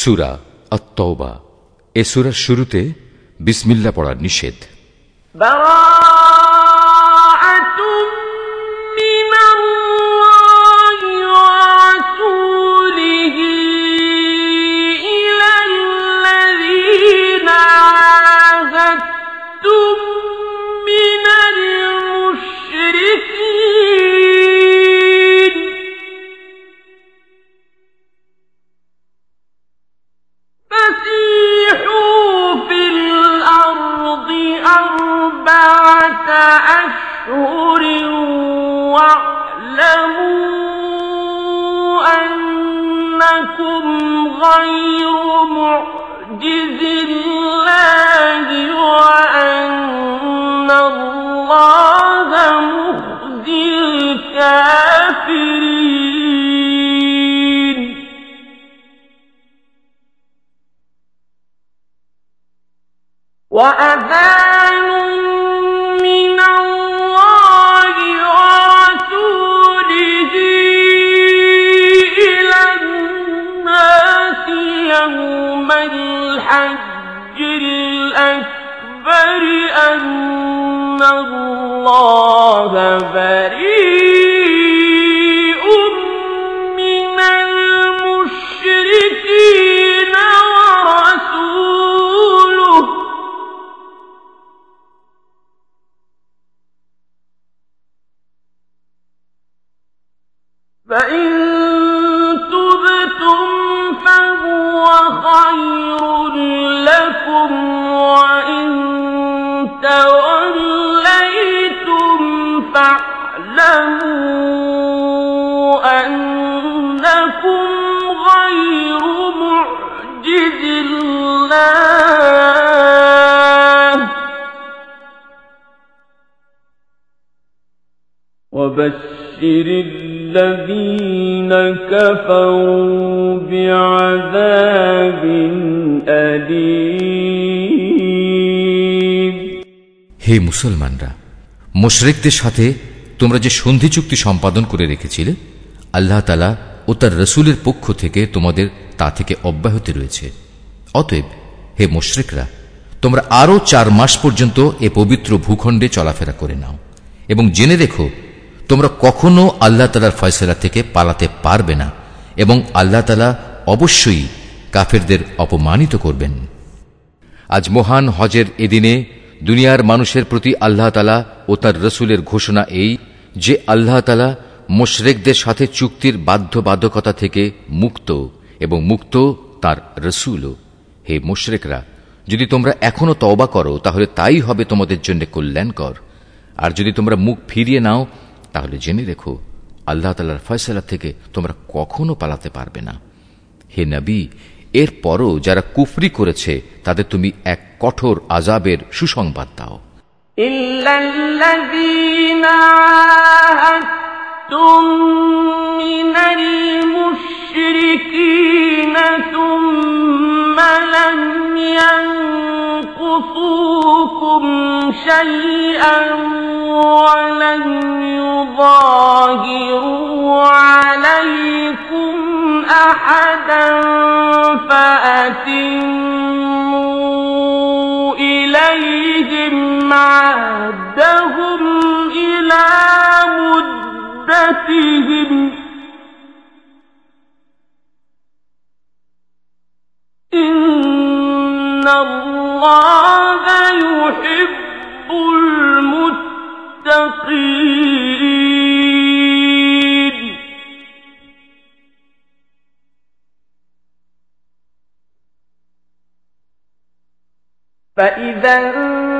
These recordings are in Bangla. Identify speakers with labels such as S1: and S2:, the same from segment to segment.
S1: সুরা আত্মবা এ সুরার শুরুতে বিসমিল্লা পড়ার নিষেধ। মুশরিকদের সাথে তোমরা যে সন্ধি চুক্তি সম্পাদন করে রেখেছিলে, আল্লাহ তালা ও তার রসুলের পক্ষ থেকে তোমাদের তা থেকে অব্যাহতি রয়েছে। অতএব হে মুশরিকরা, তোমরা আরও চার মাস পর্যন্ত এ পবিত্র ভূখণ্ডে চলাফেরা করে নাও এবং জেনে রেখো, তোমরা কখনো আল্লাহ তালার ফয়সলা থেকে পালাতে পারবে না এবং আল্লাহ তালা অবশ্যই কাফেরদের অপমানিত করবেন। আজ মহান হজের এদিনে দুনিয়ার মানুষের প্রতি আল্লাহ তালা ও তার রসুলের ঘোষণা এই যে আল্লাহ তালা মোশরেকদের সাথে চুক্তির বাধ্যবাধকতা থেকে মুক্ত এবং মুক্ত তার রসুলও হে মোশরেকরা, যদি তোমরা এখনও তওবা করো, তাহলে তাই হবে তোমাদের জন্য কল্যাণকর। আর যদি তোমরা মুখ ফিরিয়ে নাও, তাহলে জেনে রেখো, আল্লাহ তালার ফয়সলা থেকে তোমরা কখনো পালাতে পারবে না। হে নবী এর পরও যারা কুফরি করেছে, তাদের তুমি এক কঠোর আজাবের সুসংবাদ দাও।
S2: من المشركين ثم لم ينقصوكم شيئا ولم يظاهروا عليكم أحدا فأتموا عهدهم إلى مدتهم. إن الله يحب المتقين. فإذا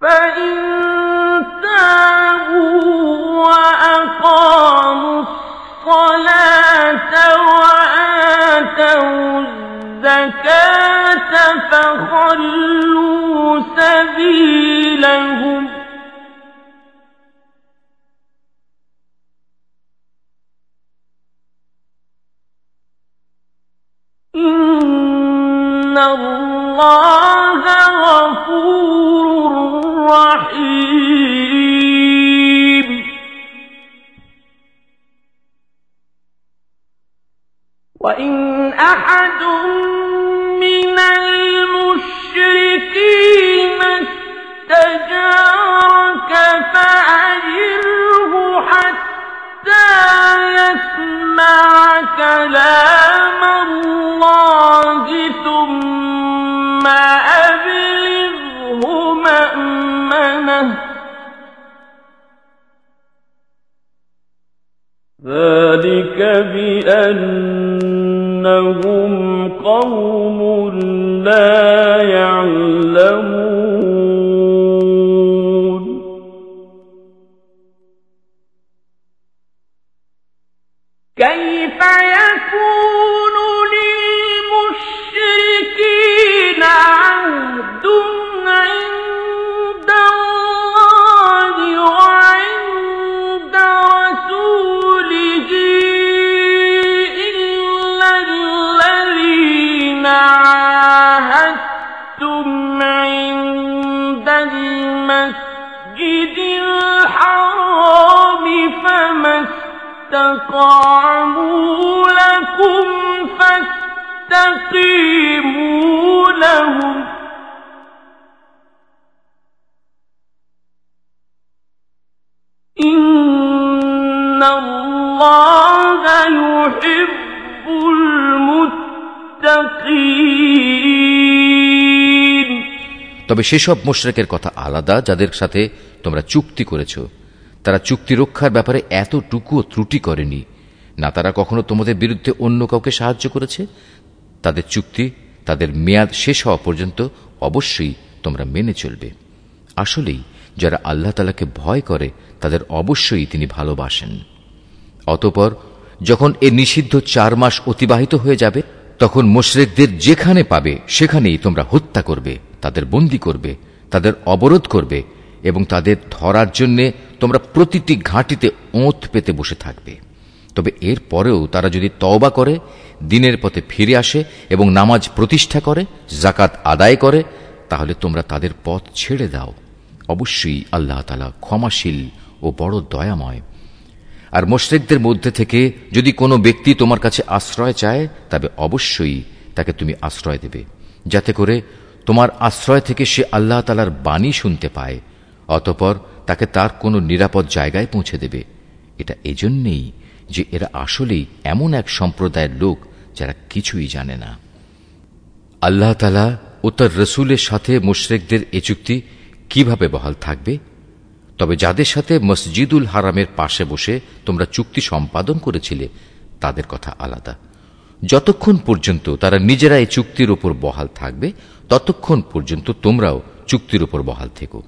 S2: فإن تابوا
S1: তবে সেসব মোশরেকের কথা আলাদা যাদের সাথে তোমরা চুক্তি করেছ। তারা চুক্তি রক্ষার ব্যাপারে এতটুকুও ত্রুটি করেনি। না তারা কখনো তোমাদের বিরুদ্ধে অন্য কাউকে সাহায্য করেছে? তাদের চুক্তি, তাদের মেয়াদ শেষ হওয়া পর্যন্ত অবশ্যই তোমরা মেনে চলবে। আসলেই, যারা আল্লাহ তালাকে ভয় করে, তাদের অবশ্যই তিনি ভালোবাসেন। অতপর, যখন এ নিষিদ্ধ চার মাস অতিবাহিত হয়ে যাবে, তখন মোশরেকদের যেখানে পাবে, সেখানেই তোমরা হত্যা করবে। তাদের বন্দি করবে, তাদের অবরোধ করবে এবং তাদের ধরার জন্যে তোমরা প্রতিটি ঘাঁটিতে ওঁত পেতে বসে থাকবে। তবে এর পরেও তারা যদি তওবা করে, দিনের পথে ফিরে আসে এবং নামাজ প্রতিষ্ঠা করে জাকাত আদায় করে, তাহলে তোমরা তাদের পথ ছেড়ে দাও। অবশ্যই আল্লাহ তালা ক্ষমাশীল ও বড় দয়াময়। আর মোশরেকদের মধ্যে থেকে যদি কোনো ব্যক্তি তোমার কাছে আশ্রয় চায়, তবে অবশ্যই তাকে তুমি আশ্রয় দেবে, যাতে করে তোমার আশ্রয় থেকে সে আল্লাহ তালার বাণী শুনতে পায়, অতপর তাকে তার কোনো নিরাপদ জায়গায় পৌঁছে দেবে। এটা এজন্যেই যে এরা আসলেই এমন এক সম্প্রদায়ের লোক যারা কিছুই জানে না। আল্লাহ তালা ও তার রসুলের সাথে মুশরেকদের এ চুক্তি কীভাবে বহাল থাকবে? তবে যাদের সাথে মসজিদুল হারামের পাশে বসে তোমরা চুক্তি সম্পাদন করেছিলে, তাদের কথা আলাদা। যতক্ষণ পর্যন্ত তারা নিজেরা এই চুক্তির উপর বহাল থাকবে ততক্ষণ পর্যন্ত তোমরাও চুক্তির উপর বহাল থেকো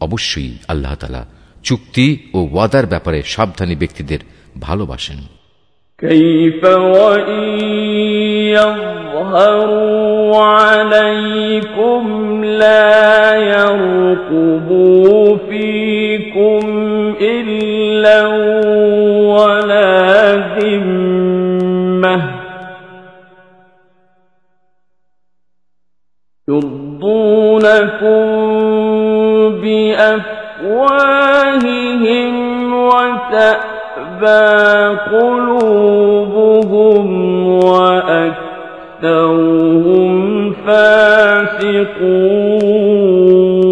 S1: অবশ্যই আল্লাহ তালা চুক্তি ও ওয়াদার ব্যাপারে সাবধানী ব্যক্তিদের ভালোবাসেন
S2: كيف وإن يظهروا عليكم لا يرقبوا قلوبهم وأكثرهم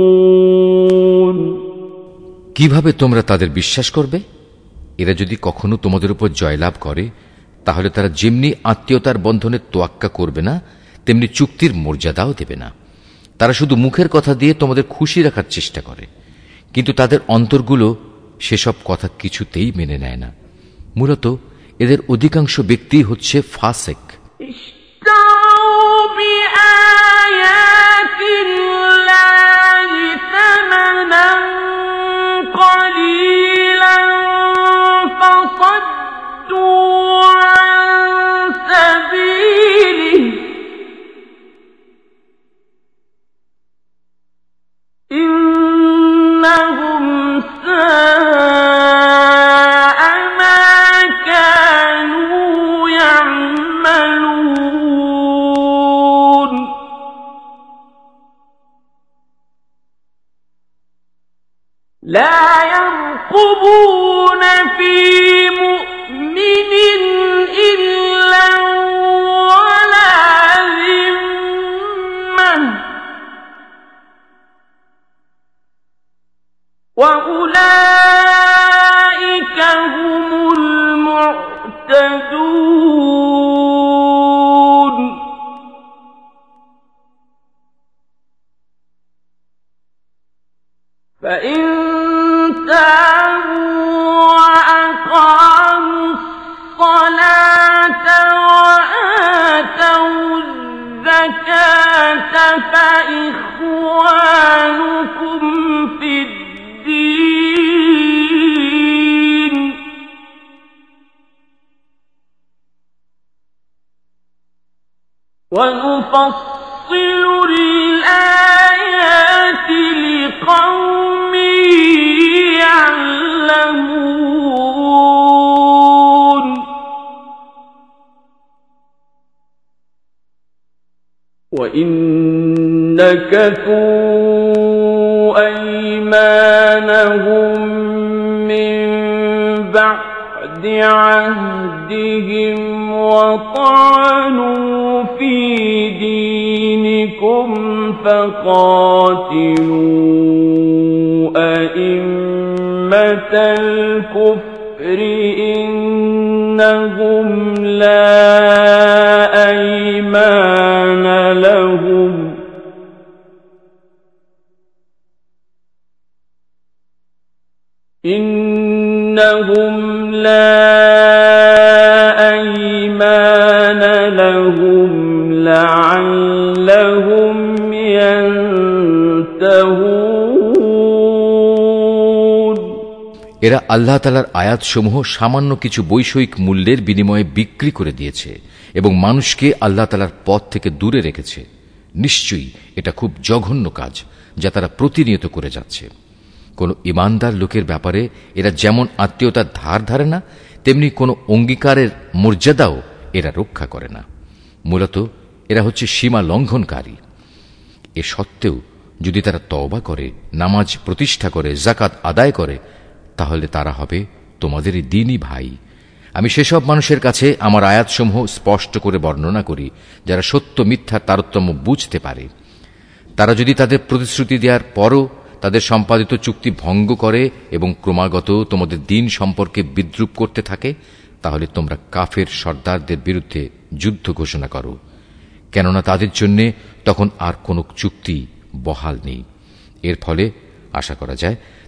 S2: فاسقون
S1: কিভাবে তোমরা তাদের বিশ্বাস করবে এরা যদি কখনো তোমাদের উপর জয়লাভ করে তাহলে তারা যেমনি আত্মীয়তার বন্ধনের তোয়াক্কা করবে না তেমনি চুক্তির মর্যাদাও দেবে না তারা শুধু মুখের কথা দিয়ে তোমাদের খুশি রাখার চেষ্টা করে কিন্তু তাদের অন্তরগুলো সেসব কথা কিছুতেই মেনে নেয় না মূলত এদের অধিকাংশ ব্যক্তি হচ্ছে ফাসেক। ইস্তাও আল্লাহ তালার আয়াতসমূহ সামান্য কিছু বৈষয়িক মূল্যের বিনিময়ে বিক্রি করে দিয়েছে এবং মানুষকে আল্লাহ তালার পথ থেকে দূরে রেখেছে। নিশ্চয়ই এটা খুব জঘন্য কাজ যা তারা প্রতিনিয়ত করে যাচ্ছে। কোনো ইমানদার লোকের ব্যাপারে এরা যেমন আত্মীয়তার ধার ধারে না, তেমনি কোনো অঙ্গীকারের মর্যাদাও এরা রক্ষা করে না। মূলত এরা হচ্ছে সীমা লঙ্ঘনকারী। এ সত্ত্বেও যদি তারা তওবা করে, নামাজ প্রতিষ্ঠা করে জাকাত আদায় করে তাহলে তারা হবে তোমাদেরই দিনই ভাই। আমি সেসব মানুষের কাছে আমার আয়াতসমূহ স্পষ্ট করে বর্ণনা করি, যারা সত্য মিথ্যা তারতম্য বুঝতে পারে। তারা যদি তাদের প্রতিশ্রুতি দেওয়ার পরও তাদের সম্পাদিত চুক্তি ভঙ্গ করে এবং ক্রমাগত তোমাদের দিন সম্পর্কে বিদ্রুপ করতে থাকে, তাহলে তোমরা কাফের সর্দারদের বিরুদ্ধে যুদ্ধ ঘোষণা করো। কেননা তাদের জন্য তখন আর কোনো চুক্তি বহাল নেই। এর ফলে, আশা করা যায়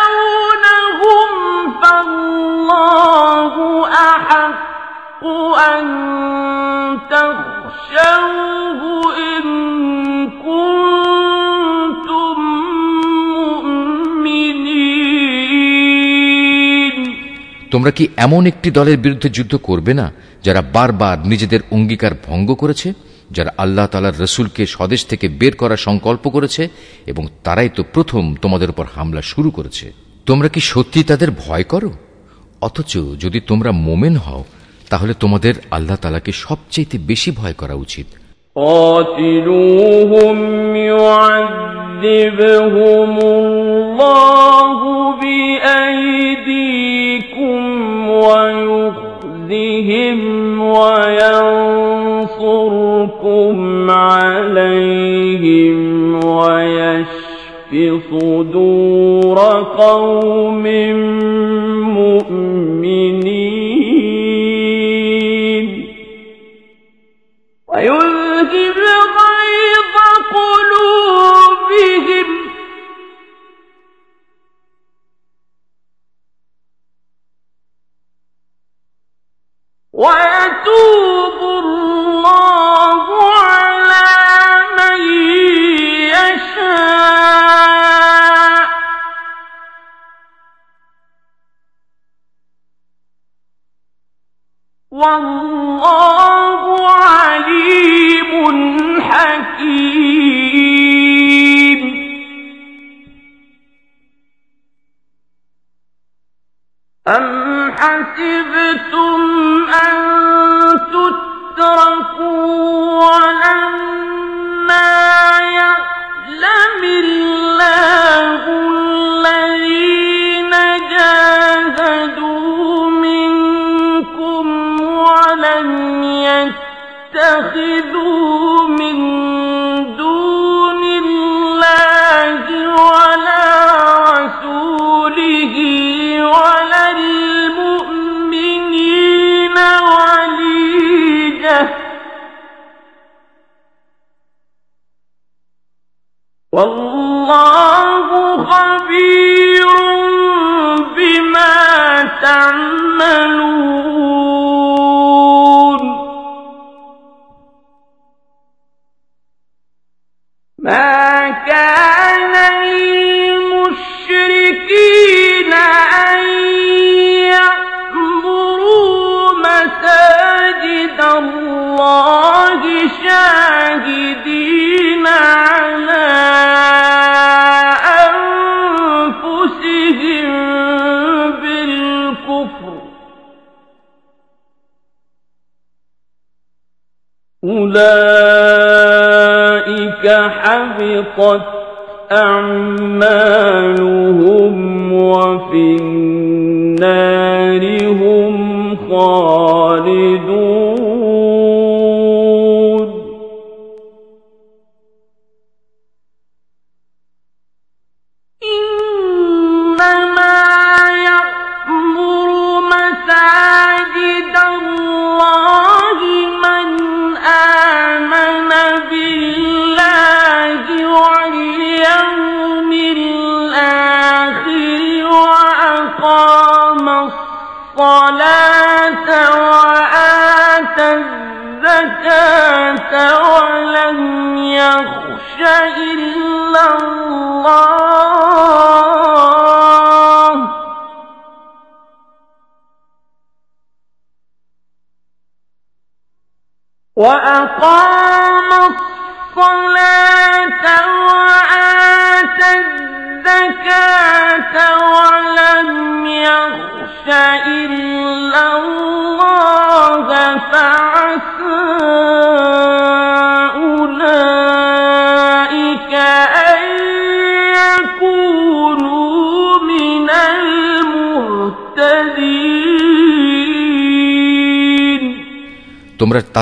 S2: أتخشونهم فالله أحق أن تخشوه إن كنتم مؤمنين
S1: তোমরা কি এমন একটি দলের বিরুদ্ধে যুদ্ধ করবে না যারা বারবার নিজেদের অঙ্গীকার ভঙ্গ করেছে যারা আল্লাহ তালার রসুলকে স্বদেশ থেকে বের করার সংকল্প করেছে এবং তারাই তো প্রথম তোমাদের উপর হামলা শুরু করেছে তোমরা কি সত্যি তাদের ভয় করো অথচ যদি তোমরা মোমেন হও তাহলে তোমাদের আল্লাহ তালাকে সবচেয়ে বেশি ভয় করা উচিত
S2: قاتلوهم يعذبهم الله بأيديكم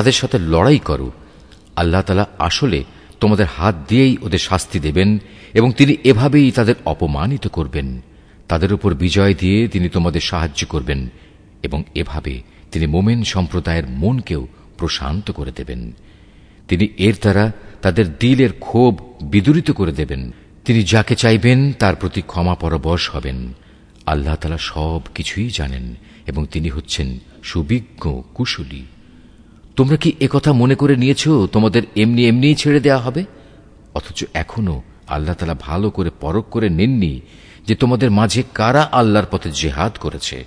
S1: তাদের সাথে লড়াই করো। আল্লাহ তালা আসলে তোমাদের হাত দিয়েই ওদের শাস্তি দেবেন এবং তিনি এভাবেই তাদের অপমানিত করবেন। তাদের উপর বিজয় দিয়ে তিনি তোমাদের সাহায্য করবেন এবং এভাবে তিনি মোমেন সম্প্রদায়ের মনকেও প্রশান্ত করে দেবেন। তিনি এর দ্বারা তাদের দিলের ক্ষোভ বিদূরিত করে দেবেন। তিনি যাকে চাইবেন তার প্রতি ক্ষমা পরবশ হবেন। আল্লাহ তালা সব কিছুই জানেন এবং তিনি হচ্ছেন সুবিজ্ঞ কুশলী। তোমরা কি একথা মনে করে নিয়েছ, তোমাদের এমনি এমনিই ছেড়ে দেয়া হবে? অথচ এখনও আল্লাহ তালা ভালো করে পরখ করে নেননি যে তোমাদের মাঝে কারা আল্লাহর পথে জেহাদ করেছে,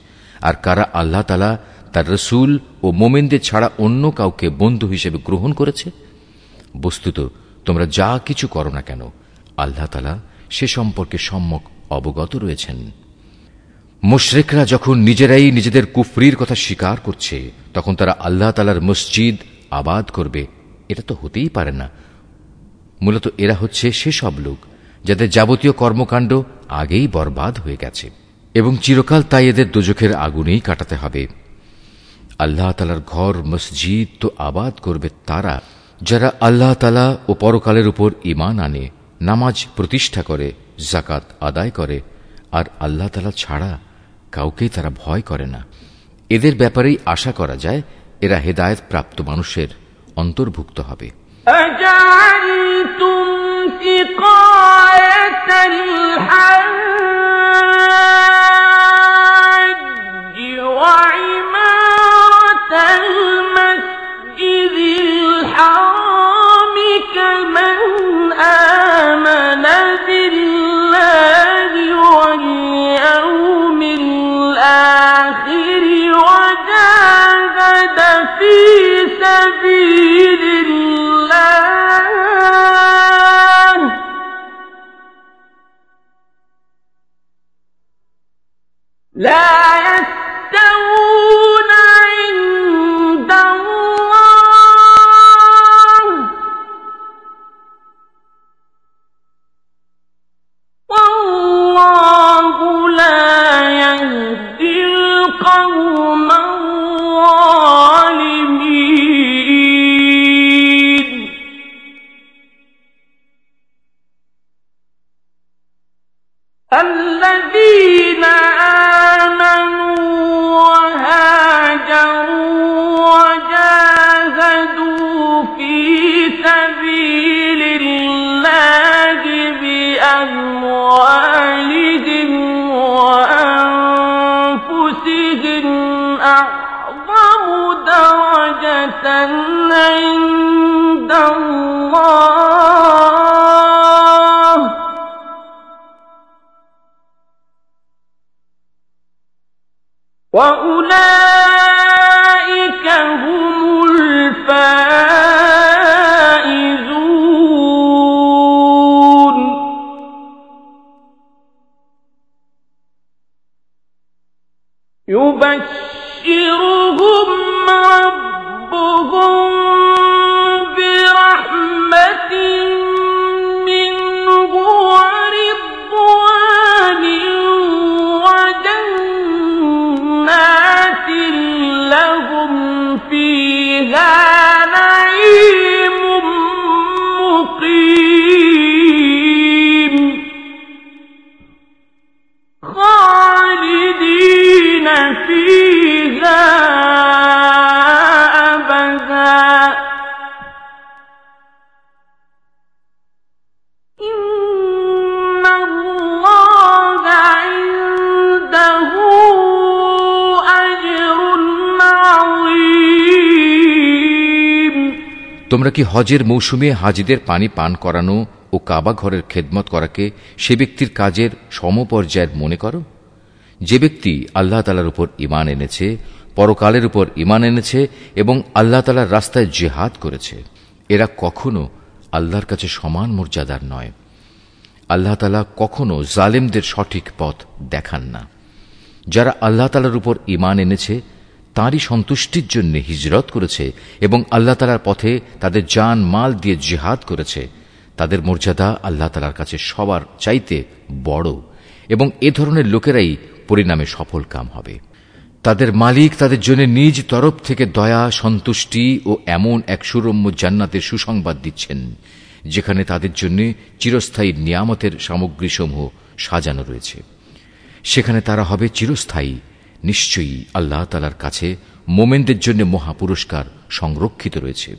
S1: আর কারা আল্লাহ তালা তার রসুল ও মোমেনদের ছাড়া অন্য কাউকে বন্ধু হিসেবে গ্রহণ করেছে? বস্তুত, তোমরা যা কিছু করো না কেন, আল্লাহ তালা সে সম্পর্কে সম্যক অবগত রয়েছেন। মুশরেকরা যখন নিজেরাই নিজেদের কুফরির কথা স্বীকার করছে, তখন তারা আল্লাহ তালার মসজিদ আবাদ করবে। এটা তো হতেই পারে না। মূলত এরা হচ্ছে সেসব লোক, যাদের যাবতীয় কর্মকাণ্ড আগেই বরবাদ হয়ে গেছে। এবং চিরকাল তাই এদের দুজখের আগুনেই কাটাতে হবে। আল্লাহ তালার ঘর, মসজিদ তো আবাদ করবে তারা, যারা আল্লাহ তালা ও পরকালের উপর ইমান আনে, নামাজ প্রতিষ্ঠা করে জাকাত আদায় করে, আর আল্লাহ তালা ছাড়া কাউকেই তারা ভয় করে না এদের ব্যাপারেই আশা করা যায় এরা হেদায়ত প্রাপ্ত মানুষের অন্তর্ভুক্ত হবে
S2: أجعلتم سقاية الحاج لا عند
S1: তোমরা কি হজের মৌসুমে হাজিদের পানি পান করানো ও কাবা ঘরের খেদমত করাকে সে ব্যক্তির কাজের সমপর্যায়ের মনে করো? যে ব্যক্তি আল্লাহ তালার উপর ইমান এনেছে, পরকালের উপর ইমান এনেছে এবং আল্লাহ তালার রাস্তায় জেহাদ করেছে, এরা কখনো আল্লাহর কাছে সমান মর্যাদার নয়। আল্লাহ তালা কখনো জালেমদের সঠিক পথ দেখান না। যারা আল্লাহ তালার উপর ইমান এনেছে তাঁরই সন্তুষ্টির জন্য হিজরত করেছে এবং আল্লাহ তালার পথে তাদের জান মাল দিয়ে জেহাদ করেছে। তাদের মর্যাদা আল্লাহ তালার কাছে সবার চাইতে বড় এবং এ ধরনের লোকেরাই পরিণামে সফল কাম হবে। তাদের মালিক তাদের জন্য নিজ তরফ থেকে দয়া, সন্তুষ্টি ও এমন এক সুরম্য জান্নাতের সুসংবাদ দিচ্ছেন, যেখানে তাদের জন্য চিরস্থায়ী নিয়ামতের সামগ্রীসমূহ সাজানো রয়েছে। সেখানে তারা হবে চিরস্থায়ী নিশ্চয়ই আল্লাহ তালার কাছে মোমেনদের জন্য মহাপুরস্কার সংরক্ষিত রয়েছে।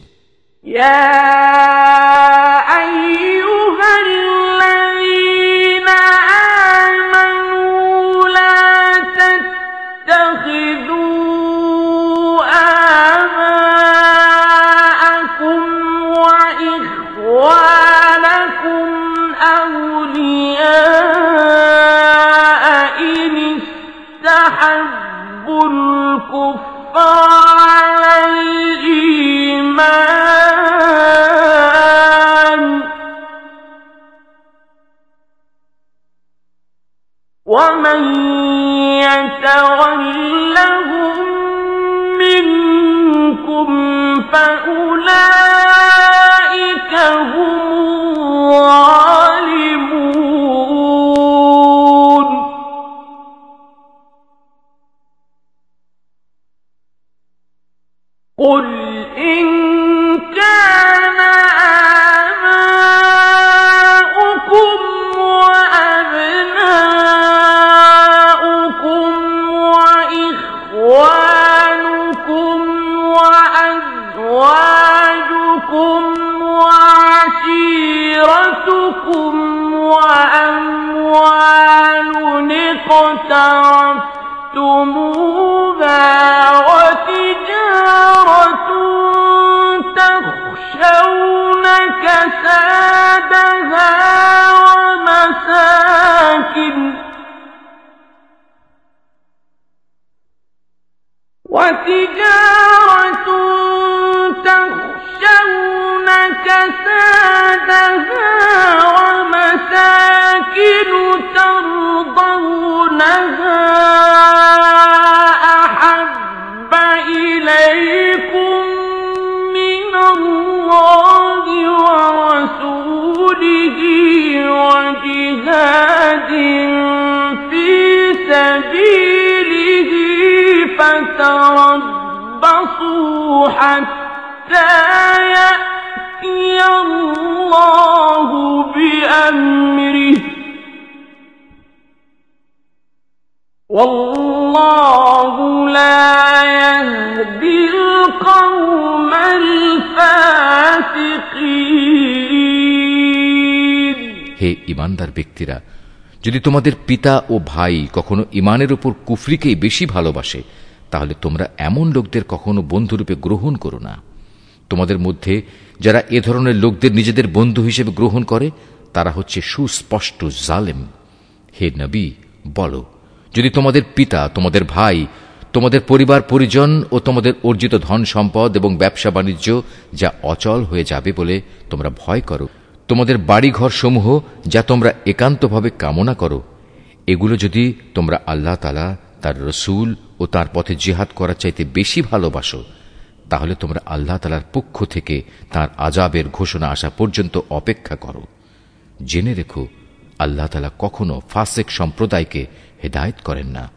S2: ومن يتولهم منكم فأولئك
S1: ব্যক্তিরা। যদি তোমাদের পিতা ও ভাই কখনো ইমানের উপর কুফরিকেই বেশি ভালোবাসে, তাহলে তোমরা এমন লোকদের কখনো বন্ধুরূপে গ্রহণ করো না। তোমাদের মধ্যে যারা এ ধরনের লোকদের নিজেদের বন্ধু হিসেবে গ্রহণ করে, তারা হচ্ছে সুস্পষ্ট জালেম। হে নবী, বলো, যদি তোমাদের পিতা, তোমাদের ভাই, তোমাদের পরিবার পরিজন ও তোমাদের অর্জিত ধন সম্পদ এবং ব্যবসা বাণিজ্য যা অচল হয়ে যাবে বলে তোমরা ভয় করো তোমাদের বাড়িঘর সমূহ যা তোমরা একান্তভাবে কামনা করো, এগুলো যদি তোমরা আল্লাহ তালা তার রসুল ও তার পথে জেহাদ করার চাইতে বেশি ভালোবাসো, তাহলে তোমরা আল্লাহ তালার পক্ষ থেকে তার আজাবের ঘোষণা আসা পর্যন্ত অপেক্ষা করো। জেনে রেখো, আল্লাহ তালা কখনো ফাসেক সম্প্রদায়কে হেদায়ত করেন না।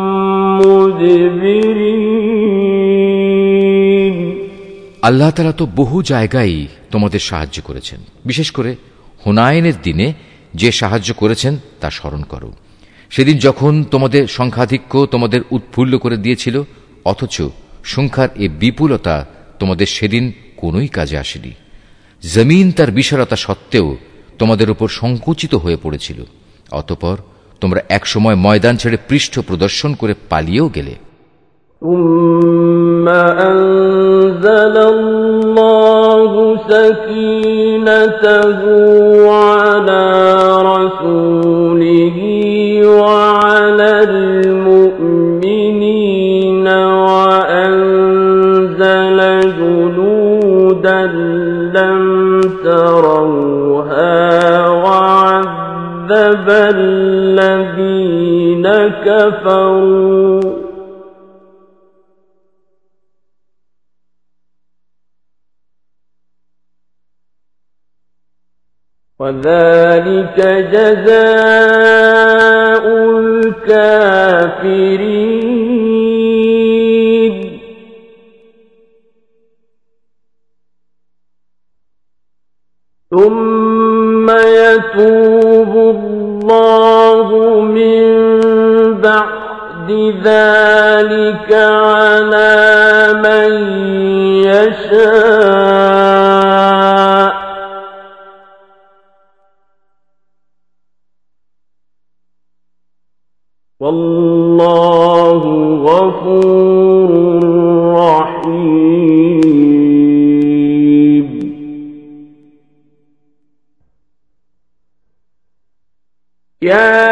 S1: আল্লাহ তালা তো বহু জায়গায় তোমাদের সাহায্য করেছেন। বিশেষ করে হুনায়নের দিনে যে সাহায্য করেছেন তা স্মরণ করো। সেদিন যখন তোমাদের সংখ্যাধিক্য তোমাদের উৎফুল্ল করে দিয়েছিল, অথচ সংখ্যার এ বিপুলতা তোমাদের সেদিন কোনোই কাজে আসেনি। জমিন তার বিশালতা সত্ত্বেও তোমাদের উপর সংকুচিত হয়ে পড়েছিল। অতপর তোমরা একসময় ময়দান ছেড়ে পৃষ্ঠ প্রদর্শন করে পালিয়েও গেলে
S2: ثم أنزل الله سكينته وعذب الذين كفروا. وذلك جزاء الكافرين. يا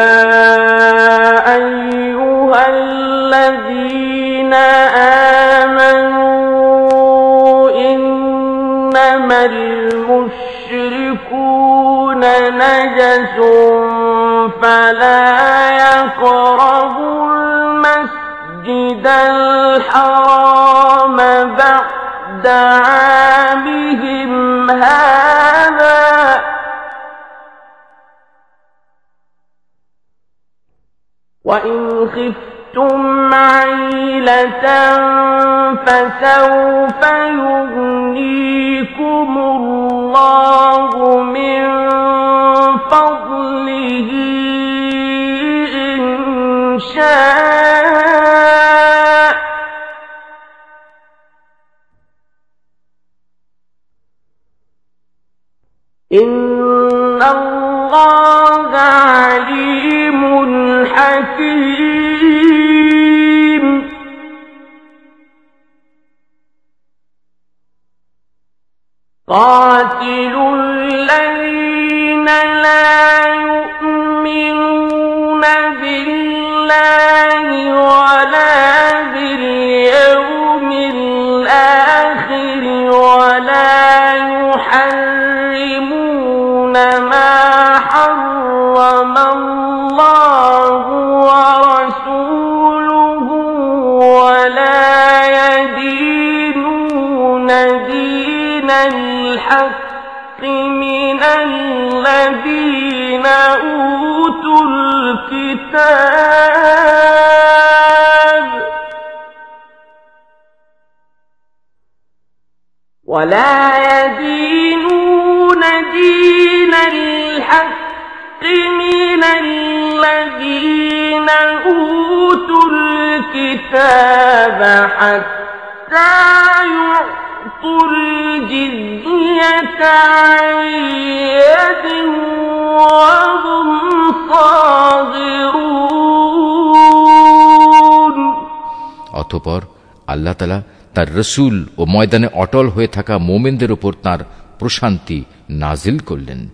S1: তার রসুল ও ময়দানে অটল হয়ে থাকা মোমেনদের ওপর তার প্রশান্তি নাজিল করলেন।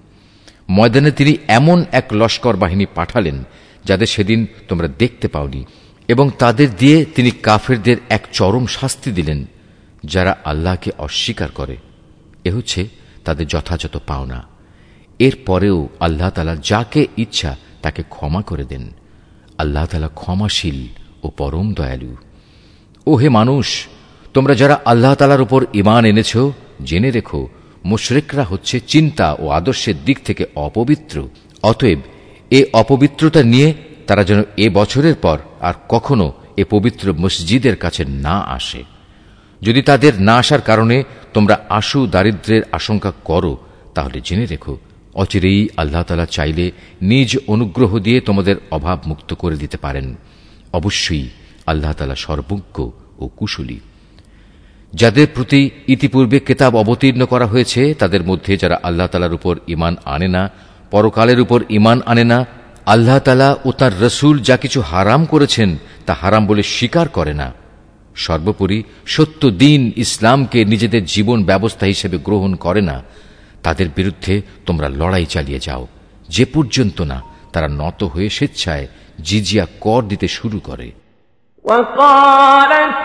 S1: ময়দানে তিনি এমন এক লস্কর বাহিনী পাঠালেন যাদের সেদিন তোমরা দেখতে পাওনি এবং তাদের দিয়ে তিনি কাফেরদের এক চরম শাস্তি দিলেন, যারা আল্লাহকে অস্বীকার করে। এ হচ্ছে তাদের যথাযথ পাওনা। এর পরেও আল্লাহ তালা যাকে ইচ্ছা তাকে ক্ষমা করে দেন। আল্লাহ তালা ক্ষমাশীল ও পরম দয়ালু। ও হে মানুষ তোমরা যারা আল্লাহ তালার উপর ইমান এনেছ, জেনে রেখো, মুশরেকরা হচ্ছে চিন্তা ও আদর্শের দিক থেকে অপবিত্র। অতএব এ অপবিত্রতা নিয়ে তারা যেন এ বছরের পর আর কখনো এ পবিত্র মসজিদের কাছে না আসে। যদি তাদের না আসার কারণে তোমরা আশু দারিদ্রের আশঙ্কা করো, তাহলে জেনে রেখো, অচিরেই আল্লাহ তালা চাইলে নিজ অনুগ্রহ দিয়ে তোমাদের অভাব মুক্ত করে দিতে পারেন। অবশ্যই আল্লাহ তালা সর্বজ্ঞ ও কুশলী। যাদের প্রতি ইতিপূর্বে কেতাব অবতীর্ণ করা হয়েছে তাদের মধ্যে যারা আল্লাহ তালার উপর ইমান আনে না পরকালের উপর ইমান আনে না আল্লাহ তালা ও তার রসুল যা কিছু হারাম করেছেন তা হারাম বলে স্বীকার করে না সর্বোপরি সত্য দিন ইসলামকে নিজেদের জীবন ব্যবস্থা হিসেবে গ্রহণ করে না তাদের বিরুদ্ধে তোমরা লড়াই চালিয়ে যাও যে পর্যন্ত না তারা নত হয়ে স্বেচ্ছায় জিজিয়া কর দিতে শুরু করে
S2: وقالت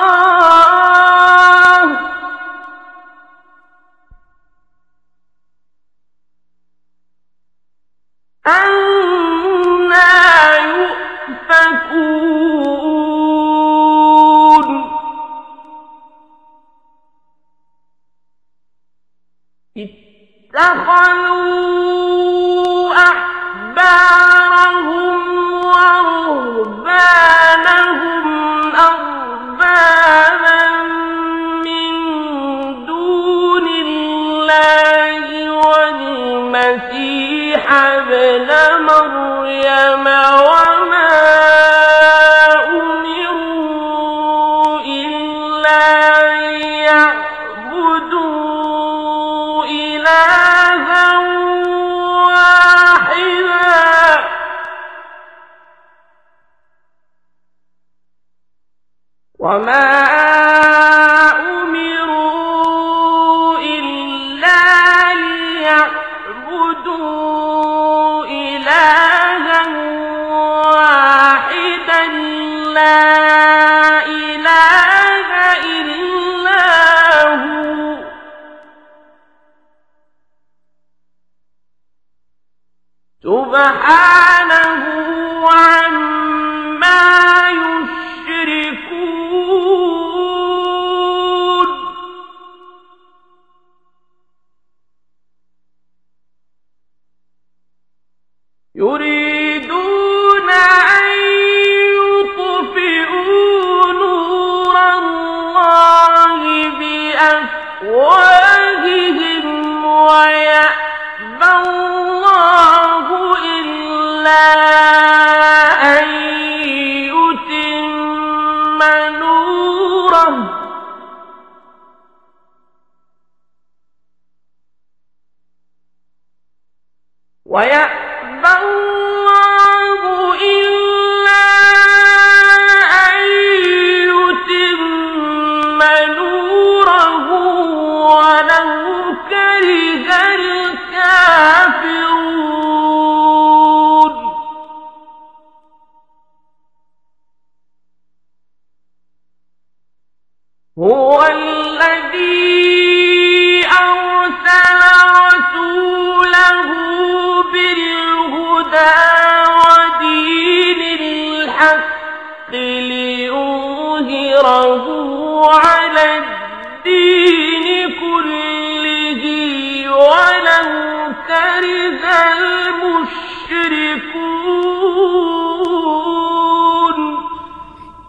S2: اتخذوا أحبارهم ورهبانهم أربابا من دون ابن مريم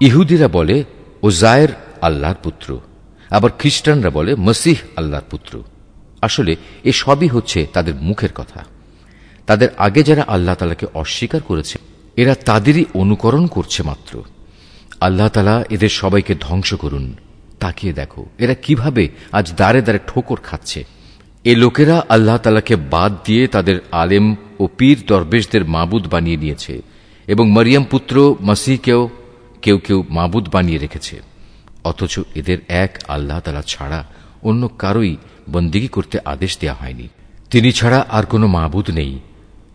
S1: ইহুদিরা বলে ও জায়ের আল্লাহর পুত্র। আবার খ্রিস্টানরা বলে, মসিহ আল্লাহর পুত্র। আসলে এ সবই হচ্ছে তাদের মুখের কথা। তাদের আগে যারা আল্লাহ তালাকে অস্বীকার করেছে, এরা তাদেরই অনুকরণ করছে মাত্র। আল্লাহ তালা এদের সবাইকে ধ্বংস করুন। তাকিয়ে দেখো, এরা কীভাবে আজ দাঁড়ে দাঁড়ে ঠোকর খাচ্ছে। এ লোকেরা আল্লাহ তালাকে বাদ দিয়ে তাদের আলেম ও পীর দরবেশদের মাবুদ বানিয়ে নিয়েছে এবং মরিয়ম পুত্র মাসিকেও কেউ কেউ মাবুদ বানিয়ে রেখেছে, অথচ এদের এক আল্লাহ তালা ছাড়া অন্য কারোই বন্দিগি করতে আদেশ দেওয়া হয়নি। তিনি ছাড়া আর কোনো মাবুদ নেই।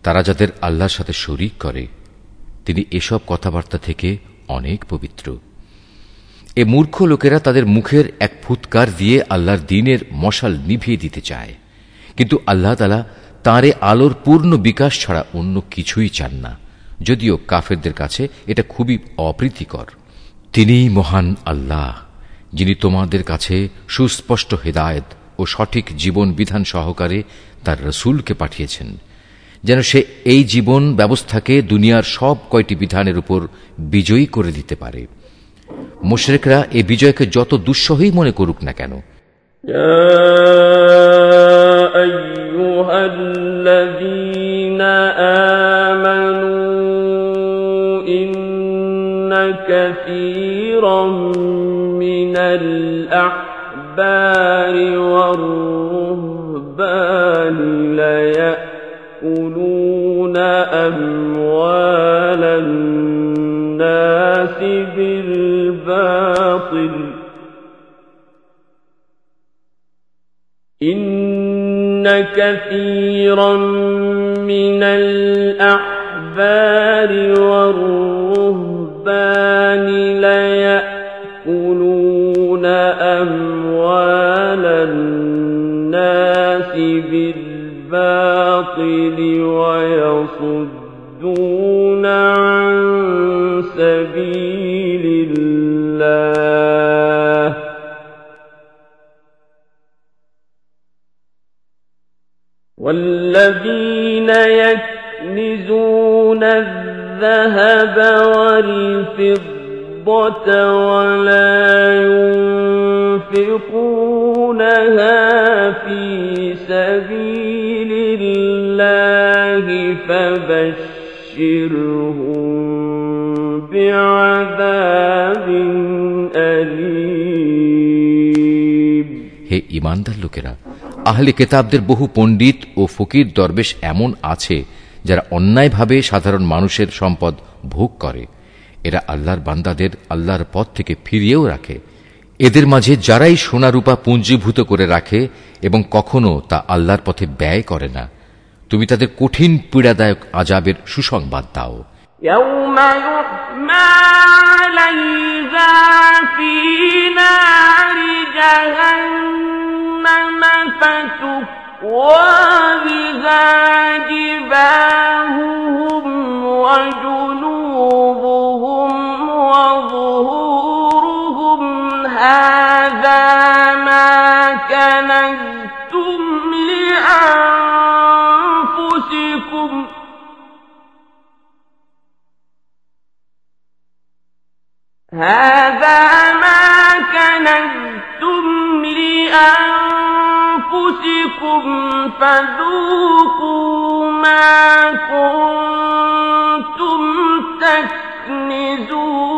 S1: তারা যাদের আল্লাহর সাথে শরিক করে, তিনি এসব কথাবার্তা থেকে অনেক পবিত্র। এ মূর্খ লোকেরা তাদের মুখের এক ফুৎকার দিয়ে আল্লাহর দিনের মশাল নিভিয়ে দিতে চায়। কিন্তু আল্লাহ তালা তাঁরে আলোর পূর্ণ বিকাশ ছাড়া অন্য কিছুই চান না। যদিও কাফেরদের কাছে এটা খুবই অপ্রীতিকর তিনিই মহান আল্লাহ যিনি তোমাদের কাছে সুস্পষ্ট হেদায়েত ও সঠিক জীবন বিধান সহকারে তার রসুলকে পাঠিয়েছেন যেন সে এই জীবন ব্যবস্থাকে দুনিয়ার সব কয়টি বিধানের উপর বিজয়ী করে দিতে পারে মুশরেকরা এই বিজয়কে যত দুঃসহই মনে করুক না কেন
S2: يا أيها الذين كثيرا من الأحبار والرهبان ليأكلون أموال الناس بالباطل. إن كثيرا من الأحبار ويصدون عن سبيل الله. والذين يكنزون الذهب والفضة ولا ينفقونها في سبيل الله. فبشرهم بعذاب أليم
S1: হে ইমানদার লোকেরা আহলে কেতাবদের বহু পণ্ডিত ও ফকির দরবেশ এমন আছে যারা অন্যায়ভাবে সাধারণ মানুষের সম্পদ ভোগ করে এরা আল্লাহর বান্দাদের আল্লাহর পথ থেকে ফিরিয়েও রাখে এদের মাঝে যারাই সোনারূপা পুঞ্জীভূত করে রাখে এবং কখনো তা আল্লাহর পথে ব্যয় করে না তুমি তাদের কঠিন পীড়াদায়ক আজাবের সুসংবাদ দাও
S2: يوم يحمى عليها في نار جهنم فتكوى بها جباههم وجنوبهم وظهورهم هذا هذا ما كنتم لأنفسكم فذوقوا ما كنتم تكنزون.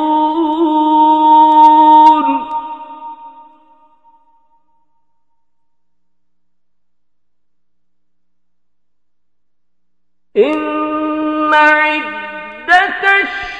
S2: إن عدة الشهور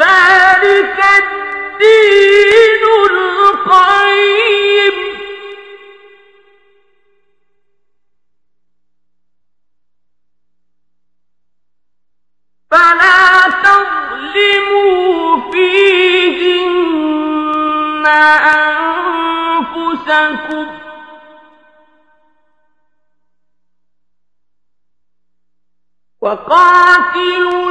S2: ذلك الدين فلا تظلموا فيهن أنفسكم. وقاتلوا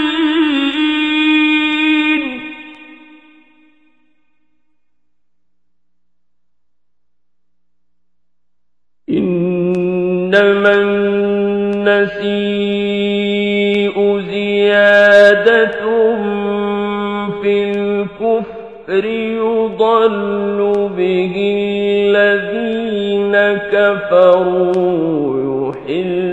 S2: إنما النسيء زيادة في الكفر يضل به الذين كفروا يحلونه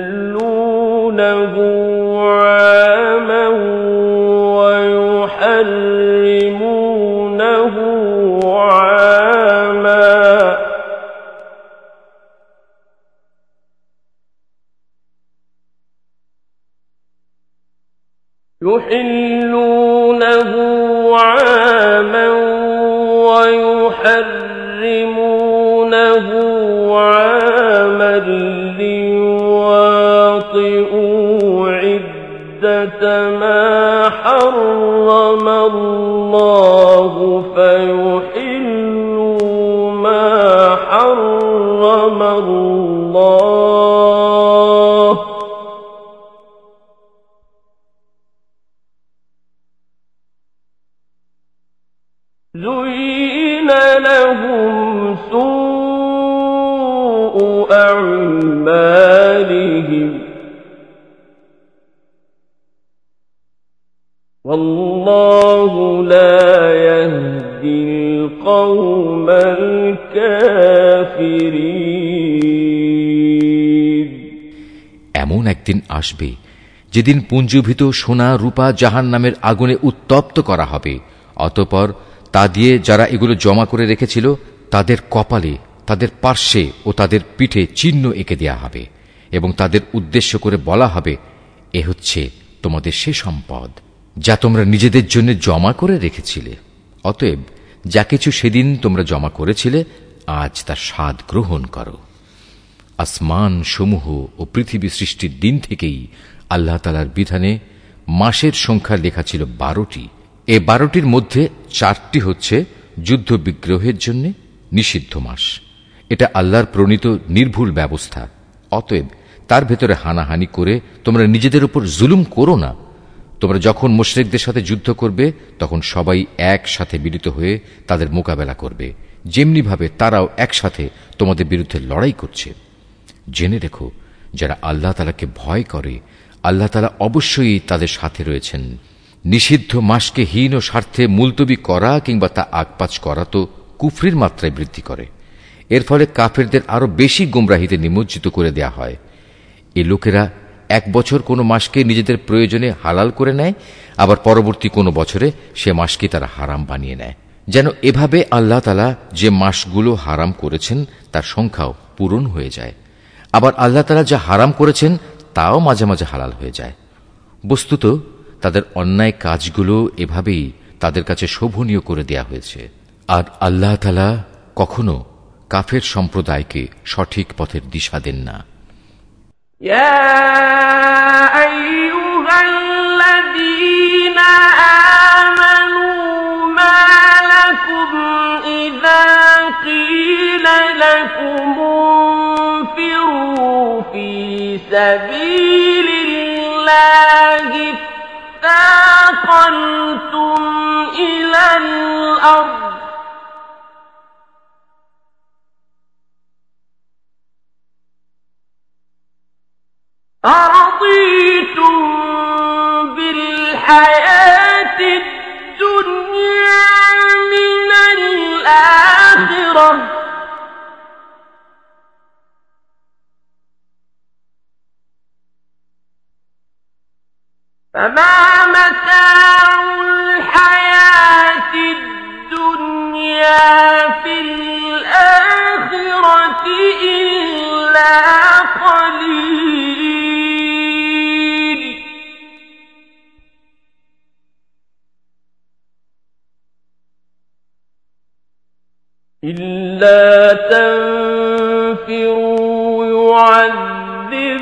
S2: يحلونه عاما ويحرمونه عاما ليواطئوا عدة ما
S1: একদিন আসবে, যেদিন পুঞ্জীভূত সোনা রূপা জাহান নামের আগুনে উত্তপ্ত করা হবে। অতপর তা দিয়ে যারা এগুলো জমা করে রেখেছিল, তাদের কপালে, তাদের পার্শ্বে ও তাদের পিঠে চিহ্ন এঁকে দেয়া হবে এবং তাদের উদ্দেশ্য করে বলা হবে, এ হচ্ছে তোমাদের সে সম্পদ যা তোমরা নিজেদের জন্য জমা করে রেখেছিলে। অতএব যা কিছু সেদিন তোমরা জমা করেছিলে, আজ তার স্বাদ গ্রহণ করো। আসমান সমূহ ও পৃথিবী সৃষ্টির দিন থেকেই আল্লাহ তালার বিধানে মাসের সংখ্যা লেখা ছিল বারোটি। এ বারোটির মধ্যে চারটি হচ্ছে যুদ্ধ বিগ্রহের জন্য নিষিদ্ধ মাস। এটা আল্লাহর প্রণীত নির্ভুল ব্যবস্থা। অতএব তার ভেতরে হানাহানি করে তোমরা নিজেদের উপর জুলুম করো না। তোমরা যখন মুশরিকদের সাথে যুদ্ধ করবে, তখন সবাই একসাথে মিলিত হয়ে তাদের মোকাবেলা করবে। যেমনিভাবে তারাও একসাথে তোমাদের বিরুদ্ধে লড়াই করছে। জেনে রেখো, যারা আল্লাহ তালাকে ভয় করে, আল্লাহ তালা অবশ্যই তাদের সাথে রয়েছেন। নিষিদ্ধ মাসকে হীন ও স্বার্থে মুলতবি করা কিংবা তা আগপাচ করা তো কুফরির মাত্রায় বৃদ্ধি করে। এর ফলে কাফেরদের আরও বেশি গুমরাহিতে নিমজ্জিত করে দেয়া হয়। এ লোকেরা এক বছর কোনো মাসকে নিজেদের প্রয়োজনে হালাল করে নেয়, আবার পরবর্তী কোনো বছরে সে মাসকে তারা হারাম বানিয়ে নেয়। যেন এভাবে আল্লাহ তালা যে মাসগুলো হারাম করেছেন, তার সংখ্যাও পূরণ হয়ে যায়। আবার আল্লাহ তালা যা হারাম করেছেন তাও মাঝে মাঝে হালাল হয়ে যায় বস্তুত তাদের অন্যায় কাজগুলো এভাবেই তাদের কাছে শোভনীয় করে দেয়া হয়েছে আর আল্লাহ তালা কখনো কাফের সম্প্রদায়কে সঠিক পথের দিশা দেন না
S2: يا أيها الذين آمنوا ما لكم سبيل الله اثاقلتم إلى الأرض. أرضيتم بالحياة الدنيا من الآخرة؟ فما متاع الحياة الدنيا في الآخرة إلا قليل. إلا تنفروا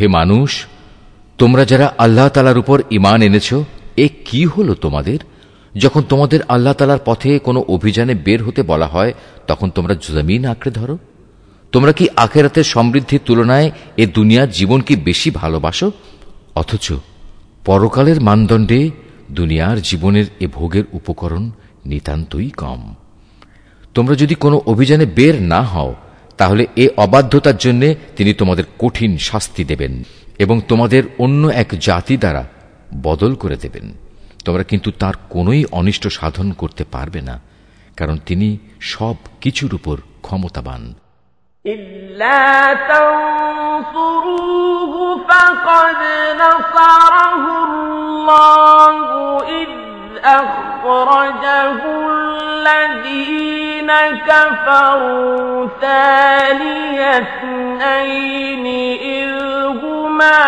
S1: ওহে মানুষ, তোমরা যারা আল্লাহ তালার উপর ইমান এনেছ, এ কি হলো তোমাদের? যখন তোমাদের আল্লাহ তালার পথে কোনো অভিযানে বের হতে বলা হয়, তখন তোমরা জমিন আঁকড়ে ধরো? তোমরা কি আখেরাতের সমৃদ্ধির তুলনায় এ দুনিয়ার জীবন কি বেশি ভালোবাসো? অথচ পরকালের মানদণ্ডে দুনিয়ার জীবনের এ ভোগের উপকরণ নিতান্তই কম। তোমরা যদি কোনো অভিযানে বের না হও তাহলে এ অবাধ্যতার জন্য তিনি তোমাদের কঠিন শাস্তি দেবেন এবং তোমাদের অন্য এক জাতি দ্বারা বদল করে দেবেন তোমরা কিন্তু তার কোনোই অনিষ্ট সাধন করতে পারবে না কারণ তিনি সব কিছুর উপর ক্ষমতাবান
S2: إلا تنصروه فقد نصره الله إذ أخرجه الذين كفروا ثاني اثنين إذ هما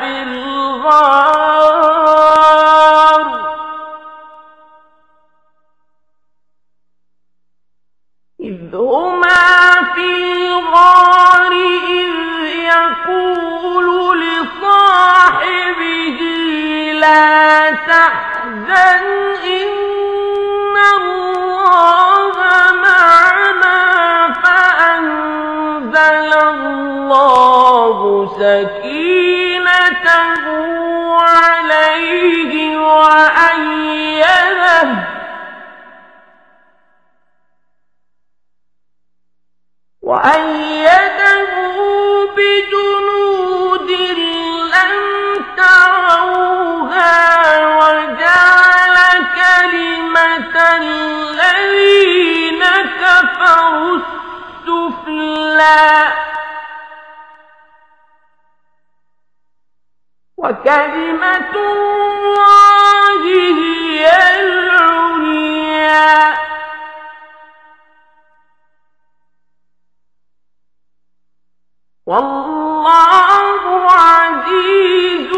S2: في الغار. إذ هما في الغار إذ يقول لصاحبه لا تحزن إن الله فأنزل الله سكينته عليه وأيده وأيده بجنود لم تروها وجعل كلمة الذين كفروا السفلى وكلمة الله هي العليا والله عزيز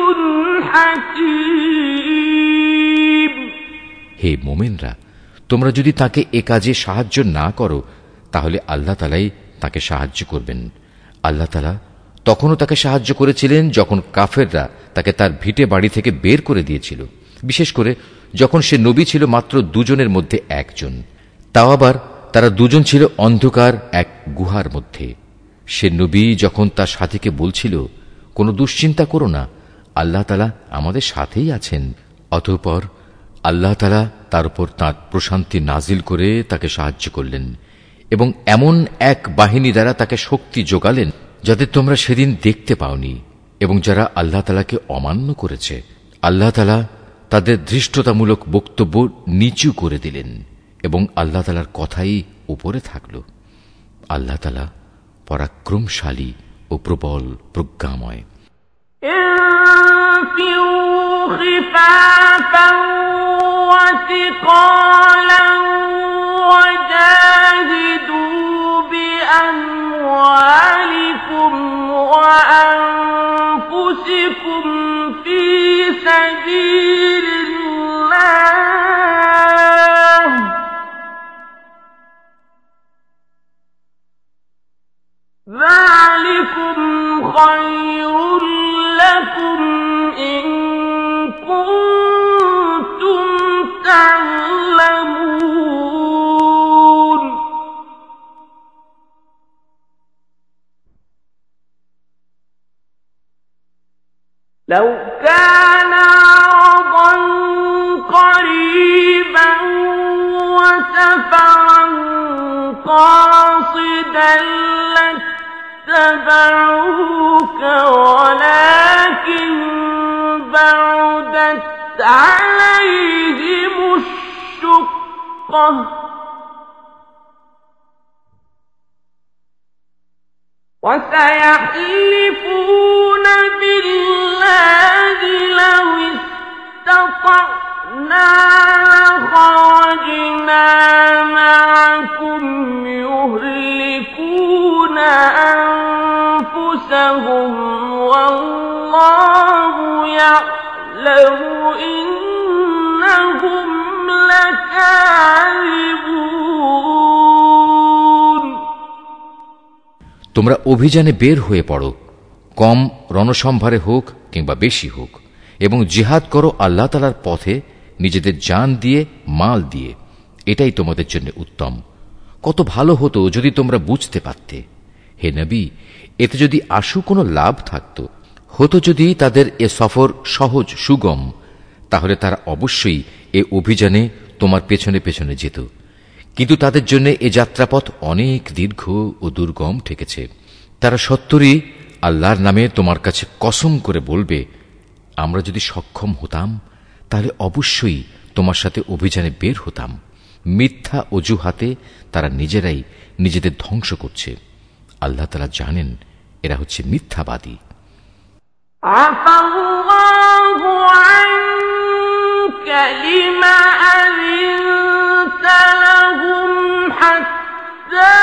S2: حكيم
S1: হে মোমেনরা তোমরা যদি তাকে এ কাজে সাহায্য না করো তাহলে আল্লাহ তালাই তাকে সাহায্য করবেন। আল্লাহ তালা তখনও তাকে সাহায্য করেছিলেন যখন কাফেররা তাকে তার ভিটে বাড়ি থেকে বের করে দিয়েছিল। বিশেষ করে যখন সে নবী ছিল মাত্র দুজনের মধ্যে একজন। তাও আবার তারা দুজন ছিল অন্ধকার এক গুহার মধ্যে। সে নবী যখন তার সাথীকে বলছিল, কোনো দুশ্চিন্তা করো না, আল্লাহ তালা আমাদের সাথেই আছেন। অতঃপর আল্লাহ তালা তার উপর তাঁর প্রশান্তি নাজিল করে তাকে সাহায্য করলেন। এবং এমন এক বাহিনী দ্বারা তাকে শক্তি যোগালেন যাদের তোমরা সেদিন দেখতে পাওনি এবং যারা আল্লাহ তালাকে অমান্য করেছে, আল্লাহ তালা তাদের ধৃষ্টতামূলক বক্তব্য নিচু করে দিলেন এবং আল্লাহ তালার কথাই উপরে থাকল। আল্লাহ তালা পরাক্রমশালী ও প্রবল প্রজ্ঞাময়।
S2: خفافا وثقالا وجاهدوا بأموالكم وأنفسكم في سبيل الله. ذلكم خير لكم إن كنتم تعلمون لو كان عرضا قريبا وسفرا قاصدا لك اتبعوك ولكن بعدت عليهم الشقة. وسيحلفون بالله لو استطعت.
S1: তোমরা অভিযানে বের হয়ে পড়ো। কম রণসম্ভারে হোক কিংবা বেশি হোক এবং জিহাদ করো আল্লাহ তালার পথে নিজেদের জান দিয়ে, মাল দিয়ে। এটাই তোমাদের জন্য উত্তম। কত ভালো হতো যদি তোমরা বুঝতে পারতে। হে নবী, এতে যদি আশু কোনো লাভ থাকত, হতো যদি তাদের এ সফর সহজ, সুগম, তাহলে তারা অবশ্যই এ অভিযানে তোমার পেছনে পেছনে যেত। কিন্তু তাদের জন্য এ যাত্রাপথ অনেক দীর্ঘ ও দুর্গম ঠেকেছে। তারা সত্তরই আল্লাহর নামে তোমার কাছে কসম করে বলবে, আমরা যদি সক্ষম হতাম তাহলে অবশ্যই তোমার সাথে অভিযানে বের হতাম মিথ্যা অজুহাতে তারা নিজেরাই নিজেদের ধ্বংস করছে আল্লাহ তারা জানেন এরা হচ্ছে মিথ্যাবাদী
S2: عفى الله عنك لم أذنت لهم حتى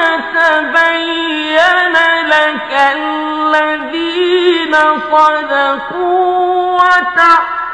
S2: يتبين لك الذين صدقوا وتعلم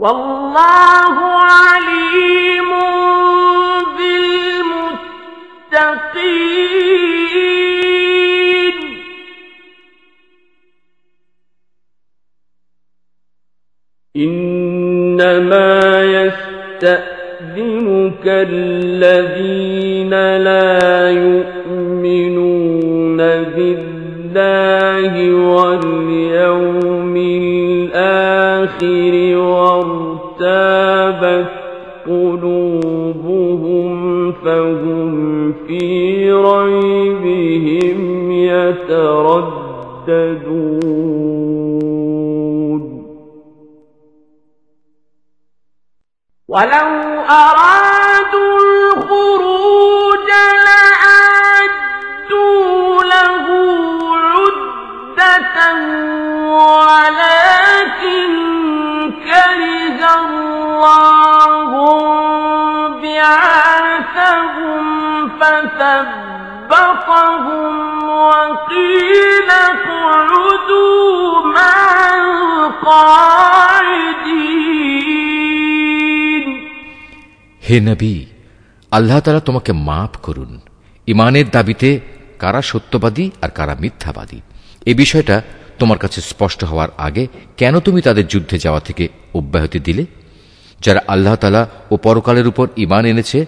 S2: والله عليم بالمتقين. إنما يستأذنك الذين لا ريبهم يترددون ولو أرادوا الخروج لأعدوا له عدة ولكن كره الله بعاثهم فثبطهم
S1: হে নবী, আল্লাহ তারা তোমাকে মাফ করুন। ইমানের দাবিতে কারা সত্যবাদী আর কারা মিথ্যাবাদী? এ বিষয়টা তোমার কাছে স্পষ্ট হওয়ার আগে কেন তুমি তাদের যুদ্ধে যাওয়া থেকে অব্যাহতি দিলে? যারা আল্লাহ তালা ও পরকালের উপর ইমান এনেছে,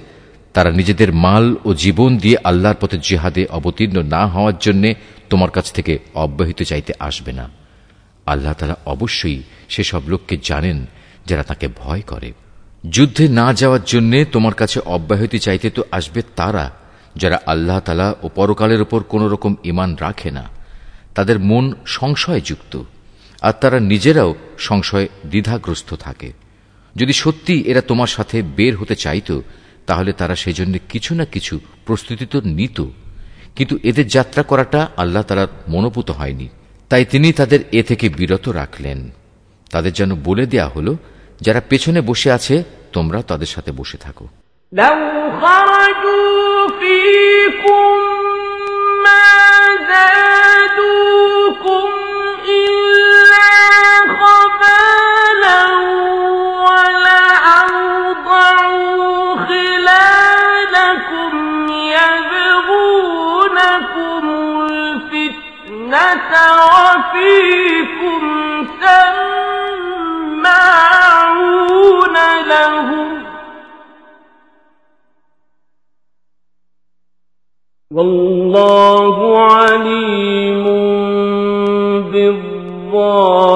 S1: তারা নিজেদের মাল ও জীবন দিয়ে আল্লাহর পথে জিহাদে অবতীর্ণ না হওয়ার জন্য তোমার কাছ থেকে অব্যাহতি চাইতে আসবে না। আল্লাহ তালা অবশ্যই সেসব লোককে জানেন যারা তাকে ভয় করে। যুদ্ধে না যাওয়ার জন্য তোমার কাছে অব্যাহতি চাইতে তো আসবে তারা, যারা আল্লাহ তালা ও পরকালের ওপর কোন রকম ইমান রাখে না। তাদের মন সংশয়যুক্ত, আর তারা নিজেরাও সংশয় দ্বিধাগ্রস্ত থাকে। যদি সত্যি এরা তোমার সাথে বের হতে চাইত, তাহলে তারা সেজন্য কিছু না কিছু প্রস্তুতি তো নিত। কিন্তু এদের যাত্রা করাটা আল্লাহ তালার মনোপুত হয়নি। তাই তিনি তাদের এ থেকে বিরত রাখলেন তাদের যেন বলে দেয়া হলো যারা পেছনে বসে আছে তোমরা তাদের সাথে বসে থাকো
S2: لو خرجوا فيكم ما زادوكم إلا خبالا ولأوضعوا خلالكم يبغونكم الفتنة وفيكم سماعون لهم والله عليم بالظالمين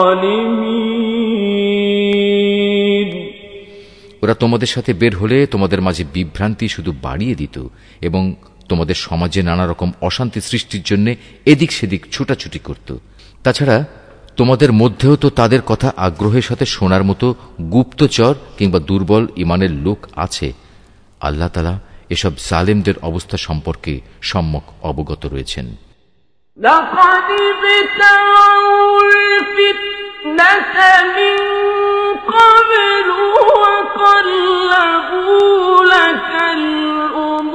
S1: ওরা তোমাদের সাথে বের হলে তোমাদের মাঝে বিভ্রান্তি শুধু বাড়িয়ে দিত এবং তোমাদের সমাজে নানা রকম অশান্তি সৃষ্টির জন্য এদিক সেদিক ছুটাছুটি করত তাছাড়া তোমাদের মধ্যেও তো তাদের কথা আগ্রহের সাথে শোনার মতো গুপ্তচর কিংবা দুর্বল ইমানের লোক আছে আল্লাহ তালা এসব জালেমদের অবস্থা সম্পর্কে সম্যক অবগত রয়েছেন
S2: لقد ابتغوا الفتنة من قبل وقلبوا لك الأمور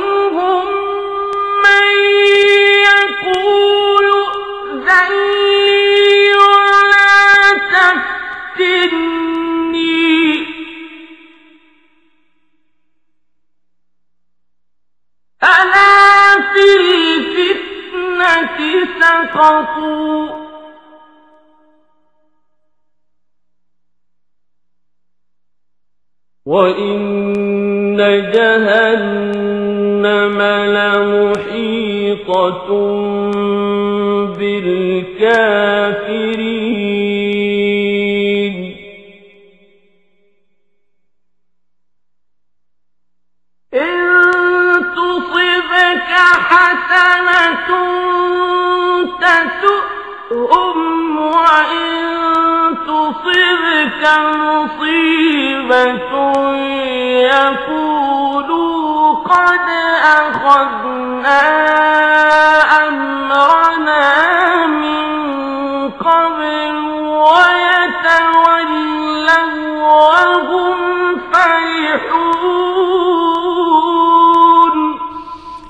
S2: ألا في الفتنة سقطوا. وإن جهنم لمحيطة مصيبة يقولوا قد أخذنا أمرنا من قبل ويتولوا وهم فرحون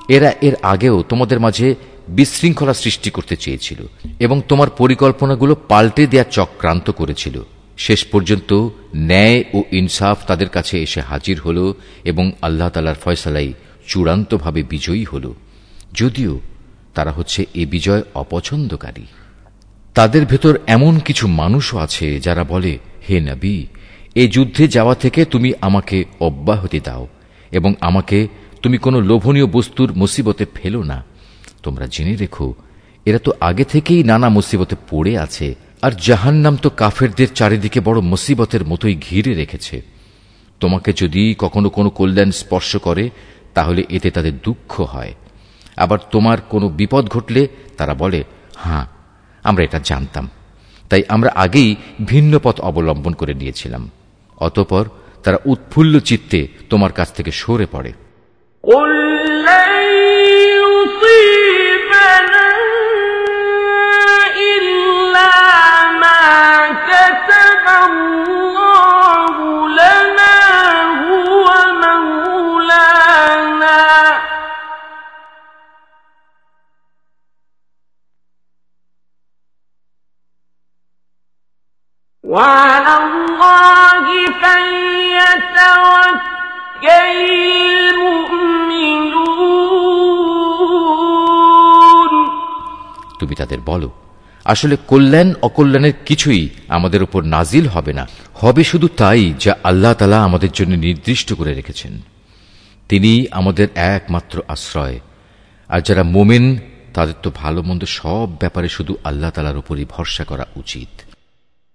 S1: এরা এর আগেও তোমাদের মাঝে বিশৃঙ্খলা সৃষ্টি করতে চেয়েছিল এবং তোমার পরিকল্পনাগুলো পাল্টে দেয়া চক্রান্ত করেছিল শেষ পর্যন্ত ন্যায় ও ইনসাফ তাদের কাছে এসে হাজির হল এবং আল্লাহ তালার ফয়সালাই চূড়ান্তভাবে বিজয়ী হল। যদিও তারা হচ্ছে এ বিজয় অপছন্দকারী। তাদের ভেতর এমন কিছু মানুষও আছে যারা বলে, হে নবী, এ যুদ্ধে যাওয়া থেকে তুমি আমাকে অব্যাহতি দাও এবং আমাকে তুমি কোনো লোভনীয় বস্তুর মুসিবতে ফেলো না। তোমরা জেনে রেখো, এরা তো আগে থেকেই নানা মুসিবতে পড়ে আছে। আর জাহান্নাম তো কাফেরদের চারিদিকে বড় মুসিবতের মতোই ঘিরে রেখেছে। তোমাকে যদি কখনো কোনো কল্যাণ স্পর্শ করে, তাহলে এতে তাদের দুঃখ হয়। আবার তোমার কোনো বিপদ ঘটলে তারা বলে হ্যাঁ আমরা এটা জানতাম। তাই আমরা আগেই ভিন্ন পথ অবলম্বন করে নিয়েছিলাম। অতপর তারা উৎফুল্ল চিত্তে তোমার কাছ থেকে সরে পড়ে।
S2: وعلى الله فليتوكل المؤمنون
S1: তুমি তাদের বলো আসলে কল্যাণ অকল্যাণের কিছুই আমাদের উপর নাজিল হবে না হবে শুধু তাই যা আল্লাহ তালা আমাদের জন্য নির্দিষ্ট করে রেখেছেন তিনি আমাদের একমাত্র আশ্রয় আর যারা মোমেন তাদের তো ভালো মন্দ সব ব্যাপারে শুধু আল্লাহ তালার উপরই ভরসা করা উচিত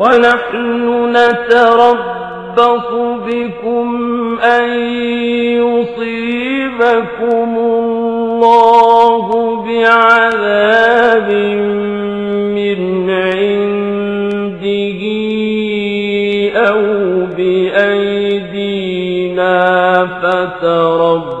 S2: ونحن نتربص بكم أن يصيبكم الله بعذاب من عنده أو بأيدينا فتربصوا.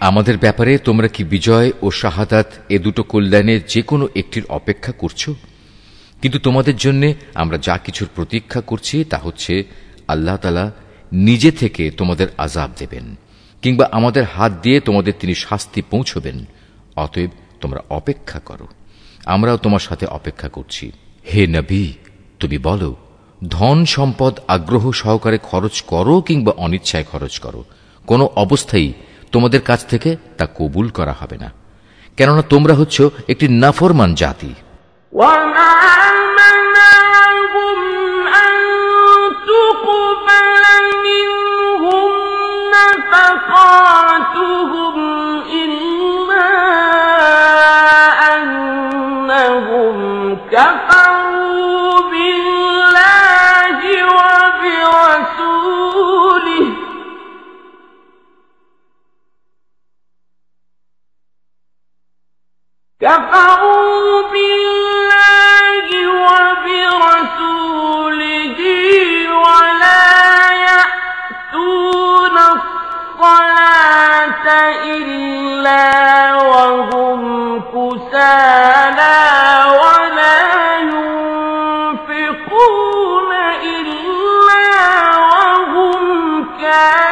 S1: আমাদের ব্যাপারে তোমরা কি বিজয় ও শাহাদাত এ দুটো কল্যাণের যে কোনো একটির অপেক্ষা করছ? কিন্তু তোমাদের জন্য আমরা যা কিছুর প্রতীক্ষা করছি তা হচ্ছে আল্লাহ তালা নিজে থেকে তোমাদের আজাব দেবেন, কিংবা আমাদের হাত দিয়ে তোমাদের তিনি শাস্তি পৌঁছবেন। অতএব তোমরা অপেক্ষা করো। আমরাও তোমার সাথে অপেক্ষা করছি। হে নবী, তুমি বলো ধন সম্পদ আগ্রহ সহকারে খরচ করো কিংবা অনিচ্ছায় খরচ করো। কোনো অবস্থায় তোমাদের কাছ থেকে তা কবুল করা হবে না। কেননা তোমরা হচ্ছ একটি নাফরমান জাতি।
S2: كفروا بالله وبرسوله ولا يأتون الصلاة إلا وهم كسالى ولا ينفقون إلا وهم كارهون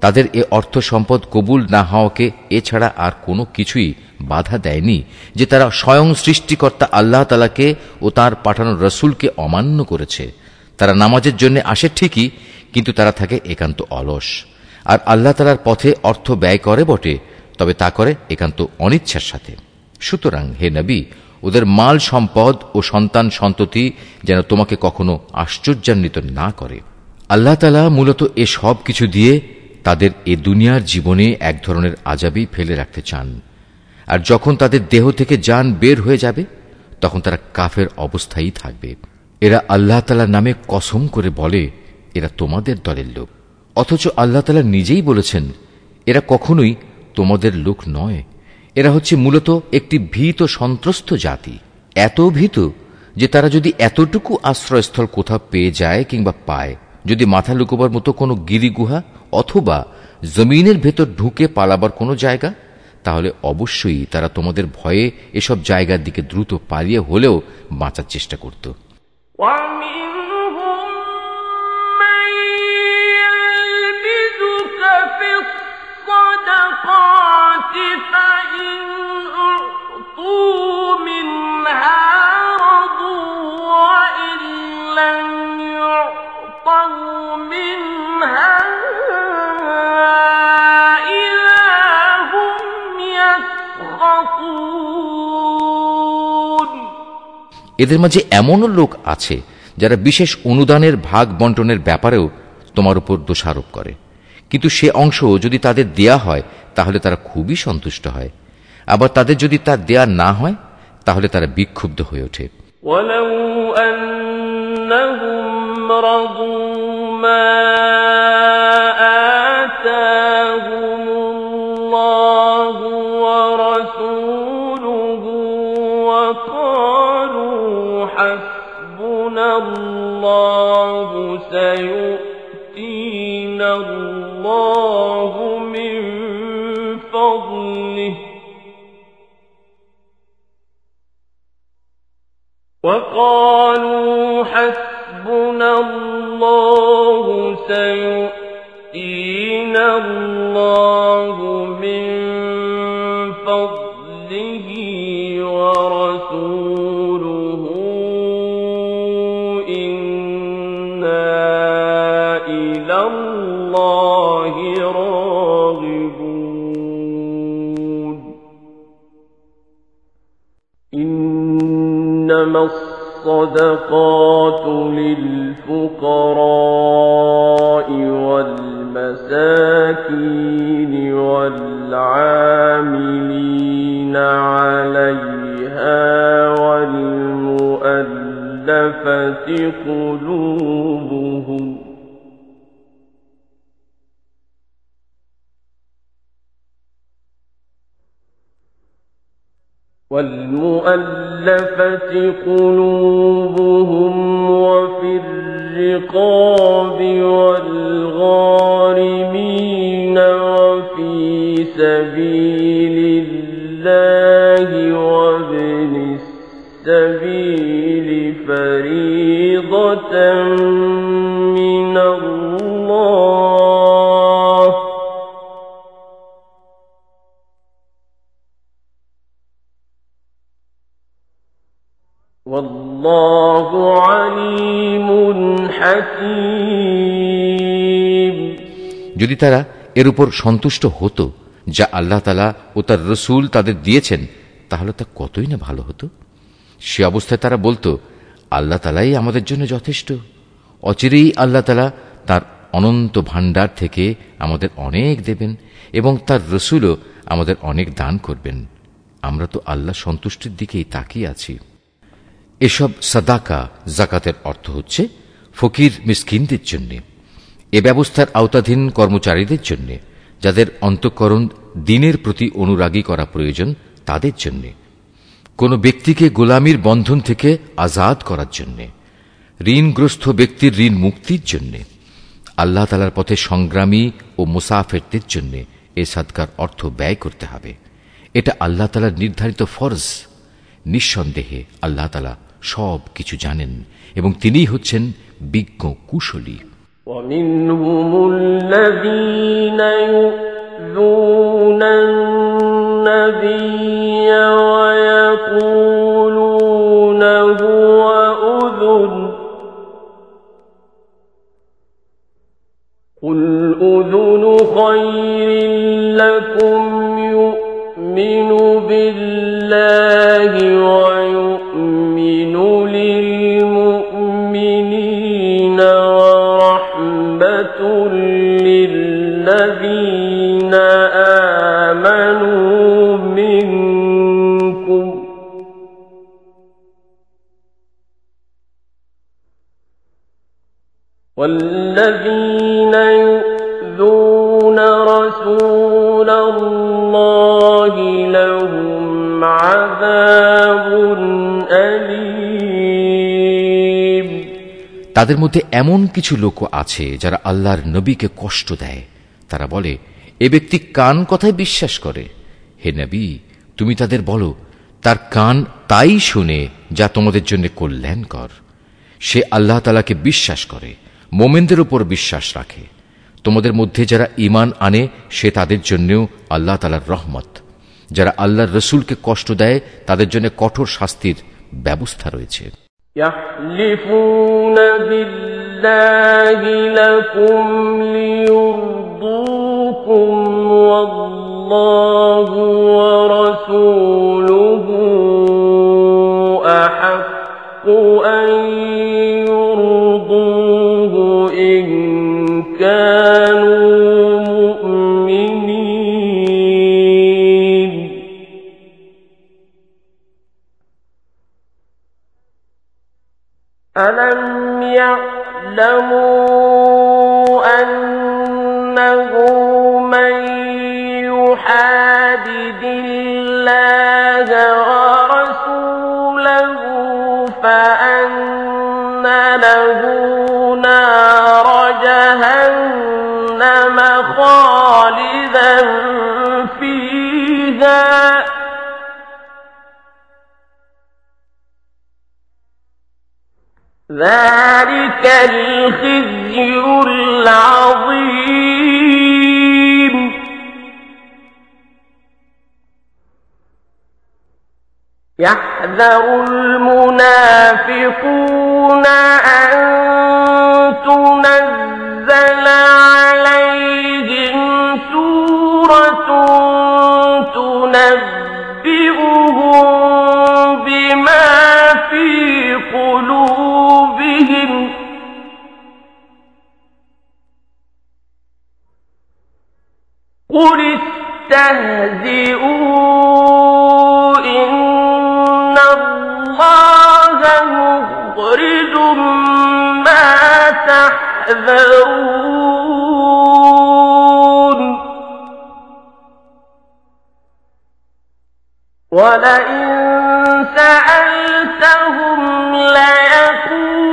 S1: তাদের এ অর্থ সম্পদ কবুল না হওয়াকে এছাড়া আর কোনো কিছুই বাধা দেয়নি যে তারা স্বয়ং সৃষ্টিকর্তা আল্লাহ তালাকে ও তার পাঠানো রসুলকে অমান্য করেছে। তারা নামাজের জন্য আসে ঠিকই, কিন্তু তারা থাকে একান্ত অলস। আর আল্লাহ তালার পথে অর্থ ব্যয় করে বটে, তবে তা করে একান্ত অনিচ্ছার সাথে। সুতরাং হে নবী, ওদের মাল সম্পদ ও সন্তান সন্ততি যেন তোমাকে কখনো আশ্চর্যান্বিত না করে। আল্লাহ তালা মূলত এ সব কিছু দিয়ে তাদের এ দুনিয়ার জীবনে এক ধরনের আজাবেই ফেলে রাখতে চান। আর যখন তাদের দেহ থেকে যান বের হয়ে যাবে, তখন তারা কাফের অবস্থায় থাকবে। এরা আল্লাহ তালার নামে কসম করে বলে, এরা তোমাদের দলের লোক। অথচ আল্লাহ তালা নিজেই বলেছেন, এরা কখনোই তোমাদের লোক নয়। এরা হচ্ছে মূলত একটি ভীত সন্ত্রস্ত জাতি। এত ভীত যে তারা যদি এতটুকু আশ্রয়স্থল কোথাও পেয়ে যায় কিংবা পায় যদি মাথা লুকোবার মতো কোনো গিরিগুহা অথবা জমিনের ভেতর ঢুকে পালাবার কোনো জায়গা, তাহলে অবশ্যই তারা তোমাদের ভয়ে এসব জায়গার দিকে দ্রুত পালিয়ে হলেও বাঁচার চেষ্টা করত। এদের মাঝে এমনও লোক আছে যারা বিশেষ অনুদানের ভাগ বন্টনের ব্যাপারেও তোমার উপর দোষারোপ করে কিন্তু সে অংশ যদি তাদের দেয়া হয় তাহলে তারা খুবই সন্তুষ্ট হয় আবার তাদের যদি তা দেয়া না হয় তাহলে তারা বিক্ষুব্ধ হয়ে ওঠে
S2: ولو أنهم رضوا ما وقالوا حسبنا الله سيؤتينا الله من الصدقات للفقراء والمساكين والعاملين عليها والمؤلفة قلوبهم والمؤلفة قلوبهم وفي الرقاب والغارمين
S1: যদি তারা এর উপর সন্তুষ্ট হতো যা আল্লাহ তালা ও তার রসুল তাদের দিয়েছেন, তাহলে তা কতই না ভালো হতো? সে অবস্থায় তারা বলতো, আল্লাহ তালাই আমাদের জন্য যথেষ্ট। অচিরেই আল্লাহ তালা তার অনন্ত ভাণ্ডার থেকে আমাদের অনেক দেবেন এবং তার রসুলও আমাদের অনেক দান করবেন। আমরা তো আল্লাহ সন্তুষ্টির দিকেই তাকিয়ে আছি। এসব সাদাকা জাকাতের অর্থ হচ্ছে ফকির মিসকিনদের জন্য। এ ব্যবস্থার আওতাধীন কর্মচারীদের জন্য, যাদের অন্তঃকরণ দিনের প্রতি অনুরাগী করা প্রয়োজন তাদের জন্য। কোন ব্যক্তিকে গোলামির বন্ধন থেকে আজাদ করার জন্য, ঋণগ্রস্ত ব্যক্তির ঋণ মুক্তির জন্য, আল্লাহ তালার পথে সংগ্রামী ও মুসাফেরদের জন্য এ সাদকার অর্থ ব্যয় করতে হবে। এটা আল্লাহ তালার নির্ধারিত ফরজ। নিঃসন্দেহে আল্লাহ তালা সব কিছু জানেন এবং তিনিই হচ্ছেন বিজ্ঞ কুশলী।
S2: ومنهم الذين يؤذون النبي ويقولون هو أذن. قل أذن خير لكم يؤمن بالله
S1: তাদের মধ্যে এমন কিছু লোক আছে যারা আল্লাহর নবীকে কষ্ট দেয়। তারা বলে, এ ব্যক্তি কান কথায় বিশ্বাস করে। হে নবী, তুমি তাদের বলো, তার কান তাই শুনে যা তোমাদের জন্য কল্যাণকর। সে আল্লাহ তালাকে বিশ্বাস করে, মোমেনদের উপর বিশ্বাস রাখে। তোমাদের মধ্যে যারা ইমান আনে, সে তাদের জন্যও আল্লাহ তালার রহমত। যারা আল্লাহর রসুলকে কষ্ট দেয়, তাদের জন্য কঠোর শাস্তির ব্যবস্থা রয়েছে।
S2: يحلفون بالله لكم ليرضوكم والله ورسوله يعلمون ذلك الخزي العظيم. يحذر المنافقون أن تنزل عليهم سورة تنبئهم قل استهزئوا إن الله مخرج ما تحذرون ولئن سألتهم ليقولن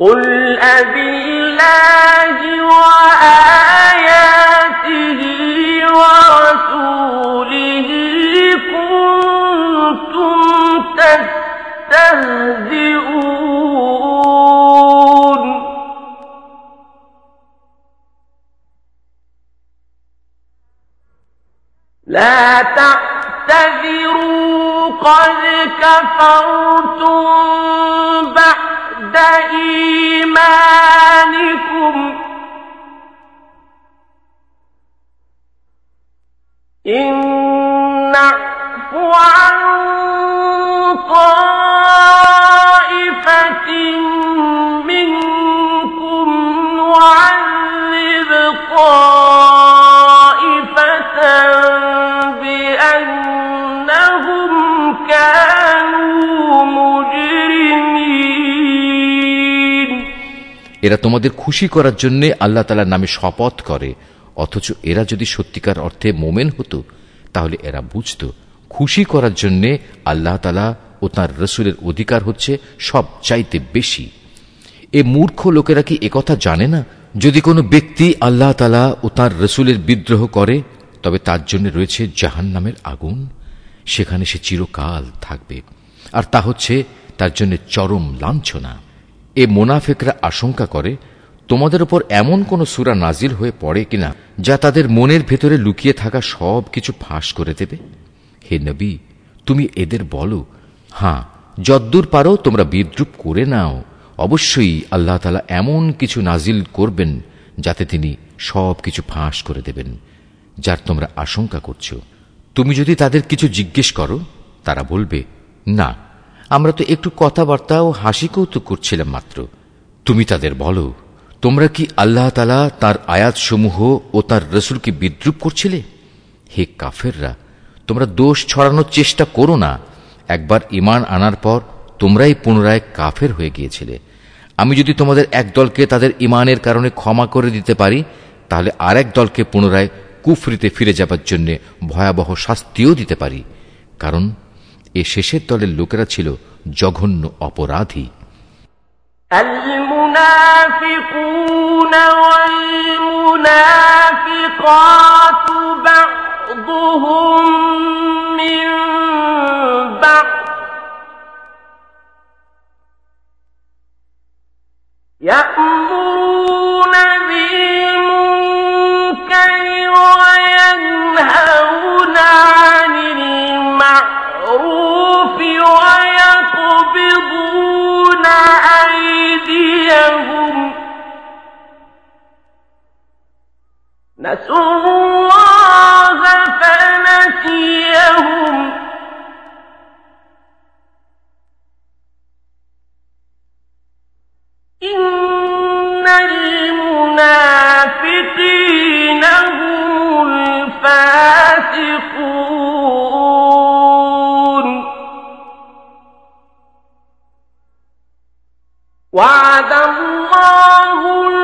S2: قل أبالله وآياته ورسوله كنتم تستهزئون لا تعتذروا قد كفرتم بعد إيمانكم. إن نعف عن طائفة منكم نعذب
S1: এরা তোমাদের খুশি করার জন্য আল্লাহ তালার নামে শপথ করে। অথচ এরা যদি সত্যিকার অর্থে মোমেন হতো, তাহলে এরা বুঝত, খুশি করার জন্যে আল্লাহ তালা ও তাঁর রসুলের অধিকার হচ্ছে সব চাইতে বেশি। এ মূর্খ লোকেরা কি একথা জানে না? যদি কোনো ব্যক্তি আল্লাহ তালা ও তাঁর রসুলের বিদ্রোহ করে, তবে তার জন্য রয়েছে জাহান নামের আগুন। সেখানে সে চিরকাল থাকবে। আর তা হচ্ছে তার জন্য চরম লাঞ্ছনা। এ মোনাফেকরা আশঙ্কা করে, তোমাদের ওপর এমন কোন সুরা নাজিল হয়ে পড়ে কিনা, যা তাদের মনের ভেতরে লুকিয়ে থাকা সব কিছু ফাঁস করে দেবে? হে নবী, তুমি এদের বলো হ্যাঁ যদ্দূর পারো তোমরা বিদ্রুপ করে নাও। অবশ্যই আল্লাহ তালা এমন কিছু নাজিল করবেন, যাতে তিনি সব কিছু ফাঁস করে দেবেন। যার তোমরা আশঙ্কা করছ। তুমি যদি তাদের কিছু জিজ্ঞেস করো, তারা বলবে, না। আমরা তো একটু কথাবার্তা ও হাসি কৌতুক করছিলাম মাত্র। তুমি তাদের বলো, তোমরা কি আল্লাহ তালা তার আয়াতসমূহ ও তার রসুলকে বিদ্রুপ করছিলে? হে কাফেররা, তোমরা দোষ ছড়ানোর চেষ্টা করো না। একবার ইমান আনার পর তোমরাই পুনরায় কাফের হয়ে গিয়েছিলে। আমি যদি তোমাদের এক দলকে তাদের ইমানের কারণে ক্ষমা করে দিতে পারি, তাহলে আরেক দলকে পুনরায় কুফরিতে ফিরে যাবার জন্য ভয়াবহ শাস্তিও দিতে পারি। কারণ এ শেষের দলের লোকেরা ছিল জঘন্য অপরাধী
S2: المنافقون والمنافقات بعضهم من بعض يأمرون بالمنكر نسوا الله فنسيهم. إن المنافقين هم الفاسقون. وعد الله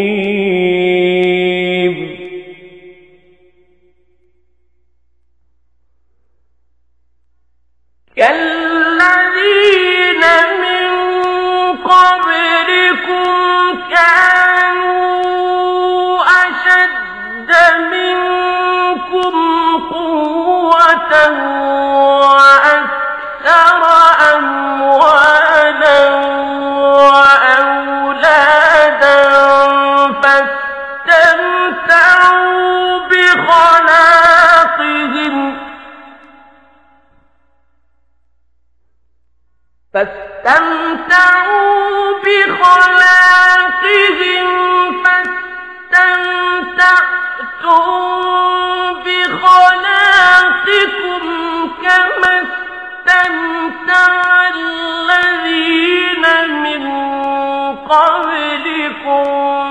S2: فاستمتعوا بخلاقهم فاستمتعتم بخلاقكم كما استمتع الذين من قبلكم.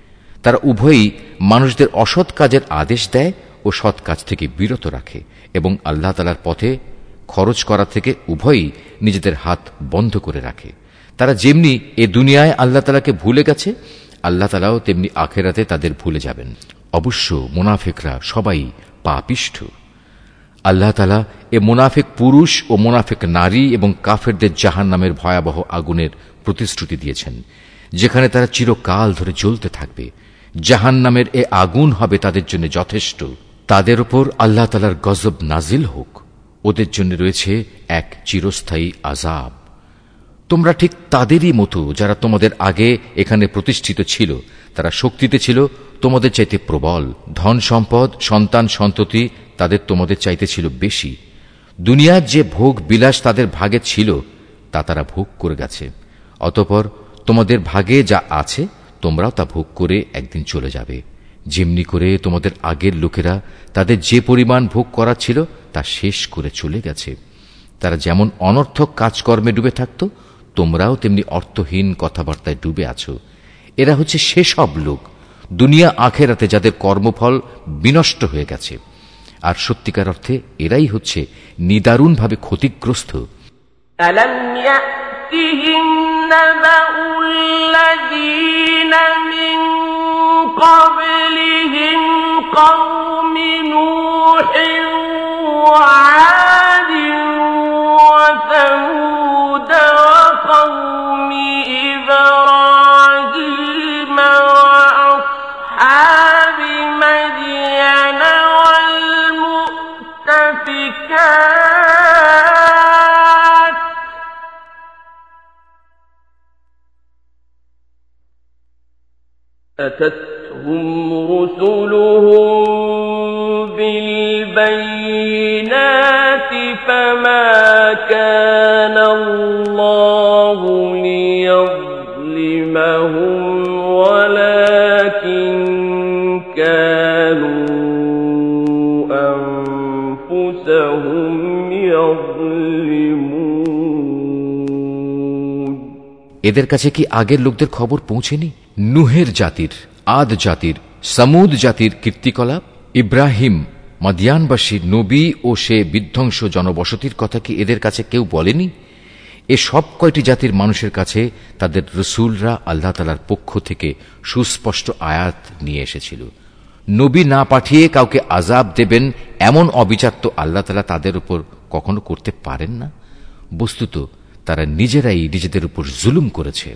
S1: তারা উভয়ই মানুষদের অসৎ কাজের আদেশ দেয় ও সৎ কাজ থেকে বিরত রাখে এবং আল্লাহ তালার পথে খরচ করা থেকে উভয়ই নিজেদের হাত বন্ধ করে রাখে। তারা যেমনি এ দুনিয়ায় আল্লাহ তালাকে ভুলে গেছে, আল্লাহ তালাও তেমনি আখেরাতে তাদের ভুলে যাবেন। অবশ্য মুনাফেকরা সবাই পাপিষ্ঠ। আল্লাহ তালা এ মোনাফেক পুরুষ ও মোনাফেক নারী এবং কাফেরদের জাহান নামের ভয়াবহ আগুনের প্রতিশ্রুতি দিয়েছেন, যেখানে তারা চিরকাল ধরে জ্বলতে থাকবে। জাহান নামের এ আগুন হবে তাদের জন্য যথেষ্ট। তাদের ওপর আল্লাহ তালার গজব নাজিল হোক। ওদের জন্য রয়েছে এক চিরস্থায়ী আজাব তোমরা ঠিক তাদেরই মতো যারা তোমাদের আগে এখানে প্রতিষ্ঠিত ছিল, তারা শক্তিতে ছিল, তোমাদের চাইতে প্রবল। ধন সম্পদ, সন্তান সন্ততি তাদের তোমাদের চাইতে ছিল বেশি। দুনিয়ার যে ভোগ বিলাস তাদের ভাগে ছিল, তা তারা ভোগ করে গেছে। অতপর তোমাদের ভাগে যা আছে তোমরাও তা ভোগ করে একদিন চলে যাবে। যেমনি করে তোমাদের আগের লোকেরা তাদের যে পরিমাণ ভোগ করা ছিল তা শেষ করে চলে গেছে। তারা যেমন অনর্থক কাজকর্মে ডুবে থাকত, তোমরাও তেমনি অর্থহীন কথাবার্তায় ডুবে আছো। এরা হচ্ছে সেসব লোক, দুনিয়া আখেরাতে যাদের কর্মফল বিনষ্ট হয়ে গেছে। আর সত্যিকার অর্থে এরাই হচ্ছে নিদারুণভাবে ক্ষতিগ্রস্ত।
S2: يأتهم نبأ الذين من قبلهم قوم نوح وعاد أتتهم رسلهم بالبينات فما كان الله ليظلمهم ولكن كانوا أنفسهم يظلمون
S1: এদের কাছে কি আগের লোকদের খবর পৌঁছেনি নুহের জাতির আদ জাতির, সামুদ জাতির কীর্তিকলাপ, ইব্রাহিম মাদিয়ানবাসী নবী ও সে বিধ্বংস জনবসতির কথা কি এদের কাছে কেউ বলেনি? এ সব কয়টি জাতির মানুষের কাছে তাদের রসুলরা আল্লাহ তালার পক্ষ থেকে সুস্পষ্ট আয়াত নিয়ে এসেছিল। নবী না পাঠিয়ে কাউকে আজাব দেবেন এমন অবিচার তো আল্লাহ তালা তাদের উপর কখনো করতে পারেন না। বস্তুত তারা নিজেরাই নিজেদের উপর জুলুম করেছে।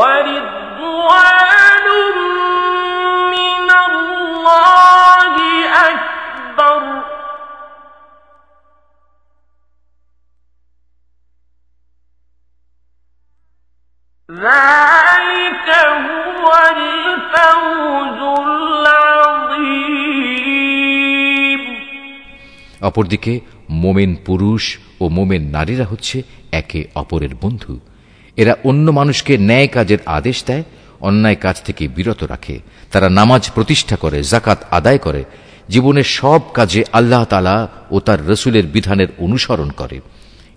S2: ورضوان من الله أكبر ذلك هو الفوز العظيم
S1: অপরদিকে মোমেন পুরুষ ও মোমেন নারীরা হচ্ছে একে অপরের বন্ধু এরা অন্য মানুষকে ন্যায় কাজের আদেশ দেয়, অন্যায় কাজ থেকে বিরত রাখে। তারা নামাজ প্রতিষ্ঠা করে জাকাত আদায় করে। জীবনের সব কাজে আল্লাহ তালা ও তার রসুলের বিধানের অনুসরণ করে।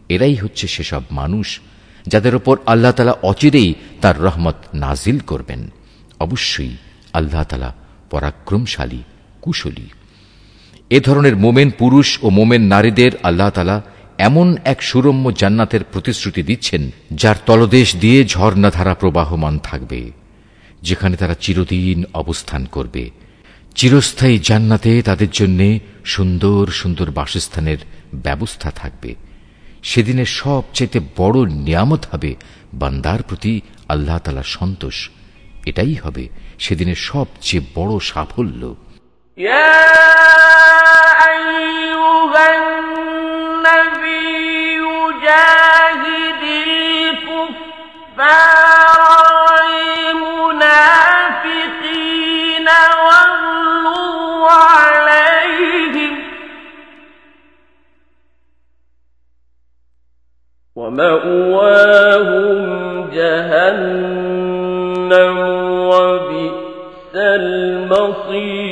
S1: এরাই হচ্ছে সেসব মানুষ যাদের ওপর আল্লাহ তালা অচিরেই তার রহমত নাজিল করবেন। অবশ্যই আল্লাহ তালা পরাক্রমশালী, কুশলী। এ ধরনের মোমেন পুরুষ ও মোমেন নারীদের আল্লাহ তালা এমন এক সুরম্য জান্নাতের প্রতিশ্রুতি দিচ্ছেন, যার তলদেশ দিয়ে ঝর্ণাধারা প্রবাহমান থাকবে, যেখানে তারা চিরদিন অবস্থান করবে। চিরস্থায়ী জান্নাতে তাদের জন্য সুন্দর সুন্দর বাসস্থানের ব্যবস্থা থাকবে। সেদিনের সবচেয়ে বড় নিয়ামত হবে বান্দার প্রতি আল্লাহ তালা সন্তোষ। এটাই হবে সেদিনের সবচেয়ে বড় সাফল্য।
S2: يا أيها النبي جاهد الكفار عليهم ومأواهم جهنم وبئس المصير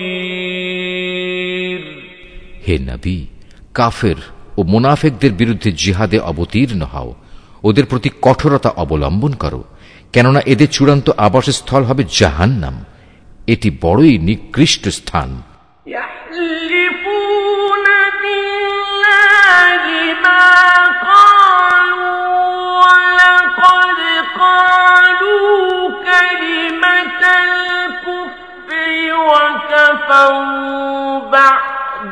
S1: নবী কাফের ও মোনাফেকদের বিরুদ্ধে জিহাদে অবতীর্ণ হও ওদের প্রতি কঠোরতা অবলম্বন করো কেননা এদের চূড়ান্ত আবাসস্থল হবে জাহান্নাম এটি বড়ই নিকৃষ্ট স্থান
S2: يحلفون بالله ما قالوا ولقد قالوا كلمة الكفر وكفروا بعد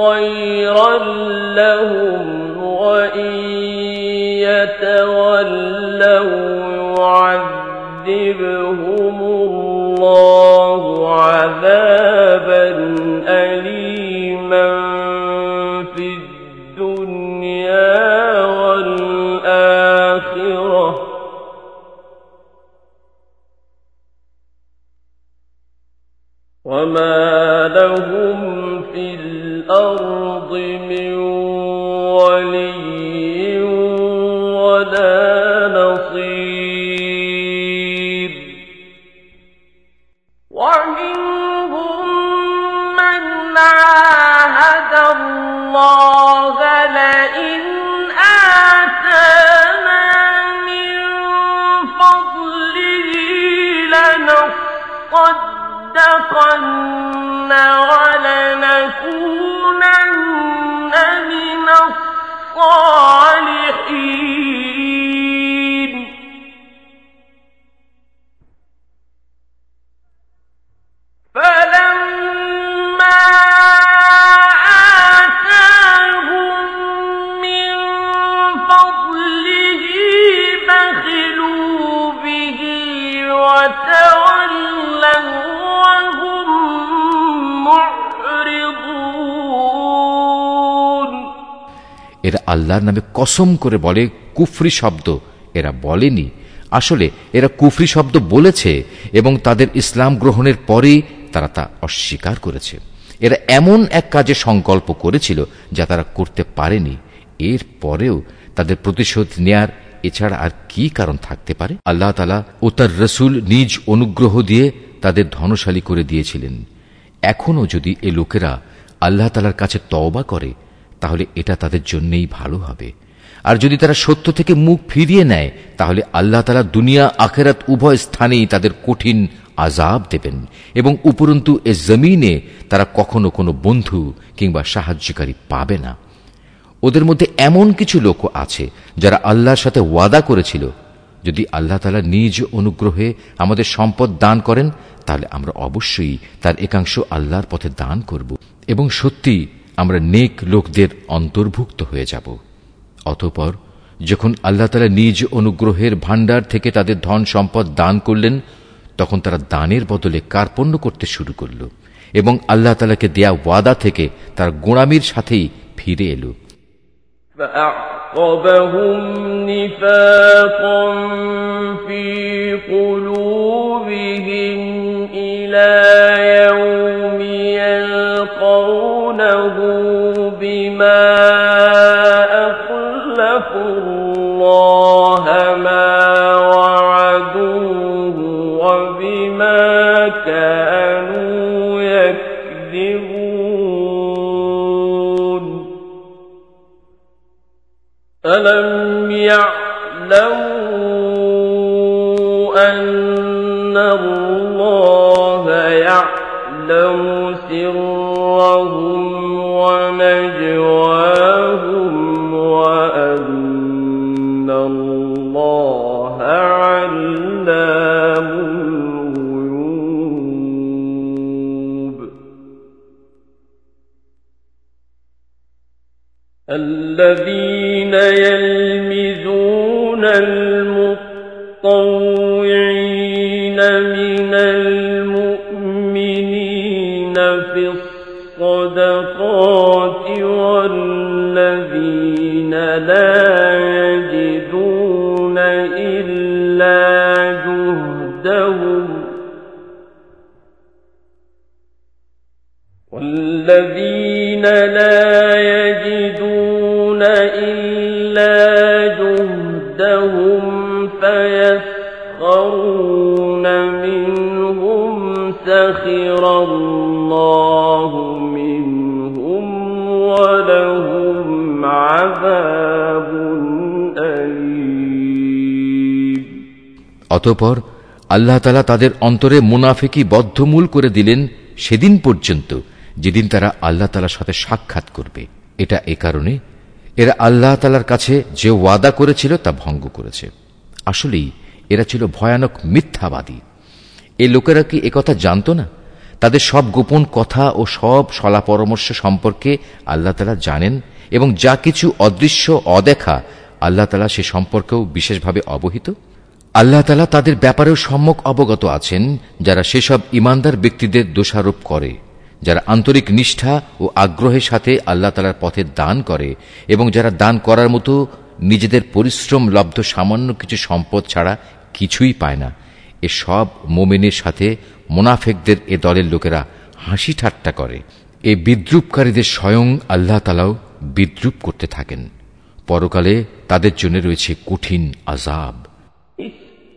S2: خيرا لهم وإن يتولوا
S1: আল্লাহর নামে কসম করে বলে কুফরি শব্দ। এরা বলেনি। আসলে এরা কুফরি শব্দ বলেছে এবং তাদের ইসলাম গ্রহণের পরেই তারা তা অস্বীকার করেছে। এরা এমন এক কাজে সংকল্প করেছিল যা তারা করতে পারেনি। এর পরেও তাদের প্রতিশোধ নেয়ার এছাড়া আর কি কারণ থাকতে পারে? আল্লাহ তালা ও তার রসুল নিজ অনুগ্রহ দিয়ে তাদের ধনশালী করে দিয়েছিলেন। এখনও যদি এ লোকেরা আল্লাহ তালার কাছে তওবা করে তাহলে এটা তাদের জন্যেই ভালো হবে। আর যদি তারা সত্য থেকে মুখ ফিরিয়ে নেয়, তাহলে আল্লাহ তালা দুনিয়া আখেরাত উভয় স্থানেই তাদের কঠিন আজাব দেবেন এবং উপরন্তু এ জমিনে তারা কখনো কোনো বন্ধু কিংবা সাহায্যকারী পাবে না। ওদের মধ্যে এমন কিছু লোক আছে যারা আল্লাহর সাথে ওয়াদা করেছিল, যদি আল্লাহ তালা নিজ অনুগ্রহে আমাদের সম্পদ দান করেন, তাহলে আমরা অবশ্যই তার একাংশ আল্লাহর পথে দান করব। এবং সত্যি আমরা নেক লোকদের অন্তর্ভুক্ত হয়ে যাব অতপর যখন আল্লাহ তালা নিজ অনুগ্রহের ভাণ্ডার থেকে তাদের ধন সম্পদ দান করলেন তখন তারা দানের বদলে কার্পণ্য করতে শুরু করল এবং আল্লাহ তালাকে দেয়া ওয়াদা থেকে তার গোড়ামির সাথেই ফিরে এলো
S2: فأعقبهم نفاقا في قلوبهم إلى يوم أن الله
S1: অতঃপর আল্লাহ তালা তাদের অন্তরে মুনাফেকি বদ্ধমূল করে দিলেন সেদিন পর্যন্ত, যেদিন তারা আল্লাহ তালার সাথে সাক্ষাৎ করবে। এটা এ কারণে এরা আল্লাহ তালার কাছে যে ওয়াদা করেছিল তা ভঙ্গ করেছে। আসলেই এরা ছিল ভয়ানক মিথ্যাবাদী। এ লোকেরা কি একথা জানত না? তাদের সব গোপন কথা ও সব সলা পরামর্শ সম্পর্কে আল্লাহ তালা জানেন এবং যা কিছু অদৃশ্য অদেখা আল্লাহ তালা সে সম্পর্কেও বিশেষভাবে অবহিত? আল্লাহ তালা তাদের ব্যাপারেও সম্যক অবগত আছেন যারা সেসব ইমানদার ব্যক্তিদের দোষারোপ করে, যারা আন্তরিক নিষ্ঠা ও আগ্রহের সাথে আল্লাহ তালার পথে দান করে এবং যারা দান করার মতো নিজেদের পরিশ্রম লব্ধ সামান্য কিছু সম্পদ ছাড়া কিছুই পায় না। এ সব মোমেনের সাথে মোনাফেকদের এ দলের লোকেরা হাসি ঠাট্টা করে। এ বিদ্রুপকারীদের স্বয়ং আল্লাহ তালাও বিদ্রুপ করতে থাকেন। পরকালে তাদের জন্য রয়েছে কঠিন আজাব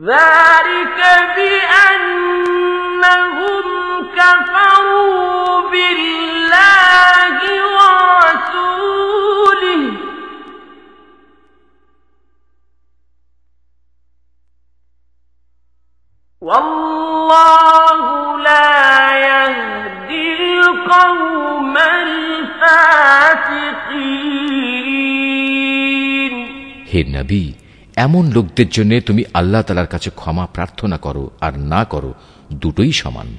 S2: ذلك بأنهم كفروا بالله ورسوله. والله لا يهدي القوم الفاسقين.
S1: هي النبي এমন লোকদের জন্য তুমি আল্লাহ তালার কাছে ক্ষমা প্রার্থনা করো আর না করো, দুটোই সমান।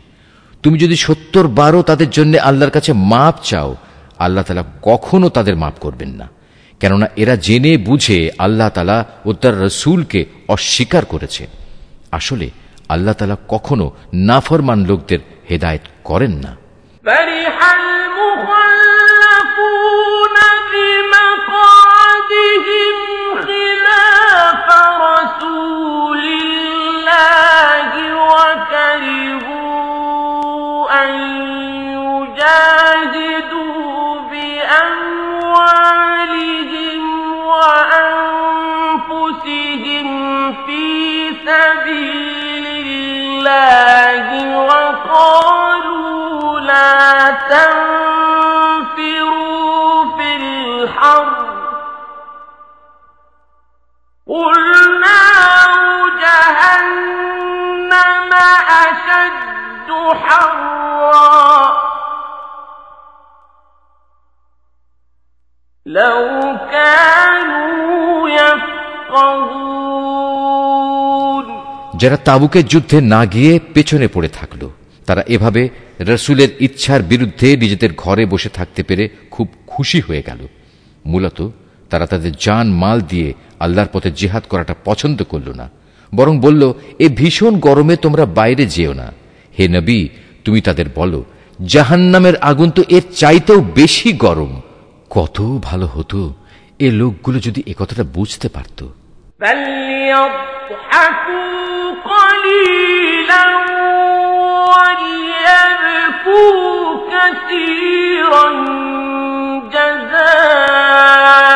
S1: তুমি যদি সত্তর বারও তাদের জন্য আল্লাহর কাছে মাপ চাও, আল্লাহ তালা কখনো তাদের মাপ করবেন না। কেননা এরা জেনে বুঝে আল্লাহ তালা ও তার রসুলকে অস্বীকার করেছে। আসলে আল্লাহ তালা কখনো নাফরমান লোকদের হেদায়েত করেন না। যারা তাবুকের যুদ্ধে না গিয়ে পেছনে পড়ে থাকল, তারা এভাবে রসুলের ইচ্ছার বিরুদ্ধে নিজেদের ঘরে বসে থাকতে পেরে খুব খুশি হয়ে গেল। মূলত তারা তাদের জান মাল দিয়ে আল্লাহর পথে জেহাদ করাটা পছন্দ করল না বরং বলল এ ভীষণ গরমে তোমরা বাইরে যেও না হে নবী তুমি তাদের বলো জাহান্নামের আগুন তো এর চাইতেও বেশি গরম কত ভালো হতো এ লোকগুলো যদি একথাটা বুঝতে পারত
S2: فليضحكوا قليلا وليبكوا كثيرا جزاء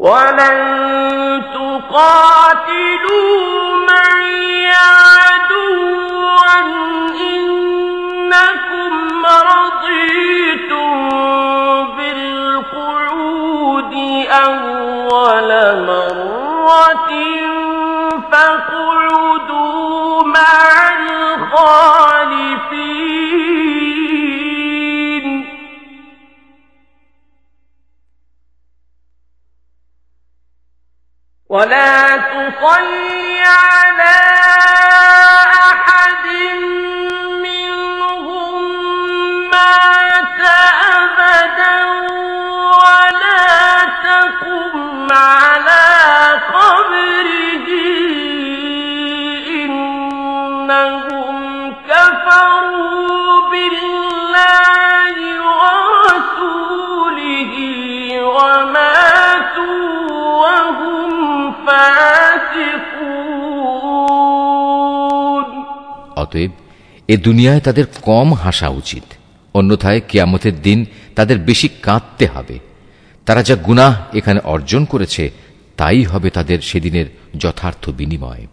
S2: ولن تقاتلوا معي عدوا ولا تصل على
S1: অতএব এ দুনিয়ায় তাদের কম হাসা উচিত। অন্যথায় কিয়ামতের দিন তাদের বেশি কাঁদতে হবে। তারা যা গুনাহ এখানে অর্জন করেছে, তাই হবে তাদের সেদিনের যথার্থ বিনিময়।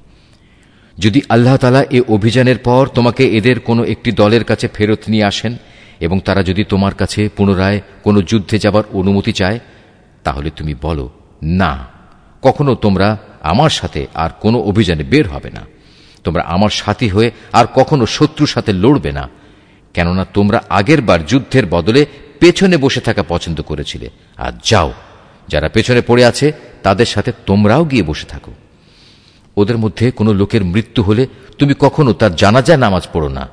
S1: যদি আল্লাহ তালা এ অভিযানের পর তোমাকে এদের কোনো একটি দলের কাছে ফেরত নিয়ে আসেন এবং তারা যদি তোমার কাছে পুনরায় কোনো যুদ্ধে যাবার অনুমতি চায়, তাহলে তুমি বলো, না, কখনো তোমরা আমার সাথে আর কোনো অভিযানে বের হবে না। তোমরা আমার সাথী হয়ে আর কখনো শত্রুর সাথে লড়বে না। কেননা তোমরা আগের বার যুদ্ধের বদলে পেছনে বসে থাকা পছন্দ করেছিলে। আর যাও, যারা পেছনে পড়ে আছে, তাদের সাথে তোমরাও গিয়ে বসে থাকো। ওদের মধ্যে কোনো লোকের মৃত্যু হলে তুমি কখনো তার জানাজায় নামাজ পড়ো না।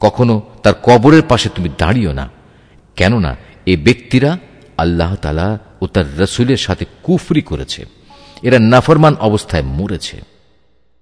S1: কখনো তার কবরের পাশে তুমি দাঁড়িও না। কেননা এ ব্যক্তিরা আল্লাহ তালা ও তার রসুলের সাথে কুফরি করেছে। এরা নাফরমান অবস্থায় মরেছে।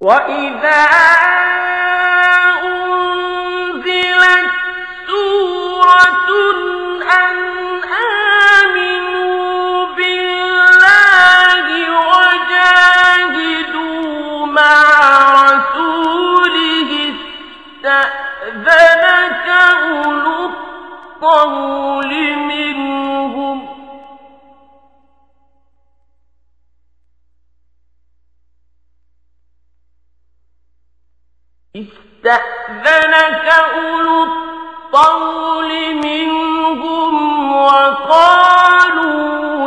S2: وإذا أولو الطول منهم وقالوا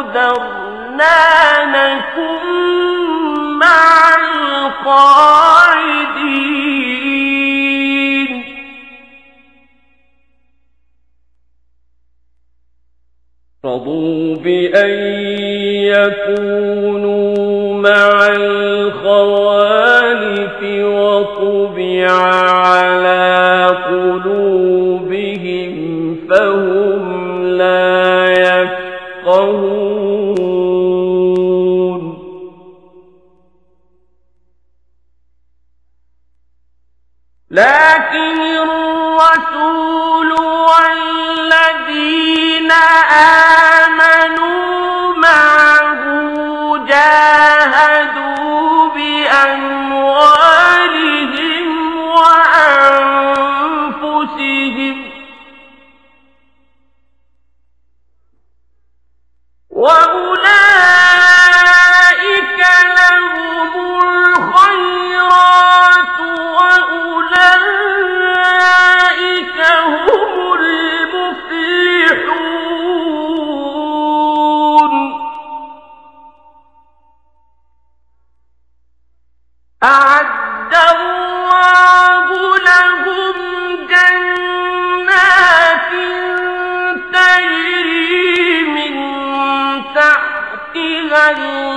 S2: ذرنا نكن مع القاعدين. رضوا بأن يكونوا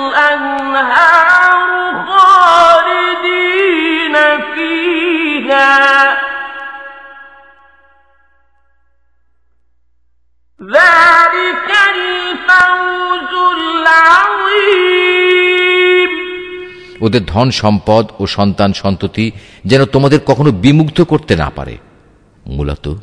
S2: الأنهار خالدين فيها ذلك الفوز العظيم
S1: ওদের ধন সম্পদ ও সন্তান সন্ততি যেন তোমাদের কখনো বিমুগ্ধ করতে না পারে মূলত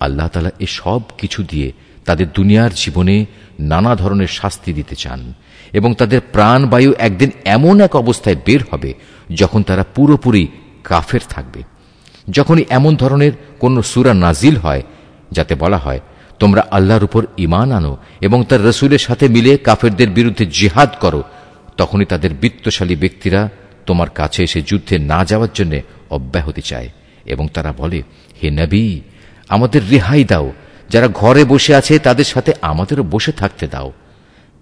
S1: আল্লাহ তালা এ সব কিছু দিয়ে তাদের দুনিয়ার জীবনে নানা ধরনের শাস্তি দিতে চান এবং তাদের প্রাণবায়ু একদিন এমন এক অবস্থায় বের হবে যখন তারা পুরোপুরি কাফের থাকবে। যখনই এমন ধরনের কোন সুরা নাজিল হয়, যাতে বলা হয়, তোমরা আল্লাহর উপর ইমান আনো এবং তার রসুলের সাথে মিলে কাফেরদের বিরুদ্ধে জিহাদ করো, তখনই তাদের বিত্তশালী ব্যক্তিরা তোমার কাছে এসে যুদ্ধে না যাওয়ার জন্য অব্যাহতি চায় এবং তারা বলে, হে নবী, আমাদের রেহাই দাও যারা ঘরে বসে আছে, তাদের সাথে আমাদেরও বসে থাকতে দাও।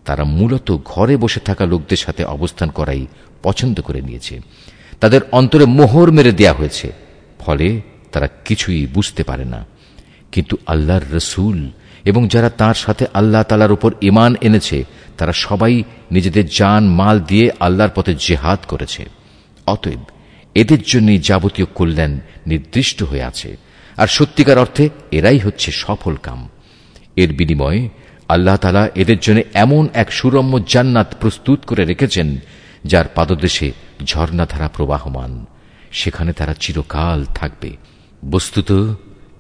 S1: তারা মূলত ঘরে বসে থাকা লোকদের সাথে অবস্থান করাই পছন্দ করে নিয়েছে। তাদের অন্তরে মোহর মেরে দেয়া হয়েছে, ফলে তারা কিছুই বুঝতে পারে না। কিন্তু আল্লাহর রসুল এবং যারা তার সাথে আল্লাহ তালার উপর ইমান এনেছে, তারা সবাই নিজেদের জান, মাল দিয়ে আল্লাহর পথে জেহাদ করেছে। অতএব এদের জন্যই যাবতীয় কল্যাণ নির্দিষ্ট হয়ে আছে। আর সত্যিকার অর্থে এরাই হচ্ছে সফল কাম। এর বিনিময়ে আল্লাহ তালা এদের জন্য এমন এক সুরম্য জান্নাত প্রস্তুত করে রেখেছেন, যার পাদদেশে ঝর্ণাধারা প্রবাহমান। সেখানে তারা চিরকাল থাকবে। বস্তুত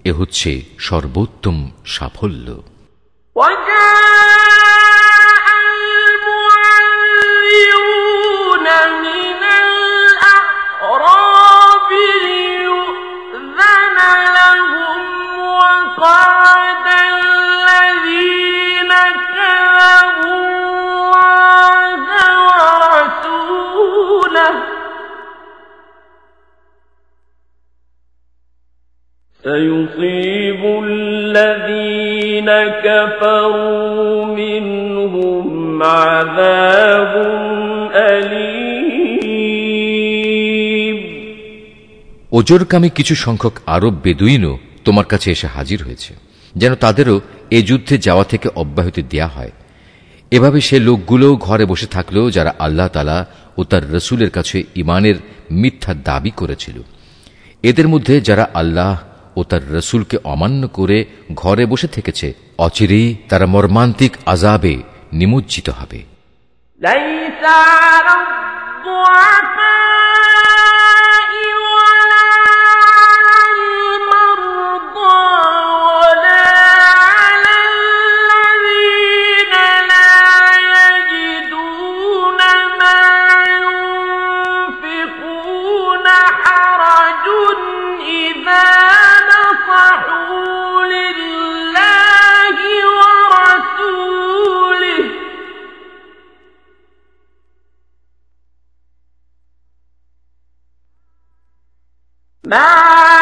S1: এ হচ্ছে সর্বোত্তম সাফল্য।
S2: سيصيب الذين كفروا منهم عذاب أليم
S1: ওজরকামী কিছু সংখ্যক আরব বেদুইনও তোমার কাছে এসে হাজির হয়েছে যেন তাদেরও এ যুদ্ধে যাওয়া থেকে অব্যাহতি দেয়া হয় এভাবে সে লোকগুলোও ঘরে বসে থাকলেও যারা আল্লাহ তালা ও তার রসুলের কাছে ইমানের মিথ্যা দাবি করেছিল এদের মধ্যে যারা আল্লাহ ও তার রসুলকে অমান্য করে ঘরে বসে থেকেছে। অচিরেই তারা মর্মান্তিক আজাবে নিমজ্জিত হবে।
S2: ma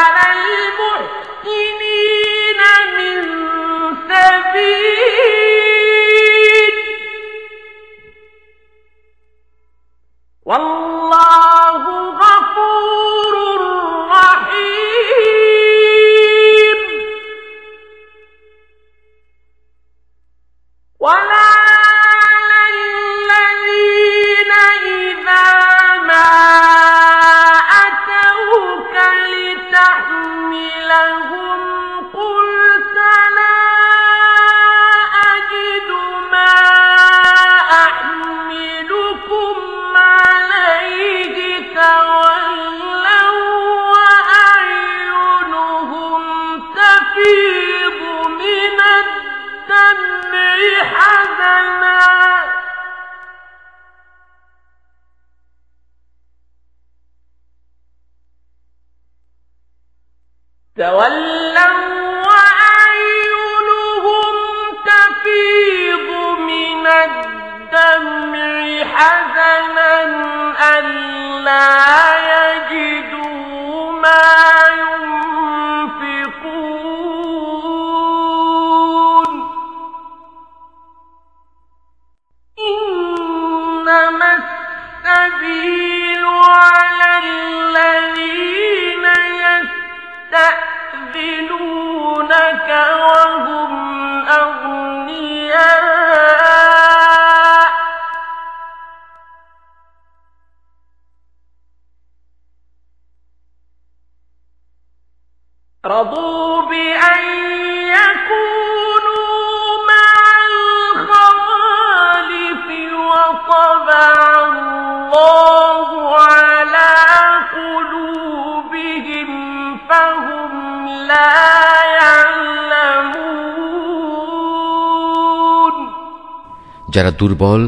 S1: যারা দুর্বল,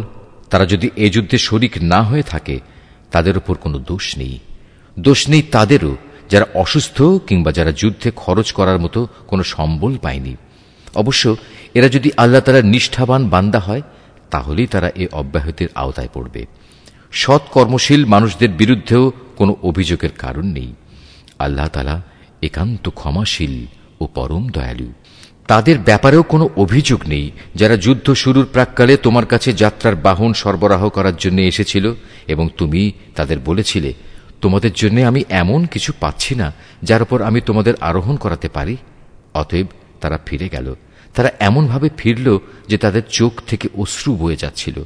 S1: তারা যদি এ যুদ্ধে শরিক না হয়ে থাকে, তাদের উপর কোনো দোষ নেই। দোষ নেই তাদেরও, যারা অসুস্থ কিংবা যারা যুদ্ধে খরচ করার মতো কোনো সম্বল পায়নি। অবশ্য এরা যদি আল্লাহ তারা নিষ্ঠাবান বান্দা হয়, তাহলেই তারা এ অব্যাহতির আওতায় পড়বে। সৎ কর্মশীল মানুষদের বিরুদ্ধেও কোনো অভিযোগের কারণ নেই। আল্লাহ তালা একান্ত ক্ষমাশীল ও পরম দয়ালু। তাদের ব্যাপারেও কোনো অভিযোগ নেই। যারা যুদ্ধ শুরুর প্রাককালে তোমার কাছে যাত্রার বাহন সরবরাহ করার জন্য এসেছিল এবং তুমি তাদের বলেছিলে, তোমাদের জন্য আমি এমন কিছু পাচ্ছি না যার উপর আমি তোমাদের আরোহণ করাতে পারি। অতএব তারা ফিরে গেল। তারা এমনভাবে ফিরল যে তাদের চোখ থেকে অশ্রু বয়ে যাচ্ছিল।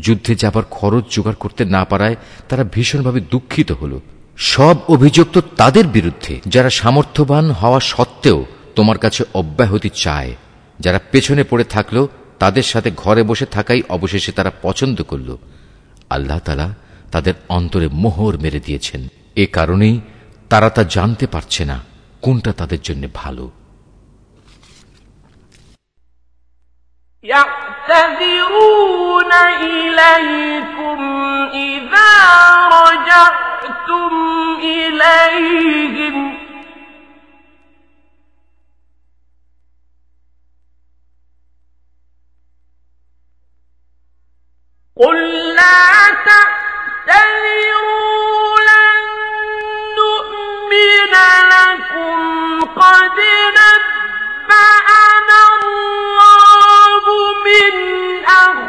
S1: যুদ্ধে যাবার খরচ জোগাড় করতে না পারায় তারা ভীষণভাবে দুঃখিত হল। সব অভিযোগ তো তাদের বিরুদ্ধে। যারা সামর্থ্যবান হওয়া সত্ত্বেও তোমার কাছে অব্যাহতি চায় যারা পেছনে পড়ে থাকলো তাদের সাথে ঘরে বসে থাকাই অবশেষে তারা পছন্দ করল আল্লাহ তালা তাদের অন্তরে মোহর মেরে দিয়েছেন এ কারণেই তারা তা জানতে পারছে না কোনটা তাদের জন্য ভালো
S2: يعتذرون إليكم إذا رجعتم إليهم قل لا تعتذروا لن نؤمن لكم قد نبأنا الله من أخباركم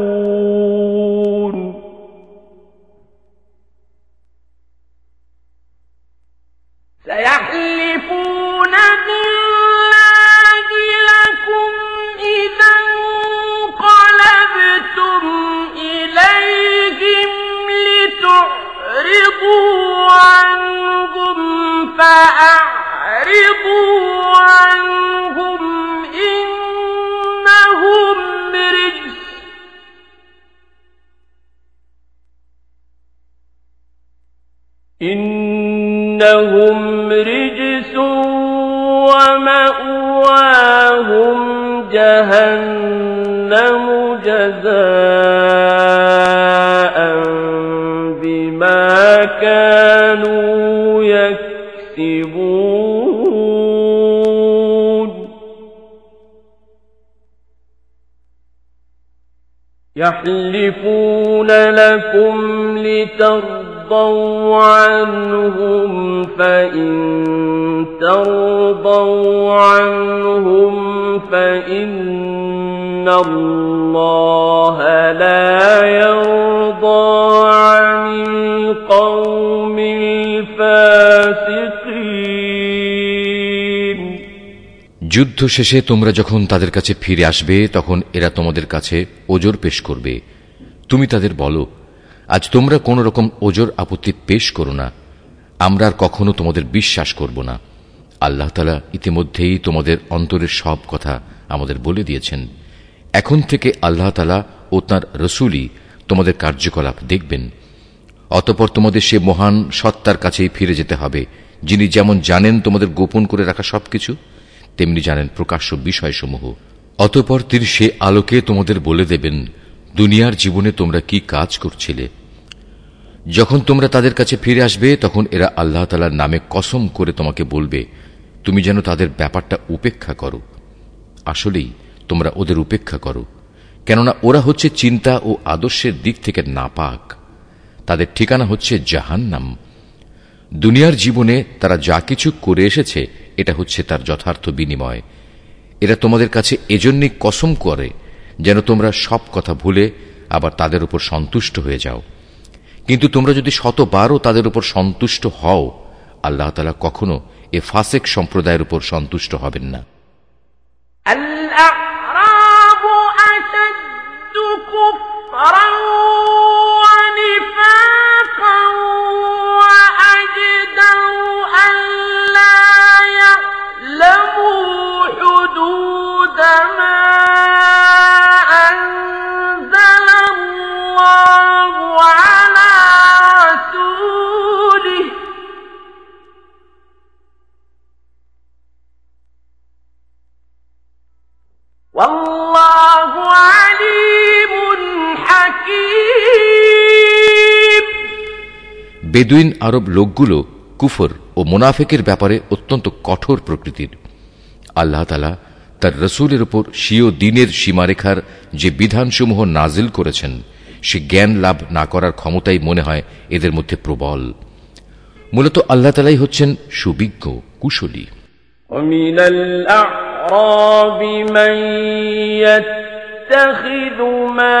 S2: إنهم رجس ومأواهم جهنم جزاء بما كانوا يكسبون. يحلفون لكم لترضوا عنهم فإن ترضوا عنهم فإن الله لا يرضى عن القوم الفاسقين
S1: যুদ্ধ শেষে তোমরা যখন তাদের কাছে ফিরে আসবে তখন এরা তোমাদের কাছে ওজোর পেশ করবে তুমি তাদের বলো আজ তোমরা কোন রকম ওজোর আপত্তি পেশ করো না। আমরা আর কখনো তোমাদের বিশ্বাস করব না। আল্লাহ তালা ইতিমধ্যেই তোমাদের অন্তরের সব কথা আমাদের বলে দিয়েছেন। এখন থেকে আল্লাহ তালা ও তাঁর রসুলই তোমাদের কার্যকলাপ দেখবেন। অতপর তোমাদের সে মহান সত্তার কাছেই ফিরে যেতে হবে, যিনি যেমন জানেন তোমাদের গোপন করে রাখা সবকিছু, তেমনি জানেন প্রকাশ্য বিষয়সমূহ। অতপর তিনি সে আলোকে তোমাদের বলে দেবেন, দুনিয়ার জীবনে তোমরা কি কাজ করছিলে? যখন তোমরা তাদের কাছে ফিরে আসবে, তখন এরা আল্লাহ তালার নামে কসম করে তোমাকে বলবে, তুমি যেন তাদের ব্যাপারটা উপেক্ষা করো। আসলেই তোমরা ওদের উপেক্ষা করো, কেননা ওরা হচ্ছে চিন্তা ও আদর্শের দিক থেকে নাপাক। তাদের ঠিকানা হচ্ছে জাহান্নাম। দুনিয়ার জীবনে তারা যা কিছু করে এসেছে, এটা হচ্ছে তার যথার্থ বিনিময়। এরা তোমাদের কাছে এজন্যই কসম করে, যেন তোমরা সব কথা ভুলে আবার তাদের উপর সন্তুষ্ট হয়ে যাও। কিন্তু তোমরা যদি শতবারও তাদের উপর সন্তুষ্ট হও, আল্লাহ তালা কখনো এ ফাসেক সম্প্রদায়ের উপর সন্তুষ্ট হবেন না। বেদুইন আরব লোকগুলো কুফর ও মোনাফেকের ব্যাপারে অত্যন্ত কঠোর প্রকৃতির আল্লাহ তালা তার রসুলের উপর স্বীয় দিনের সীমারেখার যে বিধানসমূহ নাজিল করেছেন সে জ্ঞান লাভ না করার ক্ষমতাই মনে হয় এদের মধ্যে প্রবল মূলত আল্লাহ তালাই হচ্ছেন সুবিজ্ঞ কুশলী
S2: ومن الأعراب من يتخذ ما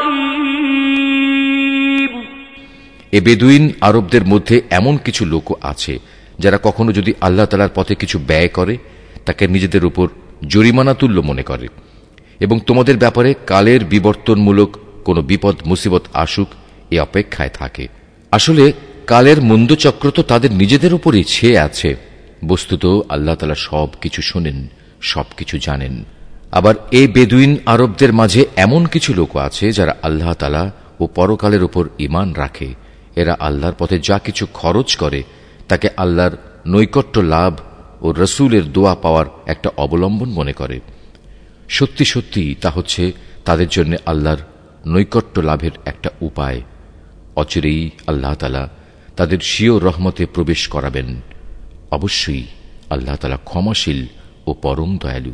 S1: এ বেদুইন আরবদের মধ্যে এমন কিছু লোক আছে যারা কখনো যদি আল্লাহ তালার পথে কিছু ব্যয় করে, তাকে নিজেদের উপর জরিমানা তুল্য মনে করে। এবং তোমাদের ব্যাপারে কালের বিবর্তনমূলক কোনো বিপদ, মুসিবত আসুক, এ অপেক্ষায় থাকে। আসলে কালের মন্দচক্র তো তাদের নিজেদের উপরই ছেয়ে আছে। বস্তুত আল্লাহ তালা সব কিছু শোনেন সব কিছু জানেন। আবার এ বেদুইন আরবদের মাঝে এমন কিছু লোক আছে যারা আল্লাহ তালা ও পরকালের উপর ইমান রাখে। এরা আল্লাহর পথে যা কিছু খরচ করে, তাকে আল্লাহর নৈকট্য লাভ ও রসুলের দোয়া পাওয়ার একটা অবলম্বন মনে করে। সত্যি সত্যি তা হচ্ছে তাদের জন্য আল্লাহর নৈকট্য লাভের একটা উপায়। অচিরেই আল্লাহ তালা তাদের স্বীয় রহমতে প্রবেশ করাবেন। অবশ্যই আল্লাহ তালা ক্ষমাশীল ও পরম দয়ালু।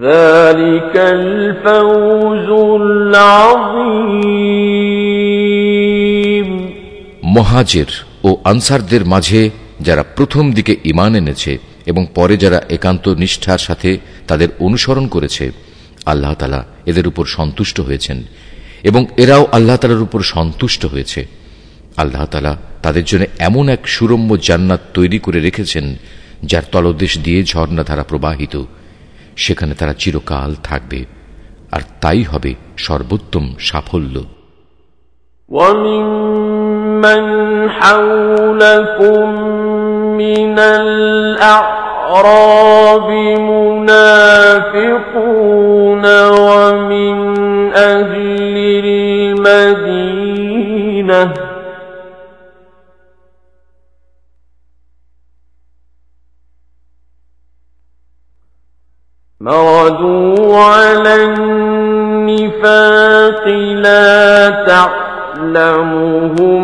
S2: ذلك الفوز العظيم
S1: মহাজের ও আনসারদের মাঝে যারা প্রথম দিকে ইমান এনেছে এবং পরে যারা একান্ত নিষ্ঠার সাথে তাদের অনুসরণ করেছে আল্লাহ তালা এদের উপর সন্তুষ্ট হয়েছেন এবং এরাও আল্লাহ তালার উপর সন্তুষ্ট হয়েছে আল্লাহ তালা তাদের জন্য এমন এক সুরম্য জান্নাত তৈরি করে রেখেছেন যার তলদেশ দিয়ে ঝর্ণাধারা প্রবাহিত সেখানে তারা চিরকাল থাকবে আর তাই হবে সর্বোত্তম সাফল্য
S2: وممن حولكم من الأعراب منافقون ومن أهل المدينة مردوا على النفاق لا تعلمهم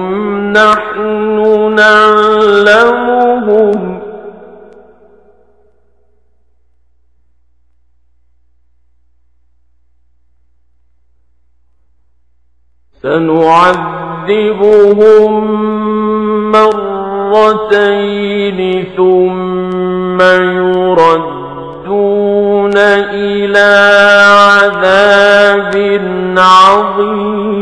S2: نحن نعلمهم سنعذبهم مرتين ثم يردون إلى عذاب عظيم.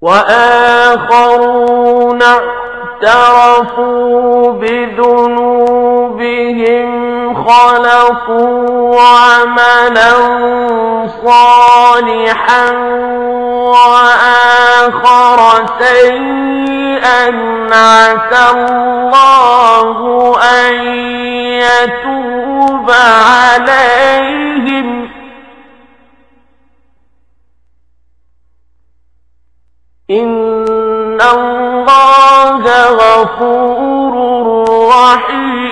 S2: وآخرون اعترفوا بذنوبهم خلقوا عملا صالحا وآخر سيئا عسى الله أن يتوب عليهم. إن الله غفور رحيم.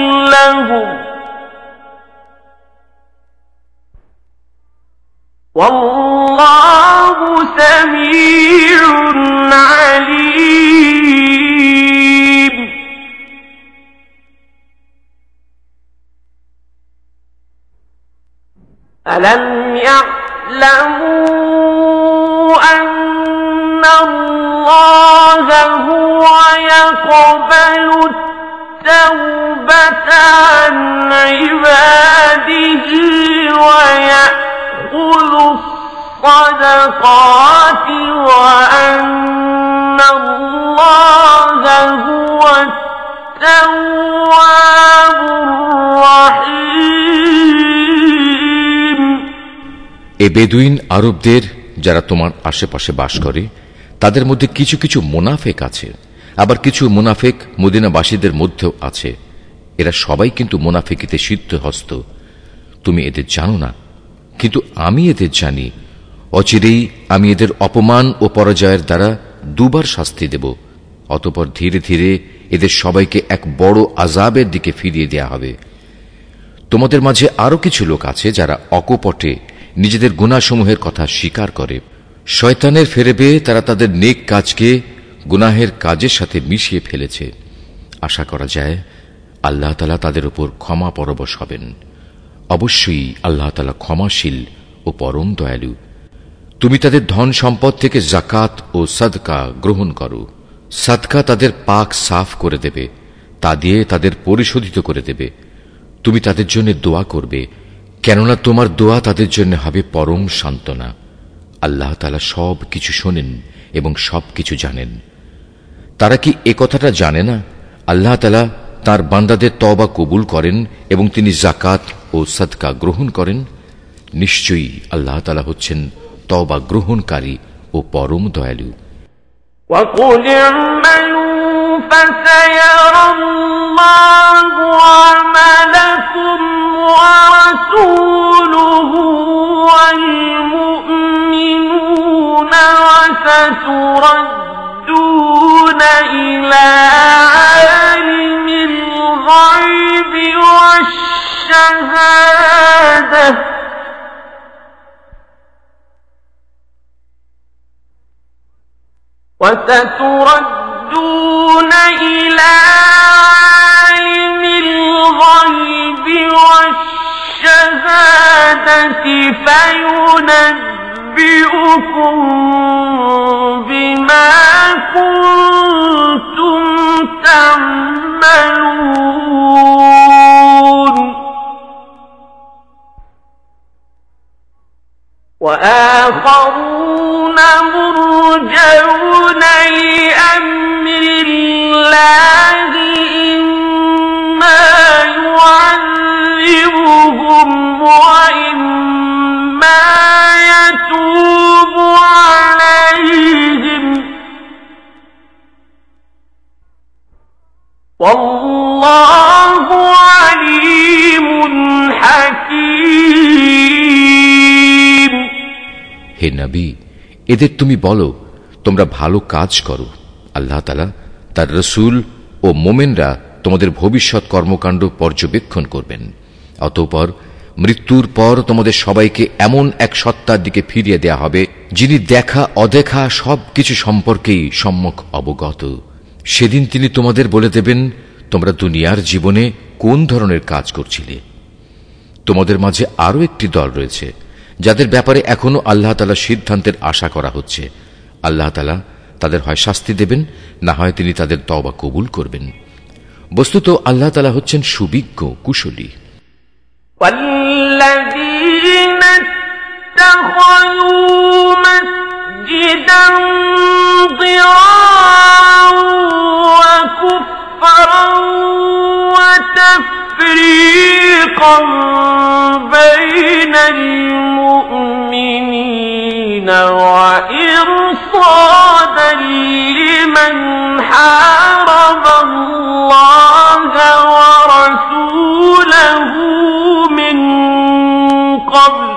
S2: أَلَمْ يعلموا
S1: বেদুইন আরবদের যারা তোমার আশেপাশে বাস করে, তাদের মধ্যে কিছু কিছু মুনাফেক আছে। আবার কিছু মুনাফেক মদিনাবাসীদের মধ্যেও আছে। এরা সবাই কিন্তু মুনাফেকিতে সিদ্ধহস্ত। তুমি এদের জানো না, কিন্তু আমি এদের জানি। অচিরেই আমি এদের অপমান ও পরাজয়ের দ্বারা দুবার শাস্তি দেব। অতপর ধীরে ধীরে এদের সবাইকে এক বড় আজাবের দিকে ফিরিয়ে দেয়া হবে। তোমাদের মাঝে আরও কিছু লোক আছে যারা অকপটে নিজেদের গুণাসমূহের কথা স্বীকার করে। শয়তানের ফেরেবে তারা তাদের নেক কাজকে গুনাহের কাজের সাথে মিশিয়ে ফেলেছে। আশা করা যায়, আল্লাহ তালা তাদের উপর ক্ষমা পরবশ হবেন। অবশ্যই আল্লাহ তালা ক্ষমাশীল ও পরম দয়ালু। তুমি তাদের ধন সম্পদ থেকে জাকাত ও সদকা গ্রহণ করো। সদকা তাদের পাক সাফ করে দেবে, তা দিয়ে তাদের পরিশোধিত করে দেবে। তুমি তাদের জন্য দোয়া করবে কেননা তোমার দোয়া তাদের জন্য হবে পরম সান্ত্বনা আল্লাহ তালা সব কিছু শোনেন এবং সব কিছু জানেন তারা কি এ কথাটা জানে না আল্লাহ তালা তার বান্দাদের তবা কবুল করেন এবং তিনি জাকাত ও সদকা গ্রহণ করেন নিশ্চয়ই আল্লাহ তালা হচ্ছেন তবা গ্রহণকারী ও পরম দয়ালু
S2: وقل اعملوا فسيرى الله عملكم ورسوله والمؤمنون وستردون إلى عالم الغيب والشهادة. وستردون إلى عالم الغيب والشهادة. فينبئكم بما كنتم تعملون. وآخرون مرجعون لأمر الله يعذبهم وإما يتوب عليهم والله عليم حكيم
S1: হে নবী এদের তুমি বলো তোমরা ভালো কাজ করো আল্লাহ তালা তার রসুল ও মোমেনরা তোমাদের ভবিষ্যৎ কর্মকাণ্ড পর্যবেক্ষণ করবেন অতঃপর মৃত্যুর পর তোমাদের সবাইকে এমন এক সত্তার দিকে ফিরিয়ে দেয়া হবে, যিনি দেখা, অদেখা সব কিছু সম্পর্কেই সম্মুখ অবগত। সেদিন তিনি তোমাদের বলে দেবেন, তোমরা দুনিয়ার জীবনে কোন ধরনের কাজ করছিলে? তোমাদের মাঝে আরও একটি দল রয়েছে, যাদের ব্যাপারে এখনও আল্লাহ তালা সিদ্ধান্তের আশা করা হচ্ছে। আল্লাহ তালা তাদের হয় শাস্তি দেবেন, না হয় তিনি তাদের তবা কবুল করবেন। বস্তুত আল্লাহ তালা হচ্ছেন সুবিজ্ঞ, কুশলী।
S2: والذين اتخذوا مسجدا ضرارا وكفرا وتفريقا بين المؤمنين وإرصادا لمن حارب الله ورسوله من قبل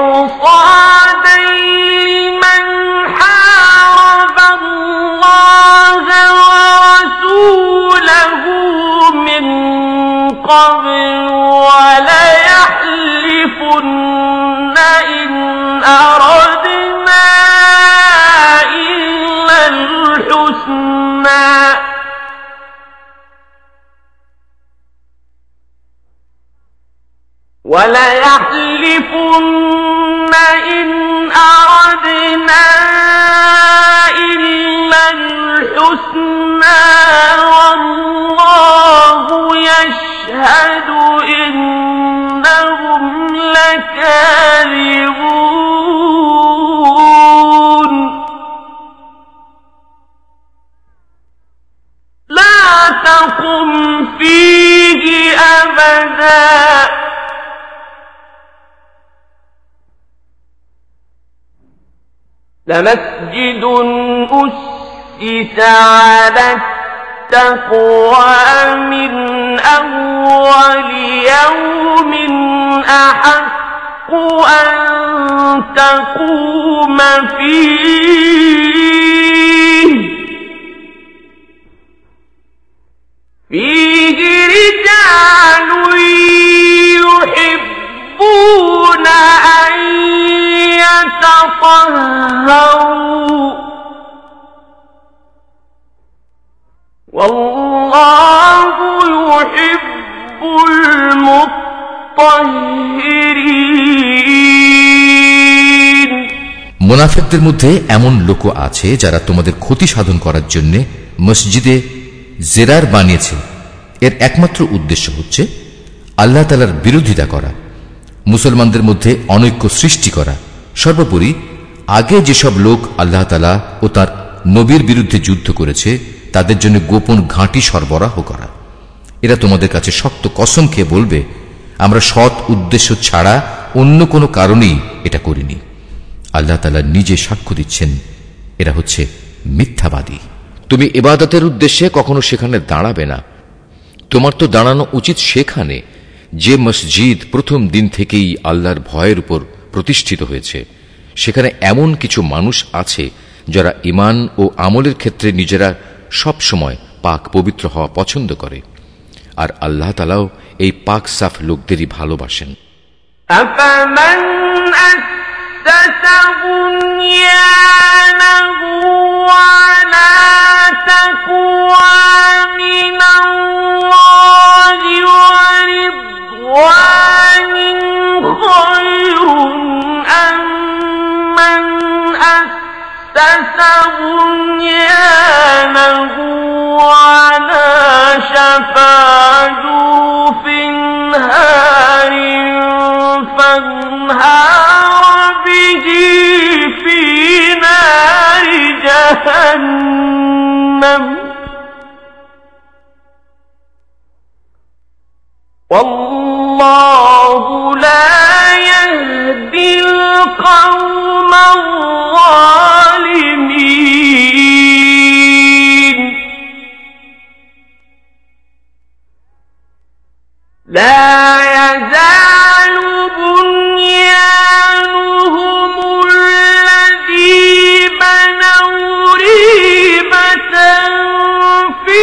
S2: وإرصادا لمن حارب الله ورسوله من قبل ليحلفن إن أردنا إلا الحسنى. وليحلفن إن أردنا إلا الحسنى. والله لكاذبون لا تقم فيه أبدا. لمسجد أسس على التقوى من أول يوم أحق أن تقوم فيه فيه رجال يحبون أن والله يحب المطهرين
S1: মুনাফেকদের মধ্যে এমন লোক আছে যারা তোমাদের ক্ষতি সাধন করার জন্য মসজিদে জেরার বানিয়েছে। এর একমাত্র উদ্দেশ্য হচ্ছে আল্লাহ তালার বিরোধিতা করা, মুসলমানদের মধ্যে অনৈক্য সৃষ্টি করা। সর্বোপরি আগে যেসব লোক আল্লাহ তালা ও তার নবীর বিরুদ্ধে যুদ্ধ করেছে, তাদের জন্য গোপন ঘাঁটি সরবরাহ করা। এরা তোমাদের কাছে শক্ত কসম খেয়ে বলবে আমরা সৎ উদ্দেশ্য ছাড়া অন্য কোনো কারণেই এটা করিনি। আল্লাহ তালা নিজে সাক্ষ্য দিচ্ছেন, এরা হচ্ছে মিথ্যাবাদী। তুমি এবাদতের উদ্দেশ্যে কখনো সেখানে দাঁড়াবে না। তোমার তো দাঁড়ানো উচিত সেখানে, যে মসজিদ প্রথম দিন থেকেই আল্লাহর ভয়ের উপর প্রতিষ্ঠিত হয়েছে। সেখানে এমন কিছু মানুষ আছে যারা ইমান ও আমলের ক্ষেত্রে নিজেরা সব সময় পাক পবিত্র হওয়া পছন্দ করে। আর আল্লাহ তালাও এই পাক সাফ লোকদেরই ভালোবাসেন
S2: أفمن أسس بنيانه على تقوى من الله ورضوان خير أم من أسس بنيانه على شفا جرف هار فانهار به في نار جهنم. والله لا يهدي القوم الظالمين. لا يزال بنيانهم الذي بنوا ريبة في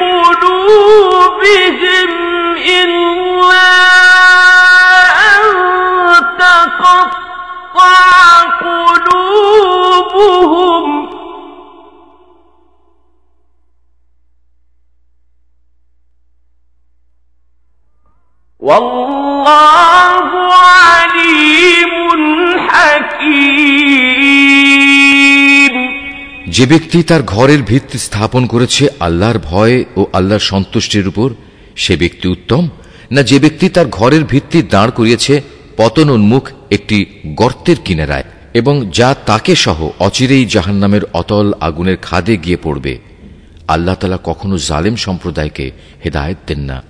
S2: قلوبهم. قلوبهم والله عليم حكيم
S1: যে ব্যক্তি তার ঘরের ভিত্তি স্থাপন করেছে আল্লাহর ভয় ও আল্লাহর সন্তুষ্টির উপর সে ব্যক্তি উত্তম না যে ব্যক্তি তার ঘরের ভিত্তি দাঁড় করিয়েছে পতন উন্মুখ একটি গর্তের কিনারায় এবং যা তাকে সহ অচিরেই জাহান্নামের অতল আগুনের খাদে গিয়ে পড়বে। আল্লাহ তালা কখনো জালেম সম্প্রদায়কে হেদায়ত দেন না।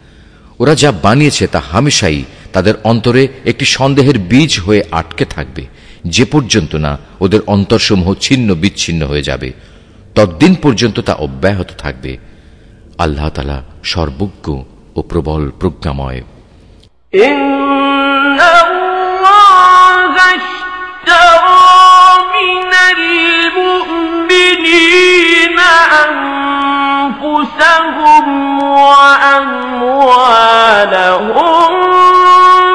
S1: ওরা যা বানিয়েছে তা হামেশাই তাদের অন্তরে একটি সন্দেহের বীজ হয়ে আটকে থাকবে। যে পর্যন্ত না ওদের অন্তরসমূহ ছিন্ন বিচ্ছিন্ন হয়ে যাবে তদ্দিন পর্যন্ত তা অব্যাহত থাকবে। আল্লাহ তালা সর্বজ্ঞ ও প্রবল প্রজ্ঞাময়।
S2: أنفسهم وأموالهم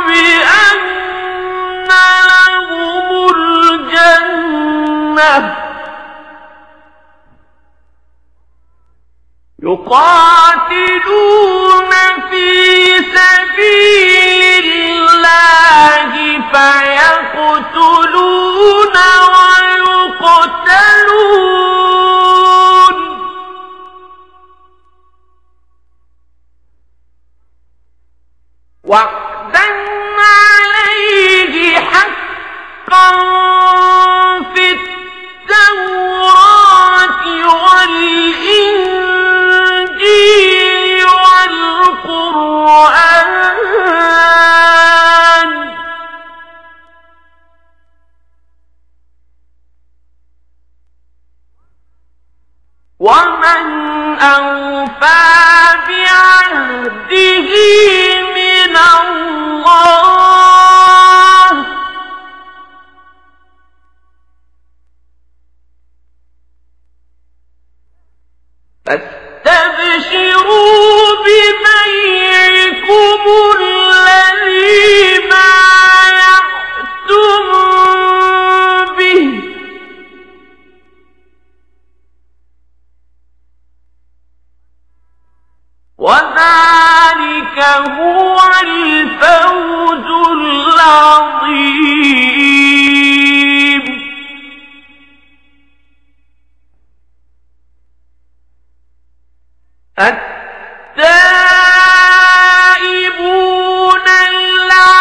S2: بأن لهم الجنة. يقاتلون في سبيل الله فيقتلون ويقتلون عليه حقا في التوراة والإنجيل والقرآن. ومن أوفى بعهده فاستبشروا ببيعكم الذي بايعتم وذلك هو الفوز العظيم. التائبون العابدون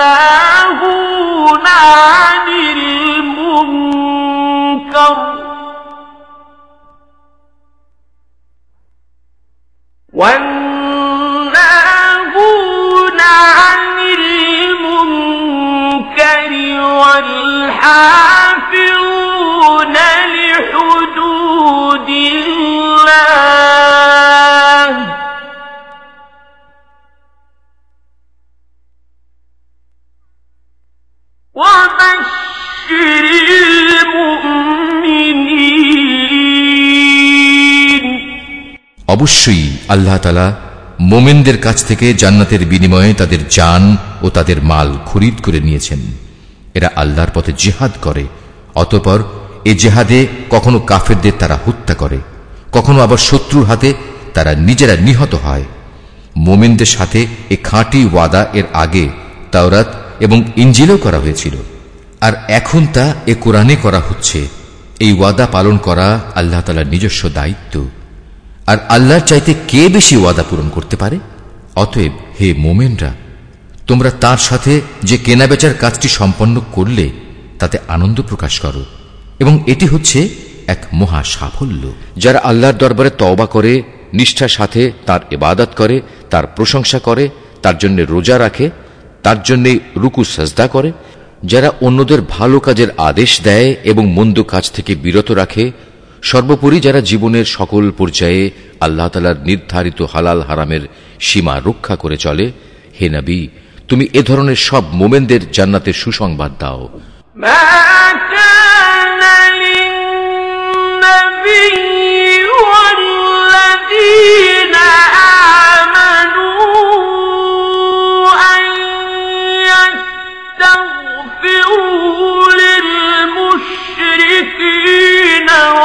S2: والناهون عن المنكر والناهون عن المنكر والحافظون لحدود الله
S1: অবশ্যই আল্লাহ তালা মোমেনদের কাছ থেকে জান্নাতের বিনিময়ে তাদের জান ও তাদের মাল খরিদ করে নিয়েছেন। এরা আল্লাহর পথে জেহাদ করে, অতপর এ জেহাদে কখনো কাফেরদের তারা হত্যা করে, কখনো আবার শত্রুর হাতে তারা নিজেরা নিহত হয়। মোমেনদের সাথে এ খাঁটি ওয়াদা এর আগে তাওরাত এবং ইঞ্জিলেও করা হয়েছিল। আর এখন তা এ কোরআনে করা হচ্ছে। এই ওয়াদা পালন করা আল্লাহ তালার নিজস্ব দায়িত্ব। আর আল্লাহর চাইতে কে বেশি ওয়াদা পূরণ করতে পারে? অতএব হে মোমেনরা, তোমরা তার সাথে যে কেনাবেচার কাজটি সম্পন্ন করলে, তাতে আনন্দ প্রকাশ করো। এবং এটি হচ্ছে এক মহা সাফল্য। যারা আল্লাহর দরবারে তওবা করে, নিষ্ঠার সাথে তার ইবাদত করে, তার প্রশংসা করে, তার জন্য রোজা রাখে, তার জন্যে রুকু সাজদা করে যারা অন্যদের ভালো কাজের আদেশ দেয় এবং মন্দ কাজ থেকে বিরত রাখে সর্বোপরি যারা জীবনের সকল পর্যায়ে আল্লাহ তালার নির্ধারিত হালাল হারামের সীমা রক্ষা করে চলে হে নবী তুমি এ ধরনের সব মোমেনদের জান্নাতের সুসংবাদ দাও
S2: ما كان للنبي والذين آمنوا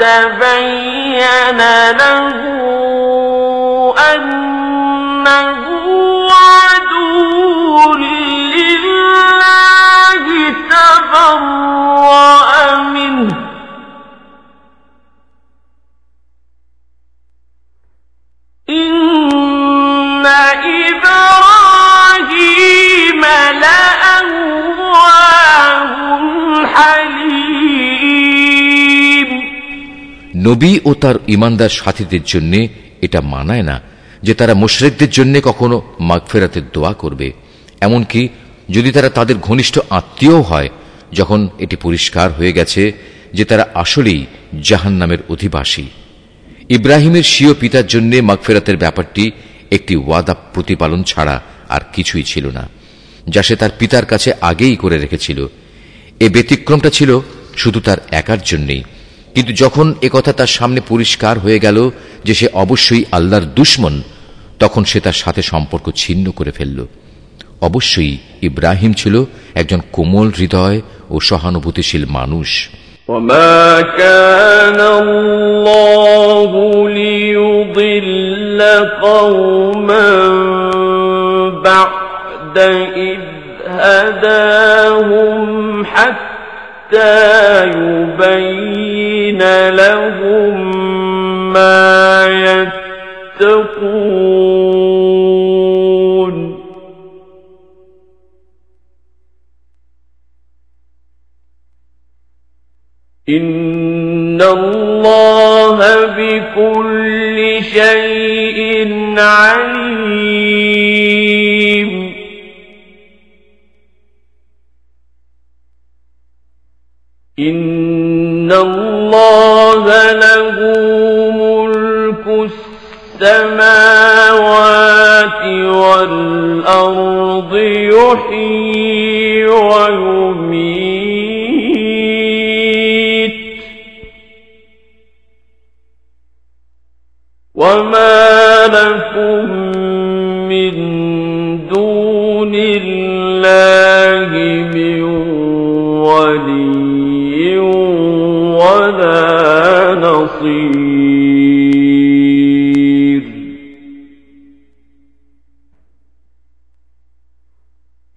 S2: تبين له
S1: নবী ও তার ইমানদার সাথীদের জন্য এটা মানায় না যে তারা মুশরেকদের জন্য কখনো মাগফেরাতের দোয়া করবে। এমনকি যদি তারা তাদের ঘনিষ্ঠ আত্মীয় হয়, যখন এটি পরিষ্কার হয়ে গেছে যে তারা আসলেই জাহান নামের অধিবাসী। ইব্রাহিমের স্বীয় পিতার জন্য মাগফেরাতের ব্যাপারটি একটি ওয়াদা প্রতিপালন ছাড়া আর কিছুই ছিল না, যা সে তার পিতার কাছে আগেই করে রেখেছিল। এ ব্যতিক্রমটা ছিল শুধু তার একার জন্যেই। কিন্তু যখন কথা তার সামনে পরিষ্কার হয়ে গেল যে সে অবশ্যই আল্লাহর দুশ্মন তখন সে তার সাথে সম্পর্ক ছিন্ন করে ফেলল অবশ্যই ইব্রাহিম ছিল একজন কোমল হৃদয় ও সহানুভূতিশীল মানুষ
S2: وما كان الله ليضل قوما بعد إذ هداهم حتى يبين لهم ما يتقون إن الله بكل شيء السماوات والأرض يحيي ويميت. وما لكم من دون الله من ولي ولا نصير.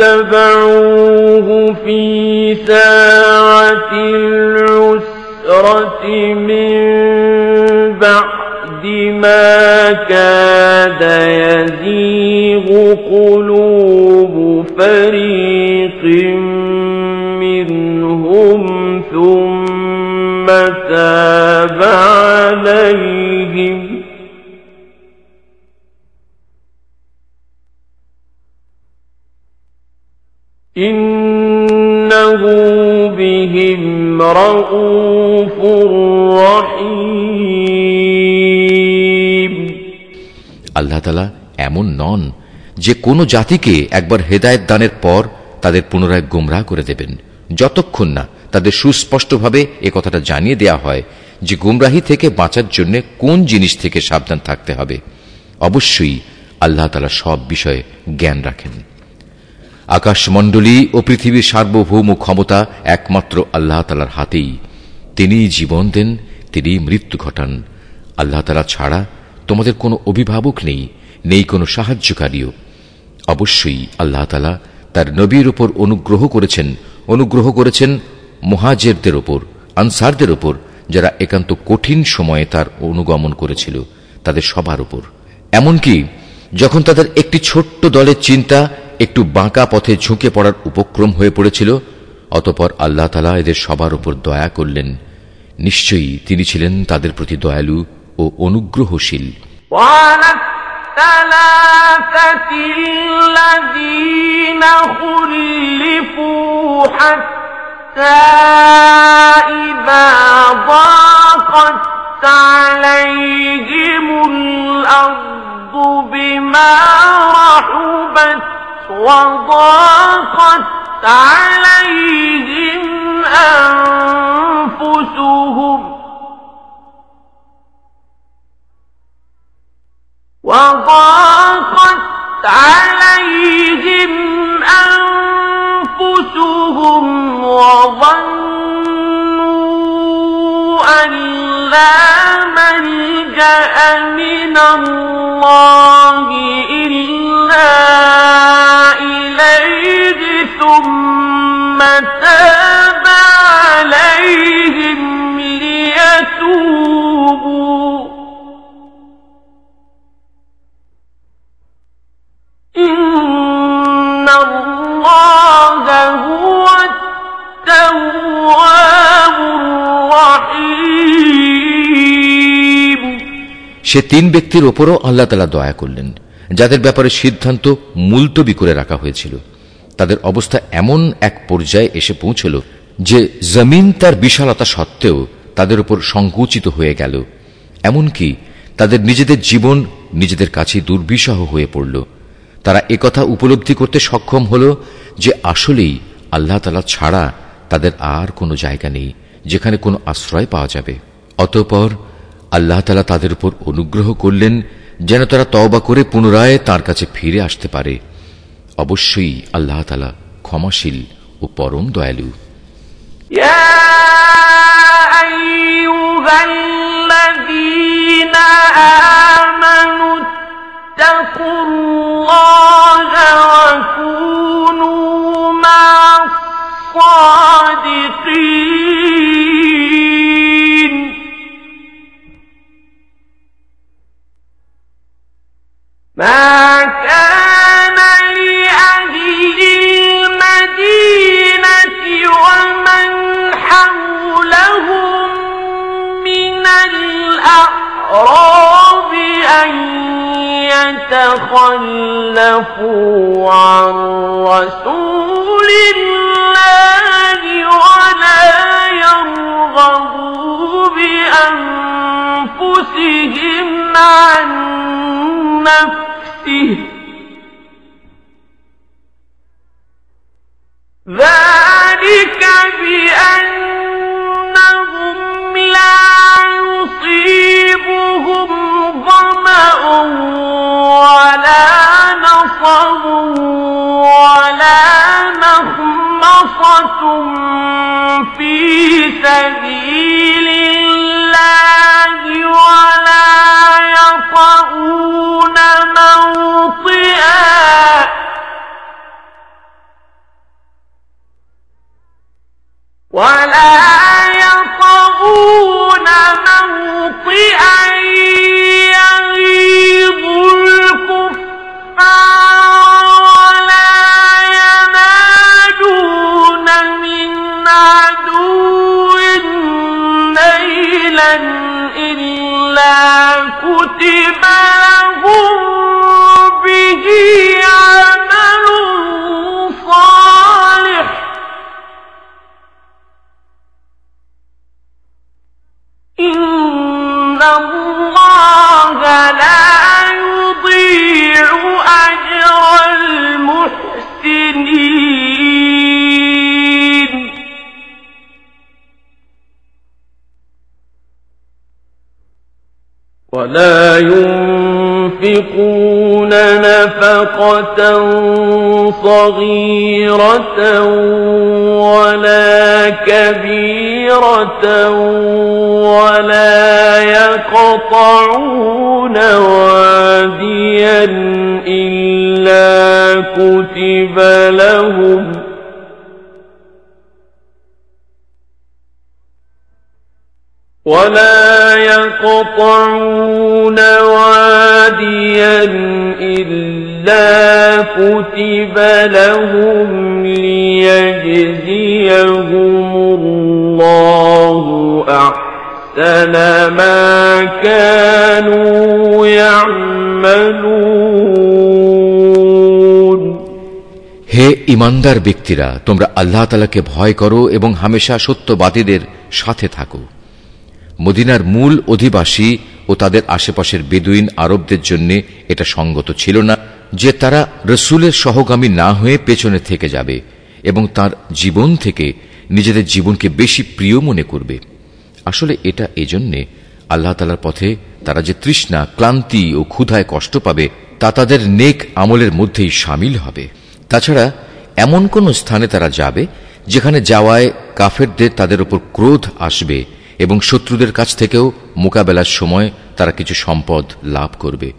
S2: اتبعوه في ساعة العسرة من بعد ما كاد يزيغ قلوب فريق منهم ثم تاب عليهم إنه بهم رؤوف رحيم
S1: আল্লাহ তালা এমন নন যে কোনো জাতিকে একবার হেদায়ত দানের পর তাদের পুনরায় গোমরাহ করে দেবেন যতক্ষণ না তাদের সুস্পষ্টভাবে এ কথাটা জানিয়ে দেয়া হয় যে গুমরাহি থেকে বাঁচার জন্য কোন জিনিস থেকে সাবধান থাকতে হবে অবশ্যই আল্লাহ তালা সব বিষয়ে জ্ঞান রাখেন আকাশমণ্ডলী ও পৃথিবীর সার্বভৌম ক্ষমতা একমাত্র আল্লাহ তালার হাতেই। তিনিই জীবন দেন তিনি মৃত্যু ঘটান। আল্লাহ তালা ছাড়া তোমাদের কোনো অভিভাবক নেই নেই কোনো সাহায্যকারীও। অবশ্যই আল্লাহ তালা তার নবীর ওপর অনুগ্রহ করেছেন অনুগ্রহ করেছেন মহাজেরদের ওপর আনসারদের ওপর যারা একান্ত কঠিন সময়ে তার অনুগমন করেছিল, তাদের সবার ওপর এমনকি যখন তাদের একটি ছোট্ট দলের চিন্তা একটু বাঁকা পথে ঝুঁকে পড়ার উপক্রম হয়ে পড়েছিল অতপর আল্লাহ তালা এদের সবার উপর দয়া করলেন নিশ্চয়ই তিনি ছিলেন তাদের প্রতি দয়ালু ও অনুগ্রহশীল
S2: وعلى الثلاثة الذين خلفوا حتى إذا ضاقت عليهم الأرض بما رحبت وضاقت عليهم أنفسهم وضاقت عليهم أنفسهم وظنوا أن لا من الله إلا إليه ثم تاب عليهم ليتوبوا. إن هو التواب الرحيم
S1: সে তিন ব্যক্তির ওপরও আল্লাহ তালা দয়া করলেন যাদের ব্যাপারে সিদ্ধান্ত মুলতবি করে রাখা হয়েছিল তাদের অবস্থা এমন এক পর্যায়ে এসে পৌঁছল যে জমিন তার বিশালতা সত্ত্বেও তাদের উপর সংকুচিত হয়ে গেল এমনকি তাদের নিজেদের জীবন নিজেদের কাছে দুর্বিষহ হয়ে পড়ল তারা একথা উপলব্ধি করতে সক্ষম হল যে আসলেই আল্লাহ তালা ছাড়া তাদের আর কোনো জায়গা নেই যেখানে কোনো আশ্রয় পাওয়া যাবে। অতঃপর আল্লাহ তালা তাদের উপর অনুগ্রহ করলেন যেন তারা তওবা করে পুনরায় তার কাছে ফিরে আসতে পারে। অবশ্যই আল্লাহ তালা ক্ষমাশীল ও পরম দয়ালু।
S2: يا أيها الذين آمنوا اتقوا الله وكونوا مع الصادقين. ما كان لأهل المدينة ومن حولهم من الأعراب أن يتخلفوا عن رسول الله ولا يرغبوا بأنفسهم عن نفسه ذلك بأنهم لا يصيبهم ظمأ ولا نصب ولا مخمصة في سبيل الله ولا يطؤون موطئا. ولا يطؤون موطئا ولا ينفقون نفقة صغيرة ولا كبيرة ولا يقطعون واديا إلا كتب لهم ولا يقطعون واديا إلا كتب لهم ليجزيهم الله أحسن ما كانوا يعملون
S1: হে ইমানদার ব্যক্তিরা তোমরা আল্লাহ তালাকে ভয় করো এবং হামেশা সত্যবাদীদের সাথে থাকো মদিনার মূল অধিবাসী ও তাদের আশেপাশের বেদুইন আরবদের জন্য এটা সঙ্গত ছিল না যে তারা রসুলের সহগামী না হয়ে পেছনে থেকে যাবে এবং তার জীবন থেকে নিজেদের জীবনকে বেশি প্রিয় মনে করবে আসলে এটা এজন্যে আল্লাহ তালার পথে তারা যে তৃষ্ণা, ক্লান্তি ও ক্ষুধায় কষ্ট পাবে, তা তাদের নেক আমলের মধ্যেই সামিল হবে। তাছাড়া এমন কোন স্থানে তারা যাবে, যেখানে যাওয়ায় কাফেরদের তাদের উপর ক্রোধ আসবে এবং শত্রুদের কাছ থেকেও মোকাবেলার সময় তারা কিছু সম্পদ লাভ করবে।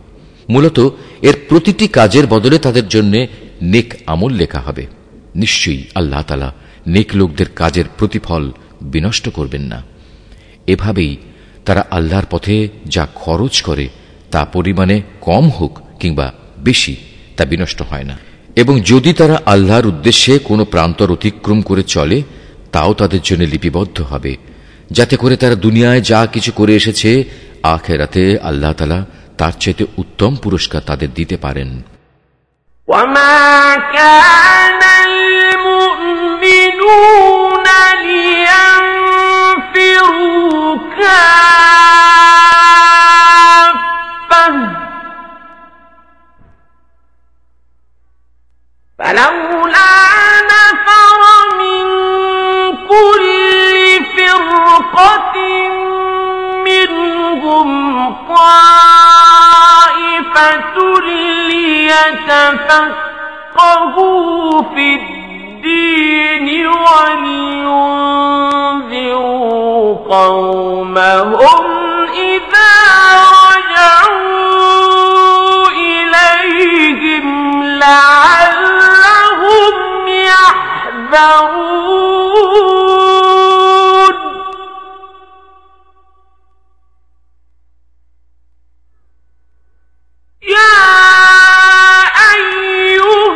S1: মূলত এর প্রতিটি কাজের বদলে তাদের জন্য নেক আমল লেখা হবে। নিশ্চয়ই আল্লাহ তালা নেক লোকদের কাজের প্রতিফল বিনষ্ট করবেন না। এভাবেই তারা আল্লাহর পথে যা খরচ করে তা পরিমাণে কম হোক কিংবা বেশি তা বিনষ্ট হয় না এবং যদি তারা আল্লাহর উদ্দেশ্যে কোনো প্রান্তর অতিক্রম করে চলে তাও তাদের জন্য লিপিবদ্ধ হবে যাতে করে তারা দুনিয়ায় যা কিছু করে এসেছে আখেরাতে আল্লাহ তালা তার চাইতে উত্তম পুরস্কার তাদের দিতে পারেন
S2: وما كان المؤمنون كافة. فلولا نفر من كل فرقة منهم طائفة ليتفقهوا في ولينذروا قومهم إذا رجعوا إليهم لعلهم يحذرون. يا أيها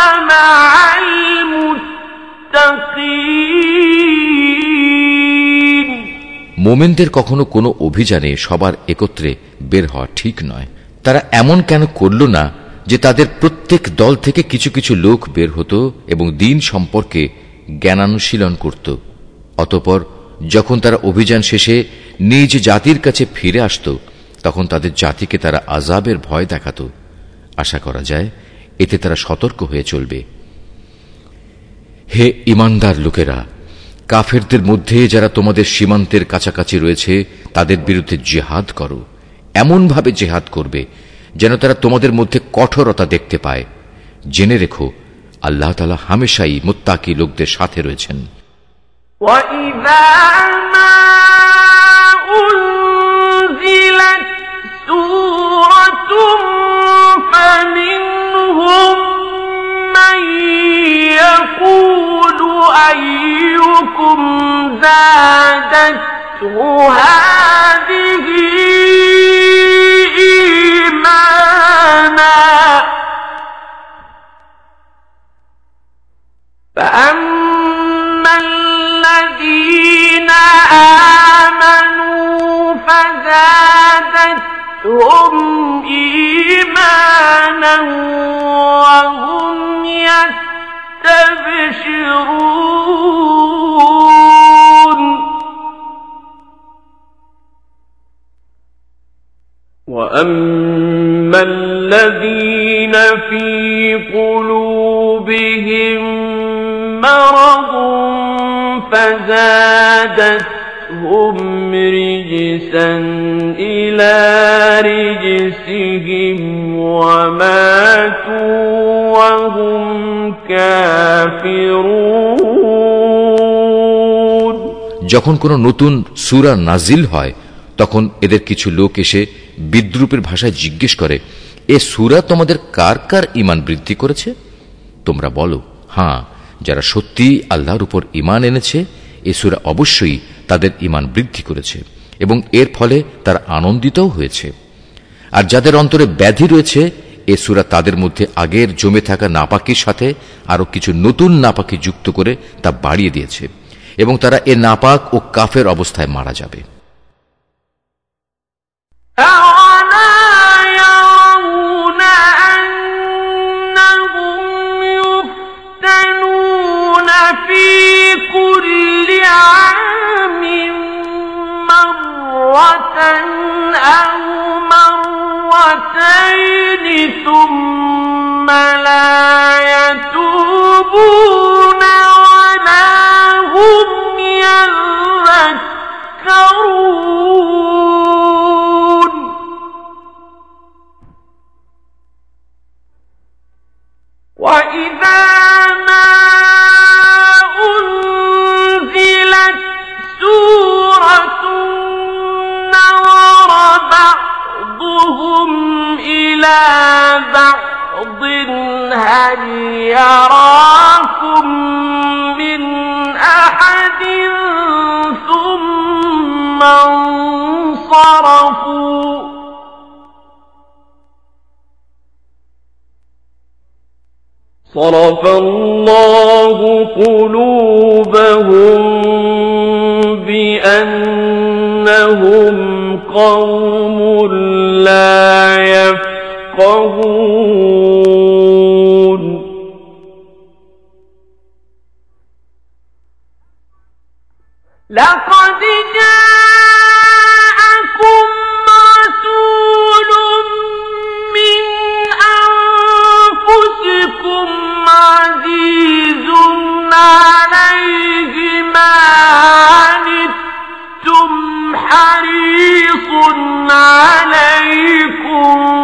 S2: مع المتقين
S1: মোমেনদের কখনো কোনো অভিযানে সবার একত্রে বের হওয়া ঠিক নয় তারা এমন কেন করল না যে তাদের প্রত্যেক দল থেকে কিছু কিছু লোক বের হতো এবং দিন সম্পর্কে জ্ঞানানুশীলন করত অতপর যখন তারা অভিযান শেষে নিজ জাতির কাছে ফিরে আসত তখন তাদের জাতিকে তারা আজাবের ভয় দেখাত আশা করা যায় এতে তারা সতর্ক হয়ে চলবে হে ইমানদার লোকেরা কাফেরদের মধ্যে যারা তোমাদের সীমান্তের কাছাকাছি রয়েছে তাদের বিরুদ্ধে জেহাদ করো এমনভাবে জেহাদ করবে যেন তারা তোমাদের মধ্যে কঠোরতা দেখতে পায় জেনে রেখো আল্লাহ তালা হামেশাই মোত্তাকি লোকদের সাথে রয়েছেন
S2: وإذا فمنهم من يقول أيكم زادته هذه إيمانا؟ فأما الذين آمنوا فزادتهم إيمانا وهم يستبشرون. وأما الذين في قلوبهم مرض فزادتهم رجسا رجسهم وماتوا وهم كافرون
S1: যখন কোনো নতুন সুরা নাজিল হয় তখন এদের কিছু লোক এসে বিদ্রুপের ভাষায় জিজ্ঞেস করে এ সুরা তোমাদের কার কার ইমান বৃদ্ধি করেছে তোমরা বলো হ্যাঁ যারা সত্যি আল্লাহর উপর ইমান এনেছে এ সুরা অবশ্যই তাদের ইমান বৃদ্ধি করেছে এবং এর ফলে তারা আনন্দিতও হয়েছে আর যাদের অন্তরে ব্যাধি রয়েছে, এ সুরা তাদের মধ্যে আগের জমে থাকা নাপাকির সাথে আরও কিছু নতুন নাপাকি যুক্ত করে তা বাড়িয়ে দিয়েছে এবং তারা এ নাপাক ও কাফের অবস্থায় মারা যাবে।
S2: سنتين ثم لا يتوبون ولا هم يذكرون. وإذا ما إلى بعض هل يراكم من أحد ثم انصرفوا؟ صرف الله قلوبهم بأنهم قوم لا يفقهون. لقد جاءكم رسول من أنفسكم عزيز عليه ما حريص عليكم.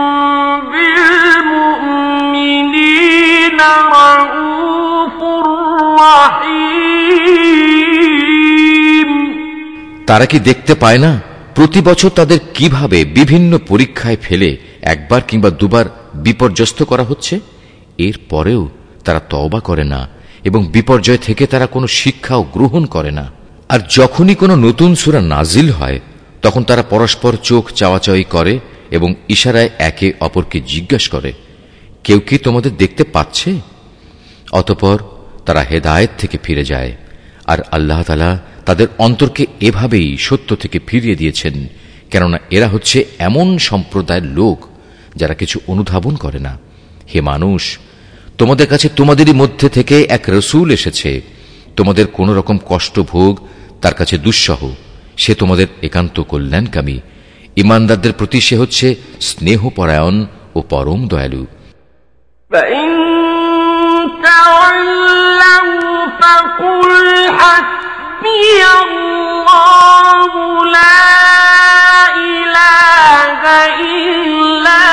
S1: তারা কি দেখতে পায় না? প্রতি বছর তাদের কীভাবে বিভিন্ন পরীক্ষায় ফেলে একবার কিংবা দুবার বিপর্যস্ত করা হচ্ছে? এর পরেও তারা তওবা করে না এবং বিপর্যয় থেকে তারা কোনো শিক্ষাও গ্রহণ করে না। আর যখনই কোনো নতুন সুরা নাজিল হয়, তখন তারা পরস্পর চোখ চাওয়াচাওয়ি করে এবং ইশারায় একে অপরকে জিজ্ঞাসা করে। কেউ কি তোমাদের দেখতে পাচ্ছে? অতপর তারা হেদায়েত থেকে ফিরে যায়, আর আল্লাহ তালা তাদের অন্তরকে এভাবেই সত্য থেকে ফিরিয়ে দিয়েছেন, কেননা এরা হচ্ছে এমন সম্প্রদায়ের লোক যারা কিছু অনুধাবন করে না। হে মানুষ, তোমাদের কাছে তোমাদেরই মধ্যে থেকে এক রসুল এসেছে। তোমাদের কোন রকম কষ্ট ভোগ তার কাছে দুঃসহ। সে তোমাদের একান্ত কল্যাণকামী। ইমানদারদের প্রতি সে হচ্ছে স্নেহপরায়ণ ও পরম দয়ালু।
S2: فإن تولوا فقل حسبي الله لا إله إلا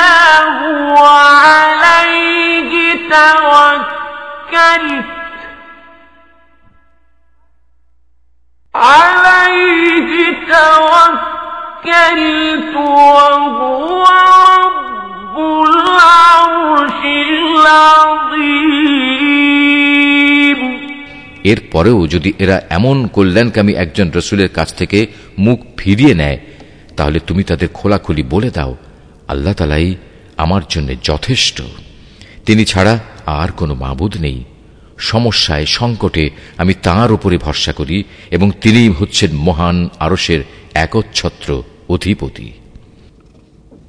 S2: هو عليه توكلت عليه توكلت وهو رب
S1: এর পরেও যদি এরা এমন কল্যাণকামী একজন রসুলের কাছ থেকে মুখ ফিরিয়ে নেয়, তাহলে তুমি তাদের খোলাখুলি বলে দাও, আল্লাহ তালাই আমার জন্য যথেষ্ট। তিনি ছাড়া আর কোনো মাবুদ নেই। সমস্যায়, সংকটে আমি তাঁর উপরে ভরসা করি এবং তিনিই হচ্ছেন মহান আরসের একচ্ছত্র অধিপতি।